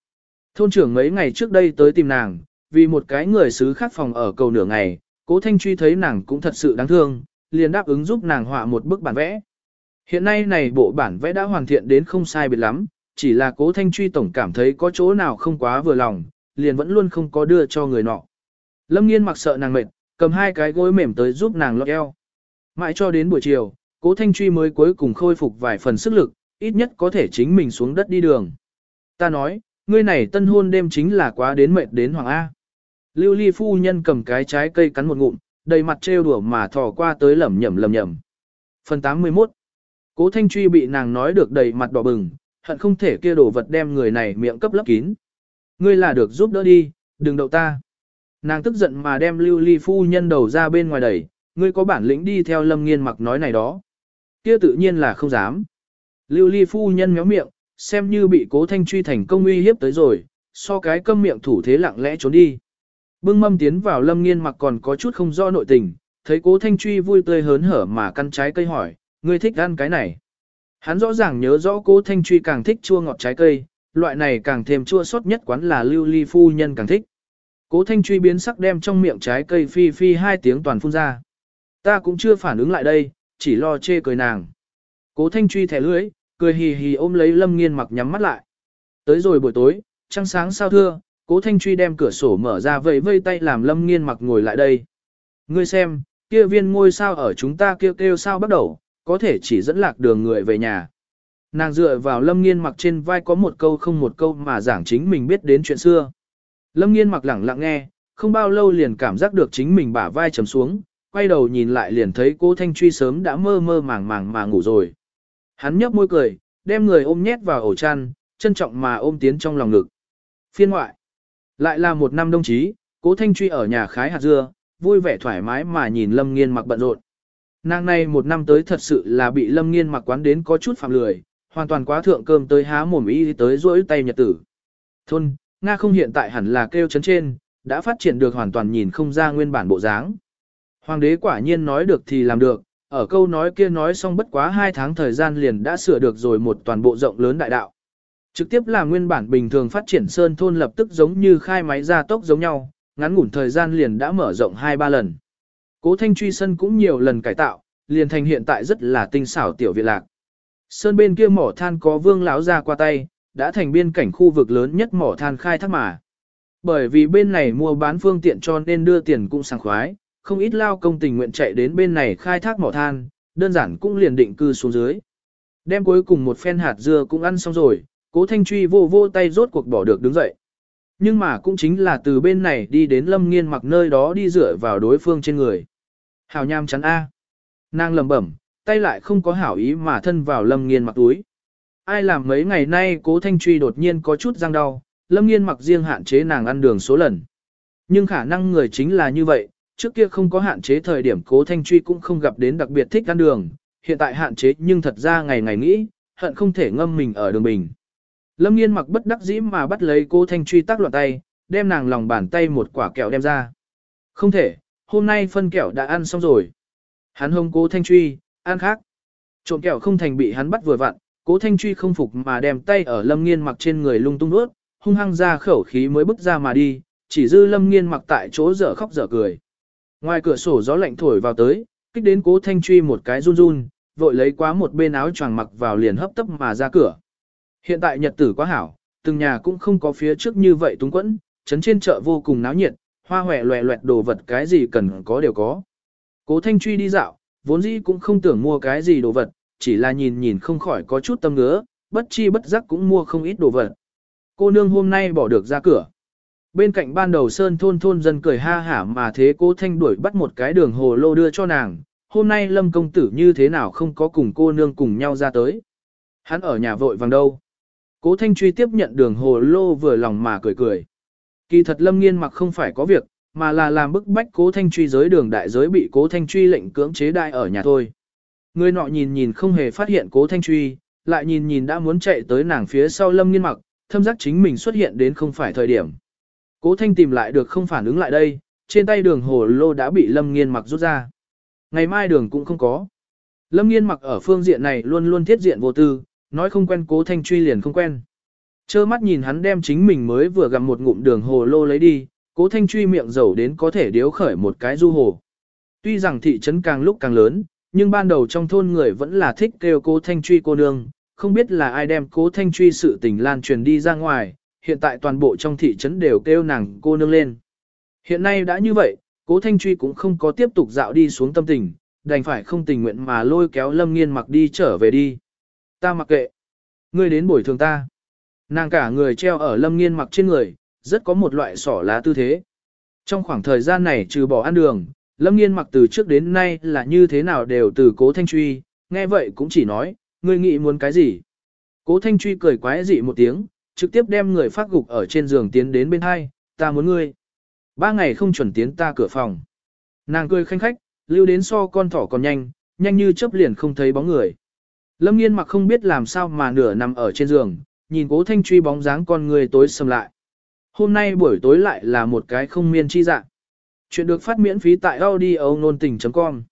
Thôn trưởng mấy ngày trước đây tới tìm nàng, vì một cái người xứ khác phòng ở cầu nửa ngày, cố thanh truy thấy nàng cũng thật sự đáng thương, liền đáp ứng giúp nàng họa một bức bản vẽ. Hiện nay này bộ bản vẽ đã hoàn thiện đến không sai biệt lắm, chỉ là cố thanh truy tổng cảm thấy có chỗ nào không quá vừa lòng, liền vẫn luôn không có đưa cho người nọ. Lâm nghiên mặc sợ nàng mệt, cầm hai cái gối mềm tới giúp nàng lót eo. Mãi cho đến buổi chiều, cố thanh truy mới cuối cùng khôi phục vài phần sức lực, ít nhất có thể chính mình xuống đất đi đường. Ta nói, ngươi này tân hôn đêm chính là quá đến mệt đến hoàng A. Lưu ly phu nhân cầm cái trái cây cắn một ngụm, đầy mặt trêu đùa mà thò qua tới lẩm nhẩm lẩm nhẩm. Phần 81 Cố Thanh Truy bị nàng nói được đầy mặt đỏ bừng, hận không thể kia đổ vật đem người này miệng cấp lấp kín. Ngươi là được giúp đỡ đi, đừng đậu ta. Nàng tức giận mà đem lưu ly phu nhân đầu ra bên ngoài đẩy, ngươi có bản lĩnh đi theo lâm nghiên mặc nói này đó. Kia tự nhiên là không dám. Lưu ly phu nhân méo miệng, xem như bị cố thanh truy thành công uy hiếp tới rồi, so cái câm miệng thủ thế lặng lẽ trốn đi. Bưng mâm tiến vào lâm nghiên mặc còn có chút không do nội tình, thấy cố thanh truy vui tươi hớn hở mà căn trái cây hỏi, ngươi thích ăn cái này. Hắn rõ ràng nhớ rõ cố thanh truy càng thích chua ngọt trái cây, loại này càng thêm chua sót nhất quán là lưu ly phu nhân càng thích. Cố thanh truy biến sắc đem trong miệng trái cây phi phi hai tiếng toàn phun ra. Ta cũng chưa phản ứng lại đây, chỉ lo chê cười nàng. Cố thanh truy thẻ lưỡi cười hì hì ôm lấy lâm nghiên mặc nhắm mắt lại. Tới rồi buổi tối, trăng sáng sao thưa, cố thanh truy đem cửa sổ mở ra vẫy vây tay làm lâm nghiên mặc ngồi lại đây. Ngươi xem, kia viên ngôi sao ở chúng ta kêu kêu sao bắt đầu, có thể chỉ dẫn lạc đường người về nhà. Nàng dựa vào lâm nghiên mặc trên vai có một câu không một câu mà giảng chính mình biết đến chuyện xưa. Lâm nghiên mặc lẳng lặng nghe, không bao lâu liền cảm giác được chính mình bả vai trầm xuống, quay đầu nhìn lại liền thấy cô Thanh Truy sớm đã mơ mơ màng màng mà ngủ rồi. Hắn nhấp môi cười, đem người ôm nhét vào ổ chăn, trân trọng mà ôm tiến trong lòng ngực. Phiên ngoại. Lại là một năm đồng chí, cố Thanh Truy ở nhà khái hạt dưa, vui vẻ thoải mái mà nhìn Lâm Nghiên mặc bận rộn. Nàng này một năm tới thật sự là bị Lâm Nghiên mặc quán đến có chút phạm lười, hoàn toàn quá thượng cơm tới há mồm ý tới rỗi tay nhật tử. Thôn, Nga không hiện tại hẳn là kêu chấn trên, đã phát triển được hoàn toàn nhìn không ra nguyên bản bộ dáng. Hoàng đế quả nhiên nói được thì làm được, ở câu nói kia nói xong bất quá hai tháng thời gian liền đã sửa được rồi một toàn bộ rộng lớn đại đạo. Trực tiếp là nguyên bản bình thường phát triển sơn thôn lập tức giống như khai máy ra tốc giống nhau, ngắn ngủn thời gian liền đã mở rộng hai ba lần. Cố thanh truy sân cũng nhiều lần cải tạo, liền thành hiện tại rất là tinh xảo tiểu viện lạc. Sơn bên kia mỏ than có vương lão ra qua tay, đã thành biên cảnh khu vực lớn nhất mỏ than khai thác mà. Bởi vì bên này mua bán phương tiện cho nên đưa tiền cũng sảng khoái, không ít lao công tình nguyện chạy đến bên này khai thác mỏ than, đơn giản cũng liền định cư xuống dưới. Đem cuối cùng một phen hạt dưa cũng ăn xong rồi, cố thanh truy vô vô tay rốt cuộc bỏ được đứng dậy. Nhưng mà cũng chính là từ bên này đi đến lâm nghiên mặc nơi đó đi dựa vào đối phương trên người. Hào nham chắn A. Nàng lầm bẩm, tay lại không có hảo ý mà thân vào lâm nghiên mặc túi. Ai làm mấy ngày nay cố thanh truy đột nhiên có chút răng đau, lâm nghiên mặc riêng hạn chế nàng ăn đường số lần. Nhưng khả năng người chính là như vậy, trước kia không có hạn chế thời điểm cố thanh truy cũng không gặp đến đặc biệt thích ăn đường, hiện tại hạn chế nhưng thật ra ngày ngày nghĩ, hận không thể ngâm mình ở đường bình. Lâm nghiên mặc bất đắc dĩ mà bắt lấy cố thanh truy tác loạn tay, đem nàng lòng bàn tay một quả kẹo đem ra. Không thể, hôm nay phân kẹo đã ăn xong rồi. Hắn hông cố thanh truy, ăn khác. Trộm kẹo không thành bị hắn bắt vừa vặn, cố thanh truy không phục mà đem tay ở lâm nghiên mặc trên người lung tung nuốt, hung hăng ra khẩu khí mới bước ra mà đi, chỉ dư lâm nghiên mặc tại chỗ dở khóc dở cười. Ngoài cửa sổ gió lạnh thổi vào tới, kích đến cố thanh truy một cái run run, vội lấy quá một bên áo choàng mặc vào liền hấp tấp mà ra cửa. Hiện tại nhật tử quá hảo, từng nhà cũng không có phía trước như vậy túng quẫn, trấn trên chợ vô cùng náo nhiệt, hoa hòe loẹ loẹt đồ vật cái gì cần có đều có. Cố thanh truy đi dạo, vốn dĩ cũng không tưởng mua cái gì đồ vật, chỉ là nhìn nhìn không khỏi có chút tâm ngứa, bất chi bất giác cũng mua không ít đồ vật. Cô nương hôm nay bỏ được ra cửa. Bên cạnh ban đầu sơn thôn thôn dân cười ha hả mà thế cô thanh đuổi bắt một cái đường hồ lô đưa cho nàng, hôm nay lâm công tử như thế nào không có cùng cô nương cùng nhau ra tới. Hắn ở nhà vội vàng đâu. Cố thanh truy tiếp nhận đường hồ lô vừa lòng mà cười cười. Kỳ thật lâm nghiên mặc không phải có việc, mà là làm bức bách cố thanh truy giới đường đại giới bị cố thanh truy lệnh cưỡng chế đại ở nhà thôi. Người nọ nhìn nhìn không hề phát hiện cố thanh truy, lại nhìn nhìn đã muốn chạy tới nàng phía sau lâm nghiên mặc, thâm giác chính mình xuất hiện đến không phải thời điểm. Cố thanh tìm lại được không phản ứng lại đây, trên tay đường hồ lô đã bị lâm nghiên mặc rút ra. Ngày mai đường cũng không có. Lâm nghiên mặc ở phương diện này luôn luôn thiết diện vô tư, nói không quen cố thanh truy liền không quen. Chơ mắt nhìn hắn đem chính mình mới vừa gặp một ngụm đường hồ lô lấy đi, cố thanh truy miệng dầu đến có thể điếu khởi một cái du hồ. Tuy rằng thị trấn càng lúc càng lớn, nhưng ban đầu trong thôn người vẫn là thích kêu cố thanh truy cô nương, không biết là ai đem cố thanh truy sự tình lan truyền đi ra ngoài, hiện tại toàn bộ trong thị trấn đều kêu nàng cô nương lên. Hiện nay đã như vậy, cố thanh truy cũng không có tiếp tục dạo đi xuống tâm tình, đành phải không tình nguyện mà lôi kéo lâm nghiên mặc đi trở về đi. Ta mặc kệ. Ngươi đến bồi thường ta. Nàng cả người treo ở lâm nghiên mặc trên người, rất có một loại sỏ lá tư thế. Trong khoảng thời gian này trừ bỏ ăn đường, lâm nghiên mặc từ trước đến nay là như thế nào đều từ cố thanh truy, nghe vậy cũng chỉ nói, ngươi nghĩ muốn cái gì. Cố thanh truy cười quái dị một tiếng, trực tiếp đem người phát gục ở trên giường tiến đến bên hai, ta muốn ngươi. Ba ngày không chuẩn tiến ta cửa phòng. Nàng cười khanh khách, lưu đến so con thỏ còn nhanh, nhanh như chớp liền không thấy bóng người. Lâm nghiên mặc không biết làm sao mà nửa nằm ở trên giường, nhìn cố thanh truy bóng dáng con người tối sầm lại. Hôm nay buổi tối lại là một cái không miên chi dạng. Chuyện được phát miễn phí tại audio nôn tình.com